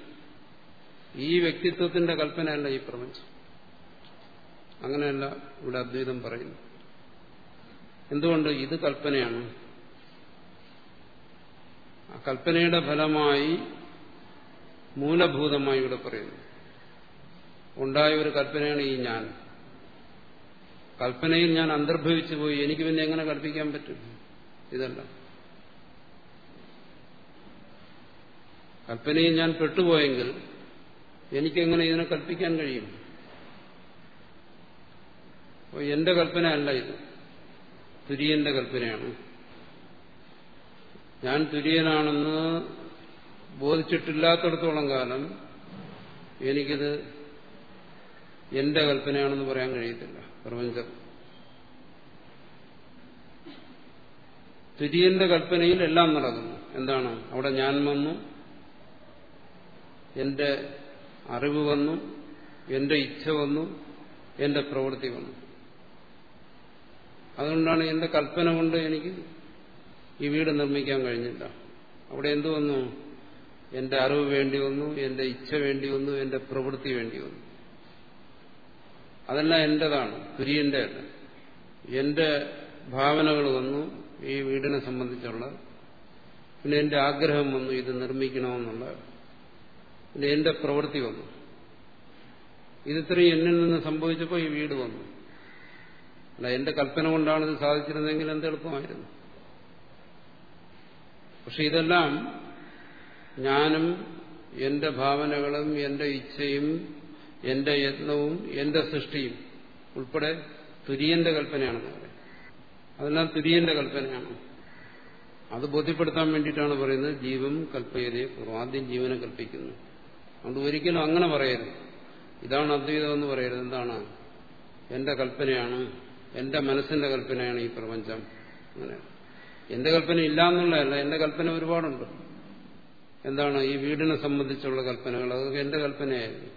[SPEAKER 1] ഈ വ്യക്തിത്വത്തിന്റെ കൽപ്പനയല്ല ഈ പ്രപഞ്ചം. അങ്ങനെയല്ല ഇവിടെ അദ്വൈതം പറയുന്നു എന്തുകൊണ്ട് ഇത് കൽപ്പനയാണ്? ആ കൽപ്പനയുടെ ഫലമായി മൂലഭൂതമായി ഇവിടെ പറയുന്നു. ഉണ്ടായ ഒരു കൽപ്പനയാണ് ഈ ഞാൻ. കൽപ്പനയിൽ ഞാൻ അന്തർഭവിച്ചു പോയി എനിക്ക് പിന്നെ എങ്ങനെ കൽപ്പിക്കാൻ പറ്റും? ഇതല്ല. കൽപ്പനയിൽ ഞാൻ പെട്ടുപോയെങ്കിൽ എനിക്കെങ്ങനെ ഇതിനെ കൽപ്പിക്കാൻ കഴിയും? അപ്പോൾ എന്റെ കൽപ്പന അല്ല ഇത്. തുര്യന്റെ കൽപ്പനയാണ്. ഞാൻ തുര്യനാണെന്ന് ബോധിച്ചിട്ടില്ലാത്തടത്തോളം കാലം എനിക്കിത് എന്റെ കൽപ്പനയാണെന്ന് പറയാൻ കഴിയത്തില്ല പ്രപഞ്ചം. തുര്യന്റെ കൽപ്പനയിൽ എല്ലാം നടക്കുന്നു. എന്താണ്? അവിടെ ഞാൻ വന്നു എന്റെ അറിവ് വന്നു എന്റെ ഇച്ഛ വന്നു എന്റെ പ്രവൃത്തി വന്നു. അതുകൊണ്ടാണ് എന്റെ കൽപ്പന കൊണ്ട് എനിക്ക് ഈ വീട് നിർമ്മിക്കാൻ കഴിഞ്ഞില്ല. അവിടെ എന്തു വന്നു? എന്റെ അറിവ് വേണ്ടി വന്നു എന്റെ ഇച്ഛ വേണ്ടി വന്നു എന്റെ പ്രവൃത്തി വേണ്ടി വന്നു. അതെല്ലാം എന്റേതാണ് തുര്യന്റെ അല്ല എന്റെ ഭാവനകൾ വന്നു ഈ വീടിനെ സംബന്ധിച്ചുള്ള. പിന്നെ എന്റെ ആഗ്രഹം വന്നു ഇത് നിർമ്മിക്കണമെന്നുള്ള. പിന്നെ എന്റെ പ്രവൃത്തി വന്നു. ഇതിത്രയും എന്നിൽ നിന്ന് സംഭവിച്ചപ്പോൾ ഈ വീട് വന്നു. അല്ല എന്റെ കൽപ്പന കൊണ്ടാണ് ഇത് സാധിച്ചിരുന്നെങ്കിൽ എന്ത് എളുപ്പമായിരുന്നു. പക്ഷെ ഇതെല്ലാം ഞാനും എന്റെ ഭാവനകളും എന്റെ ഇച്ഛയും എന്റെ യത്നവും എന്റെ സൃഷ്ടിയും ഉൾപ്പെടെ തുര്യന്റെ കൽപ്പനയാണെന്ന് പറയാം അതെല്ലാം തുര്യന്റെ കൽപ്പനയാണ്. അത് ബോധ്യപ്പെടുത്താൻ വേണ്ടിയിട്ടാണ് പറയുന്നത് ജീവം കൽപ്പയതയെ ആദ്യം ജീവനെ കൽപ്പിക്കുന്നു. അതുകൊണ്ട് ഒരിക്കലും അങ്ങനെ പറയരുത്. ഇതാണ് അദ്വൈതം എന്ന് പറയരുത്. എന്താണ്? എന്റെ കൽപ്പനയാണ്. എന്റെ മനസ്സിന്റെ കൽപ്പനയാണ് ഈ പ്രപഞ്ചം. അങ്ങനെ. എന്റെ കൽപ്പന ഇല്ല എന്നുള്ളതല്ല. എന്റെ കൽപ്പന ഒരുപാടുണ്ട്. എന്താണ്? ഈ വീടിനെ സംബന്ധിച്ചുള്ള കൽപ്പനകൾ. അതൊക്കെ എന്റെ കൽപ്പനയായിരുന്നു.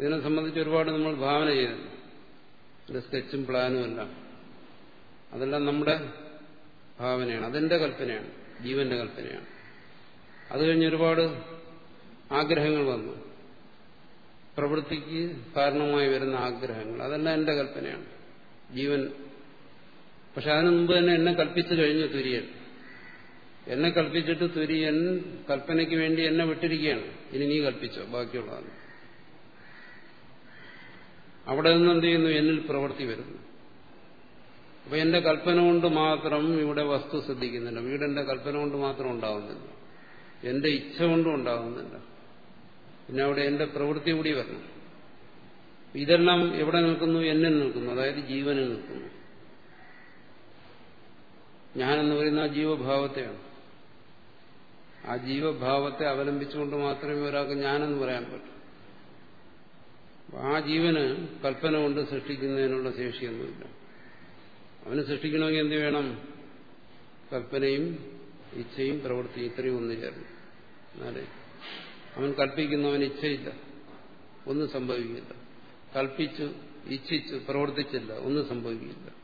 [SPEAKER 1] ഇതിനെ സംബന്ധിച്ച് ഒരുപാട് നമ്മൾ ഭാവന ചെയ്യുന്നു എന്റെ സ്കെച്ചും പ്ലാനും എല്ലാം. അതെല്ലാം നമ്മുടെ ഭാവനയാണ്. അതെന്റെ കൽപ്പനയാണ്. ജീവന്റെ കൽപ്പനയാണ്. അത് കഴിഞ്ഞ് ഒരുപാട് ആഗ്രഹങ്ങൾ വന്നു. പ്രവൃത്തിക്ക് കാരണമായി വരുന്ന ആഗ്രഹങ്ങൾ. അതെല്ലാം എന്റെ കൽപ്പനയാണ്. ജീവൻ. പക്ഷെ അതിനു മുമ്പ് തന്നെ എന്നെ കൽപ്പിച്ചു കഴിഞ്ഞു തുര്യൻ. എന്നെ കൽപ്പിച്ചിട്ട് തുര്യൻ കൽപ്പനയ്ക്ക് വേണ്ടി എന്നെ വിട്ടിരിക്കുകയാണ്. ഇനി നീ കൽപ്പിച്ചോ? ബാക്കിയുള്ളതാണ്. അവിടെ നിന്ന് എന്ത് ചെയ്യുന്നു? എന്നിൽ പ്രവൃത്തി വരുന്നു. അപ്പൊ എന്റെ കൽപ്പന കൊണ്ട് മാത്രം ഇവിടെ വസ്തു ശ്രദ്ധിക്കുന്നില്ല വീടെന്റെ കൽപ്പന കൊണ്ട് മാത്രം ഉണ്ടാവുന്നില്ല. എന്റെ ഇച്ഛ കൊണ്ടും ഉണ്ടാവുന്നില്ല. പിന്നെ അവിടെ എന്റെ പ്രവൃത്തി കൂടി വരണം. ഇതെല്ലാം എവിടെ നിൽക്കുന്നു എന്നിൽ നിൽക്കുന്നു അതായത് ജീവനിൽ നിൽക്കുന്നു. ഞാനെന്ന് പറയുന്ന ആ ജീവഭാവത്തെയാണ്. ആ ജീവഭാവത്തെ അവലംബിച്ചുകൊണ്ട് മാത്രമേ ഒരാൾക്ക് ഞാനെന്ന് പറയാൻ പറ്റൂ. ആ ജീവന് കൽപ്പന കൊണ്ട് സൃഷ്ടിക്കുന്നതിനുള്ള ശേഷിയൊന്നുമില്ല. അവന് സൃഷ്ടിക്കണമെങ്കിൽ എന്ത് വേണം? കൽപ്പനയും ഇച്ഛയും പ്രവൃത്തിയും ഇത്രയും ഒന്നു ചേർന്നു എന്നാലേ അവൻ കൽപ്പിക്കുന്നവൻ ഇച്ഛയില്ല. ഒന്നും സംഭവിക്കില്ല. കൽപ്പിച്ചു ഇച്ഛിച്ചു പ്രവർത്തിച്ചില്ല. ഒന്നും സംഭവിക്കില്ല.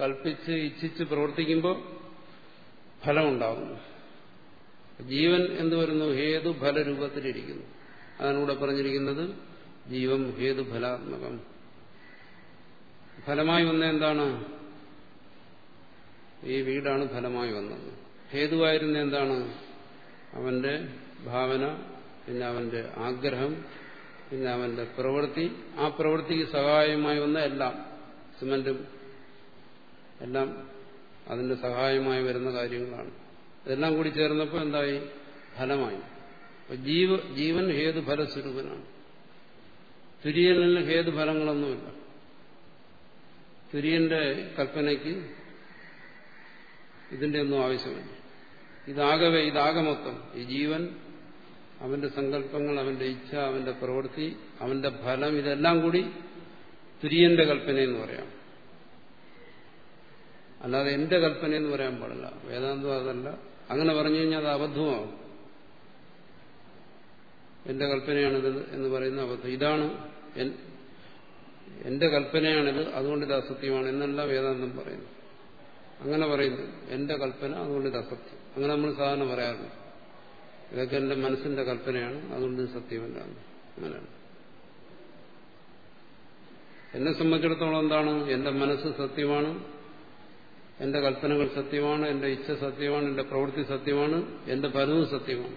[SPEAKER 1] കൽപ്പിച്ച് ഇച്ഛിച്ച് പ്രവർത്തിക്കുമ്പോൾ ഫലമുണ്ടാകുന്നു. ജീവൻ എന്ന് വരുന്നു ഹേതു ഫലരൂപത്തിലിരിക്കുന്നു അതാണ് ഇവിടെ പറഞ്ഞിരിക്കുന്നത് ജീവം ഹേതു ഫലാത്മകം. ഫലമായി വന്ന എന്താണ്? ഈ വീടാണ് ഫലമായി വന്നത്. ഹേതുവായിരുന്ന എന്താണ്? അവന്റെ ഭാവന പിന്നെ അവന്റെ ആഗ്രഹം പിന്നെ അവന്റെ പ്രവൃത്തി ആ പ്രവൃത്തിക്ക് സഹായമായി വന്ന എല്ലാം സിമന്റും എല്ലാം അതിന്റെ സഹായമായി വരുന്ന കാര്യങ്ങളാണ്. ഇതെല്ലാം കൂടി ചേർന്നപ്പോൾ എന്തായി? ഫലമായി. ജീവ ജീവൻ ഹേതു ഫലസ്വരൂപനാണ്. തുര്യനിൽ ഹേതു ഫലങ്ങളൊന്നുമില്ല. തുര്യന്റെ കൽപ്പനയ്ക്ക് ഇതിന്റെ ഒന്നും ആവശ്യമില്ല. ഇതാകവേ ഇതാകെ മൊത്തം ഈ ജീവൻ അവന്റെ സങ്കല്പങ്ങൾ അവന്റെ ഇച്ഛ അവന്റെ പ്രവൃത്തി അവന്റെ ഫലം ഇതെല്ലാം കൂടി തുര്യന്റെ കൽപ്പനയെന്ന് പറയാം. അല്ലാതെ എന്റെ കൽപ്പന എന്ന് പറയാൻ പാടില്ല. വേദാന്തം അതല്ല. അങ്ങനെ പറഞ്ഞു കഴിഞ്ഞാൽ അത് അബദ്ധമാവും എന്റെ കൽപ്പനയാണിത് എന്ന് പറയുന്ന അബദ്ധം. ഇതാണ് എന്റെ കൽപ്പനയാണിത്. അതുകൊണ്ട് ഇത് അസത്യമാണ് എന്നല്ല വേദാന്തം പറയുന്നു അങ്ങനെ പറയുന്നു എന്റെ കൽപ്പന അതുകൊണ്ട് ഇത് അസത്യം. അങ്ങനെ നമ്മൾ സാധാരണ പറയാറുണ്ട്. ഇതൊക്കെ എന്റെ മനസ്സിന്റെ കൽപ്പനയാണ്. അതുകൊണ്ട് സത്യമല്ല. അങ്ങനെയാണ്. എന്നെ സംബന്ധിച്ചിടത്തോളം എന്താണ്? എന്റെ മനസ്സ് സത്യമാണ്. എന്റെ കൽപ്പനകൾ സത്യമാണ്. എന്റെ ഇച്ഛ സത്യമാണ്. എന്റെ പ്രവൃത്തി സത്യമാണ്. എന്റെ ഫലവും സത്യമാണ്.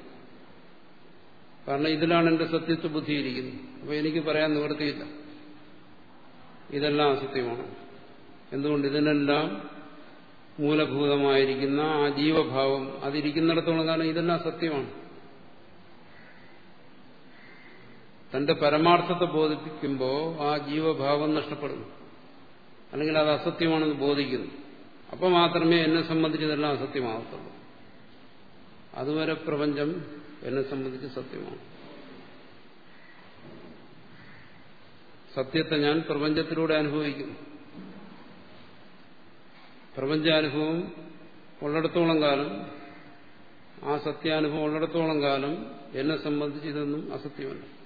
[SPEAKER 1] കാരണം ഇതിലാണ് എന്റെ സത്യത്വ ബുദ്ധി ഇരിക്കുന്നത്. അപ്പൊ എനിക്ക് പറയാൻ നിവൃത്തിയില്ല. ഇതെല്ലാം അസത്യമാണ്. എന്തുകൊണ്ട്? ഇതിനെല്ലാം മൂലഭൂതമായിരിക്കുന്ന ആ ജീവഭാവം അതിരിക്കുന്നിടത്തോളം കാരണം ഇതെല്ലാം സത്യമാണ്. തന്റെ പരമാർത്ഥത്തെ ബോധിപ്പിക്കുമ്പോൾ ആ ജീവഭാവം നഷ്ടപ്പെടുന്നു. അല്ലെങ്കിൽ അത് അസത്യമാണെന്ന് ബോധിക്കുന്നു. അപ്പൊ മാത്രമേ എന്നെ സംബന്ധിച്ച് ഇതെല്ലാം അസത്യമാകത്തുള്ളൂ. അതുവരെ പ്രപഞ്ചം എന്നെ സംബന്ധിച്ച് സത്യമാണ്. സത്യത്തെ ഞാൻ പ്രപഞ്ചത്തിലൂടെ അനുഭവിക്കുന്നു. പ്രപഞ്ചാനുഭവം ഉള്ളിടത്തോളം കാലം ആ സത്യാനുഭവം ഉള്ളിടത്തോളം കാലം എന്നെ സംബന്ധിച്ച് ഇതൊന്നും അസത്യമല്ല.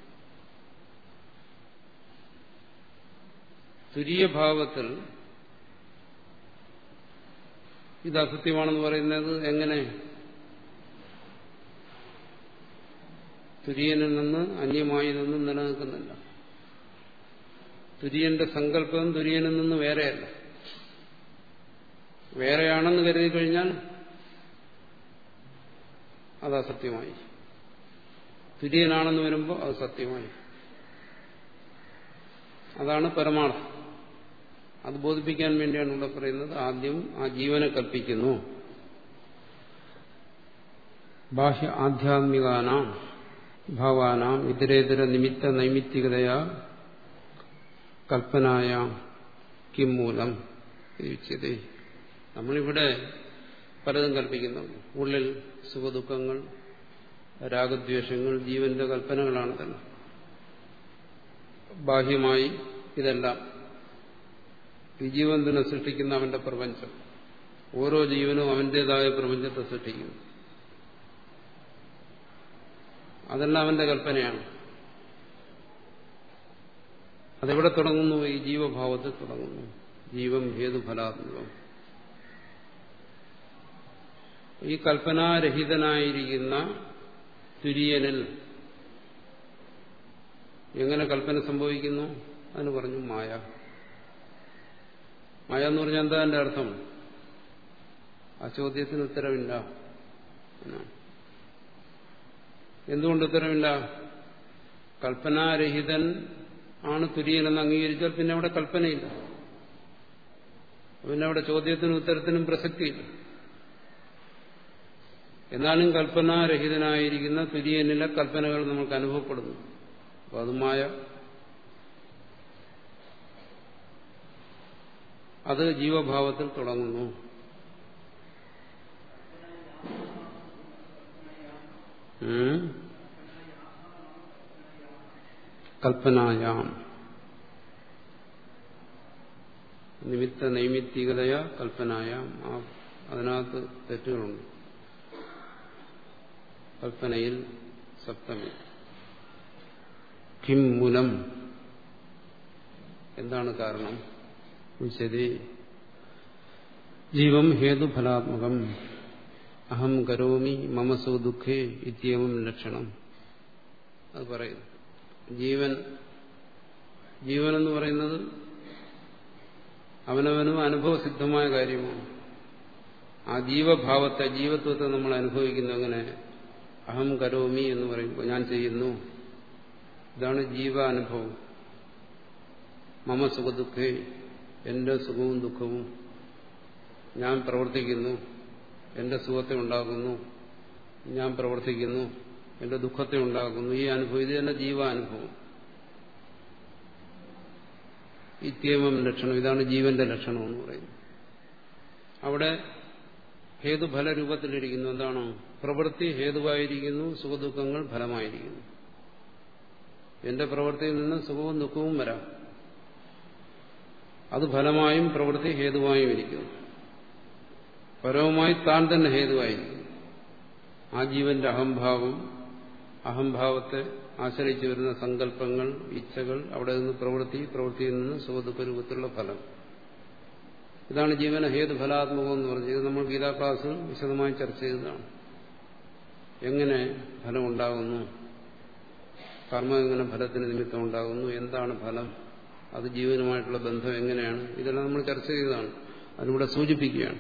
[SPEAKER 1] തുര്യഭാവത്തിൽ ഇത് അസത്യമാണെന്ന് പറയുന്നത് എങ്ങനെ? തുര്യനിൽ നിന്ന് അന്യമായി ഇതൊന്നും നിലനിൽക്കുന്നില്ല. തുര്യന്റെ സങ്കല്പം തുര്യനിൽ നിന്ന് വേറെയല്ല. വേറെയാണെന്ന് കരുതി കഴിഞ്ഞാൽ അത് അസത്യമായി. തുര്യനാണെന്ന് വരുമ്പോൾ അത് സത്യമായി. അതാണ് പരമാർത്ഥം. അത് ബോധിപ്പിക്കാൻ വേണ്ടിയാണ് ഇവിടെ പറയുന്നത്. ആദ്യം ആ ജീവനെ കൽപ്പിക്കുന്നു. ബാഹ്യ ആധ്യാത്മികാനാം ഭാവാനാം ഇതരേതര നിമിത്ത നൈമിത്തികതയാ കൽപ്പനായ കിം മൂലം ഉച്ചതേ നമ്മളിവിടെ പലതും കൽപ്പിക്കുന്നു. ഉള്ളിൽ സുഖദുഃഖങ്ങൾ രാഗദ്വേഷങ്ങൾ ജീവന്റെ കൽപ്പനകളാണ് തന്നെ ബാഹ്യമായി ഇതെല്ലാം തന്നെ സൃഷ്ടിക്കുന്ന അവന്റെ പ്രപഞ്ചം. ഓരോ ജീവനും അവന്റേതായ പ്രപഞ്ചത്തെ സൃഷ്ടിക്കുന്നു. അതെല്ലാം അവന്റെ കൽപ്പനയാണ്. അതെവിടെ തുടങ്ങുന്നു? ഈ ജീവഭാവത്തിൽ തുടങ്ങുന്നു. ജീവം ഹേതുഫലാത്മകം ഈ കൽപ്പനാരഹിതനായിരിക്കുന്ന തുര്യനിൽ എങ്ങനെ കൽപ്പന സംഭവിക്കുന്നു? അതിന് പറഞ്ഞു മായ. മായ എന്ന് പറഞ്ഞാൽ എന്താ എന്റെ അർത്ഥം? ആ ചോദ്യത്തിന് ഉത്തരവില്ല എന്തുകൊണ്ട് ഉത്തരവില്ല കൽപ്പനാരഹിതൻ ആണ് തുര്യനെന്ന് അംഗീകരിച്ചാൽ പിന്നെ അവിടെ കൽപ്പനയില്ല. പിന്നെ അവിടെ ചോദ്യത്തിനും ഉത്തരത്തിനും പ്രസക്തിയില്ല. എന്നാലും കൽപ്പനാരഹിതനായിരിക്കുന്ന തുര്യനിലെ കൽപ്പനകൾ നമുക്ക് അനുഭവപ്പെടുന്നു. അപ്പൊ അതുമായ അത് ജീവഭാവത്തിൽ തുടങ്ങുന്നു? കൽപ്പനായാം. നിമിത്ത നൈമിത്തികതയ കൽപ്പനായാം. ആ അതിനകത്ത് തെറ്റുകളുണ്ട്. കൽപ്പനയിൽ സപ്തമി. കിം മൂലം. എന്താണ് കാരണം? ശരി ജീവം ഹേതുഫലാത്മകം അഹം കരോമി മമസോ ദുഃഖേ ഇത്യവും ലക്ഷണം അത് പറയുന്നു। ജീവൻ ജീവൻ എന്ന് പറയുന്നത് അവനവനും അനുഭവസിദ്ധമായ കാര്യമാണ്. ആ ജീവഭാവത്തെ ജീവത്വത്തെ നമ്മൾ അനുഭവിക്കുന്നു അങ്ങനെ അഹം കരോമി എന്ന് പറയുമ്പോൾ ഞാൻ ചെയ്യുന്നു. ഇതാണ് ജീവാനുഭവം. മമ സുഖദുഃഖേ എന്റെ സുഖവും ദുഃഖവും ഞാൻ പ്രവർത്തിക്കുന്നു. എന്റെ സുഖത്തെ ഉണ്ടാക്കുന്നു. ഞാൻ പ്രവർത്തിക്കുന്നു. എന്റെ ദുഃഖത്തെ ഉണ്ടാക്കുന്നു. ഈ അനുഭവം ഇത് തന്നെ ജീവാനുഭവം. ഇത്യവം ലക്ഷണം ഇതാണ് ജീവന്റെ ലക്ഷണം എന്ന് പറയുന്നത്. അവിടെ ഹേതുഫല രൂപത്തിലിരിക്കുന്നു എന്താണ്? പ്രവൃത്തി ഹേതുവായിരിക്കുന്നു സുഖദുഃഖങ്ങൾ ഫലമായിരിക്കുന്നു. എന്റെ പ്രവൃത്തിയിൽ നിന്ന് സുഖവും ദുഃഖവും വരാം. അത് ഫലമായും പ്രവൃത്തി ഹേതുവായും ഇരിക്കുന്നു. പരവുമായി താൻ തന്നെ ഹേതുവായിരിക്കും. ആ ജീവന്റെ അഹംഭാവം അഹംഭാവത്തെ ആശ്രയിച്ചു വരുന്ന സങ്കല്പങ്ങൾ ഇച്ഛകൾ അവിടെ നിന്ന് പ്രവൃത്തി പ്രവൃത്തിയിൽ നിന്ന് സുഖദുഃഖ രൂപത്തിലുള്ള ഫലം. ഇതാണ് ജീവന ഹേതുഫലാത്മകം എന്ന് പറഞ്ഞത്. നമ്മൾ ഗീതാ വിശദമായി ചർച്ച ചെയ്തതാണ്. എങ്ങനെ ഫലം ഉണ്ടാകുന്നു കർമ്മം എങ്ങനെ ഫലത്തിന് നിമിത്തം ഉണ്ടാകുന്നു എന്താണ് ഫലം? അത് ജീവനുമായിട്ടുള്ള ബന്ധം എങ്ങനെയാണ്? ഇതെല്ലാം നമ്മൾ ചർച്ച ചെയ്തതാണ്. അതിലൂടെ സൂചിപ്പിക്കുകയാണ്.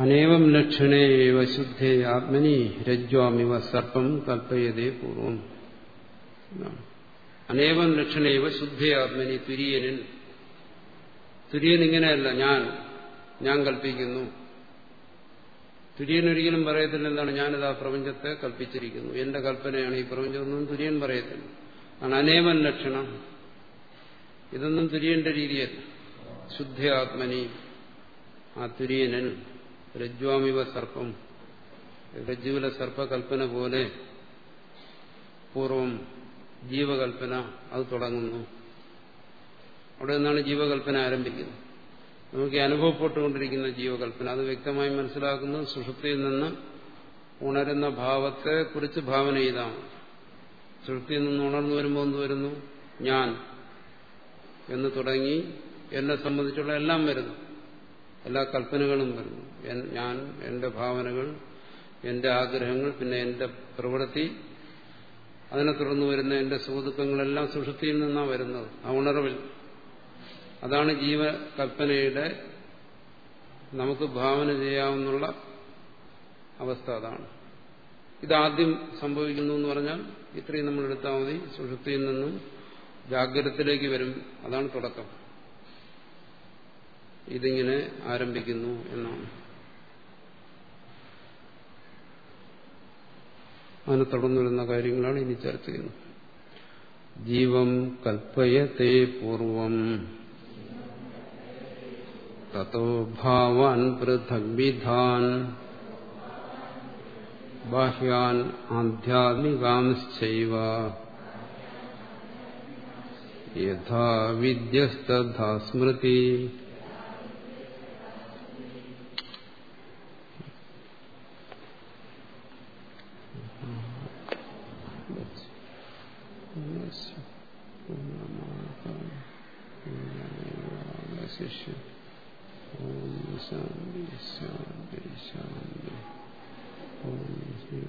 [SPEAKER 1] അനേവം ലക്ഷണേവ ശുദ്ധേ ആത്മനി രജ്വാമിവ സർപ്പം കൽപ്പയതേ പൂർവം. അനേവം ലക്ഷണേവ ശുദ്ധേ ആത്മനി തുര്യനിൽ. തുര്യൻ ഇങ്ങനെയല്ല ഞാൻ ഞാൻ കൽപ്പിക്കുന്നു. തുര്യൻ ഒരിക്കലും പറയത്തില്ല എന്താണ് ഞാനിത് പ്രപഞ്ചത്തെ കൽപ്പിച്ചിരിക്കുന്നു. എന്റെ കൽപ്പനയാണ് ഈ പ്രപഞ്ചമൊന്നും തുര്യൻ പറയത്തില്ല. ആണ് അനേവൻ ലക്ഷണം ഇതൊന്നും തുര്യന്റെ രീതിയല്ല. ശുദ്ധയാത്മനി ആ തുര്യനൻ രജ്വാമിവ സർപ്പം രജ്ജുവിലെ സർപ്പകൽപ്പന പോലെ പൂർവം ജീവകൽപ്പന അത് തുടങ്ങുന്നു. അവിടെ നിന്നാണ് ജീവകൽപ്പന ആരംഭിക്കുന്നത്. നമുക്ക് അനുഭവപ്പെട്ടുകൊണ്ടിരിക്കുന്ന ജീവകൽപ്പന അത് വ്യക്തമായി മനസ്സിലാക്കുന്നത് സുഷുപ്തിയിൽ നിന്ന് ഉണരുന്ന ഭാവത്തെ കുറിച്ച് ഭാവന ചെയ്താണ്. സുഷുപ്തിയിൽ നിന്ന് ഉണർന്നു വരുമ്പോൾ എന്ത് വരുന്നു? ഞാൻ. എന്ന് തുടങ്ങി എന്നെ സംബന്ധിച്ചുള്ള എല്ലാം വരുന്നു. എല്ലാ കൽപ്പനകളും വരുന്നു. ഞാൻ എന്റെ ഭാവനകൾ എന്റെ ആഗ്രഹങ്ങൾ പിന്നെ എന്റെ പ്രവൃത്തി. അതിനെ തുടർന്ന് വരുന്ന എന്റെ സുഹൃത്തുക്കങ്ങളെല്ലാം സുഷുപ്തിയിൽ നിന്നാണ് വരുന്നത്. ആ ഉണർവിൽ. അതാണ് ജീവകൽപ്പനയുടെ നമുക്ക് ഭാവന ചെയ്യാവുന്ന അവസ്ഥ. അതാണ്. ഇതാദ്യം സംഭവിക്കുന്നു എന്ന് പറഞ്ഞാൽ ഇത്രയും നമ്മൾ എടുത്താൽ മതി. സുഷുപ്തിയിൽ നിന്നും ജാഗ്രതത്തിലേക്ക് വരും. അതാണ് തുടക്കം. ഇതിങ്ങനെ ആരംഭിക്കുന്നു എന്നാണ്. അതിനെ തുടർന്നു വരുന്ന കാര്യങ്ങളാണ് ഇനി ചർച്ച ചെയ്യുന്നത്. ജീവം കൽപ്പയത്തെ പൂർവം തോ ഭാവാൻ പൃഥഗ്വിധാൻ ബാഹ്യാൻ ആധ്യാത്മികാംശ്ചൈവ യഥാ വിദ്യസ്തഥാ സ്മൃതി. ശിഷ്യ ഓം ശാന്തി ശാന്തി ശാന്തി. ഓം ശ്രീ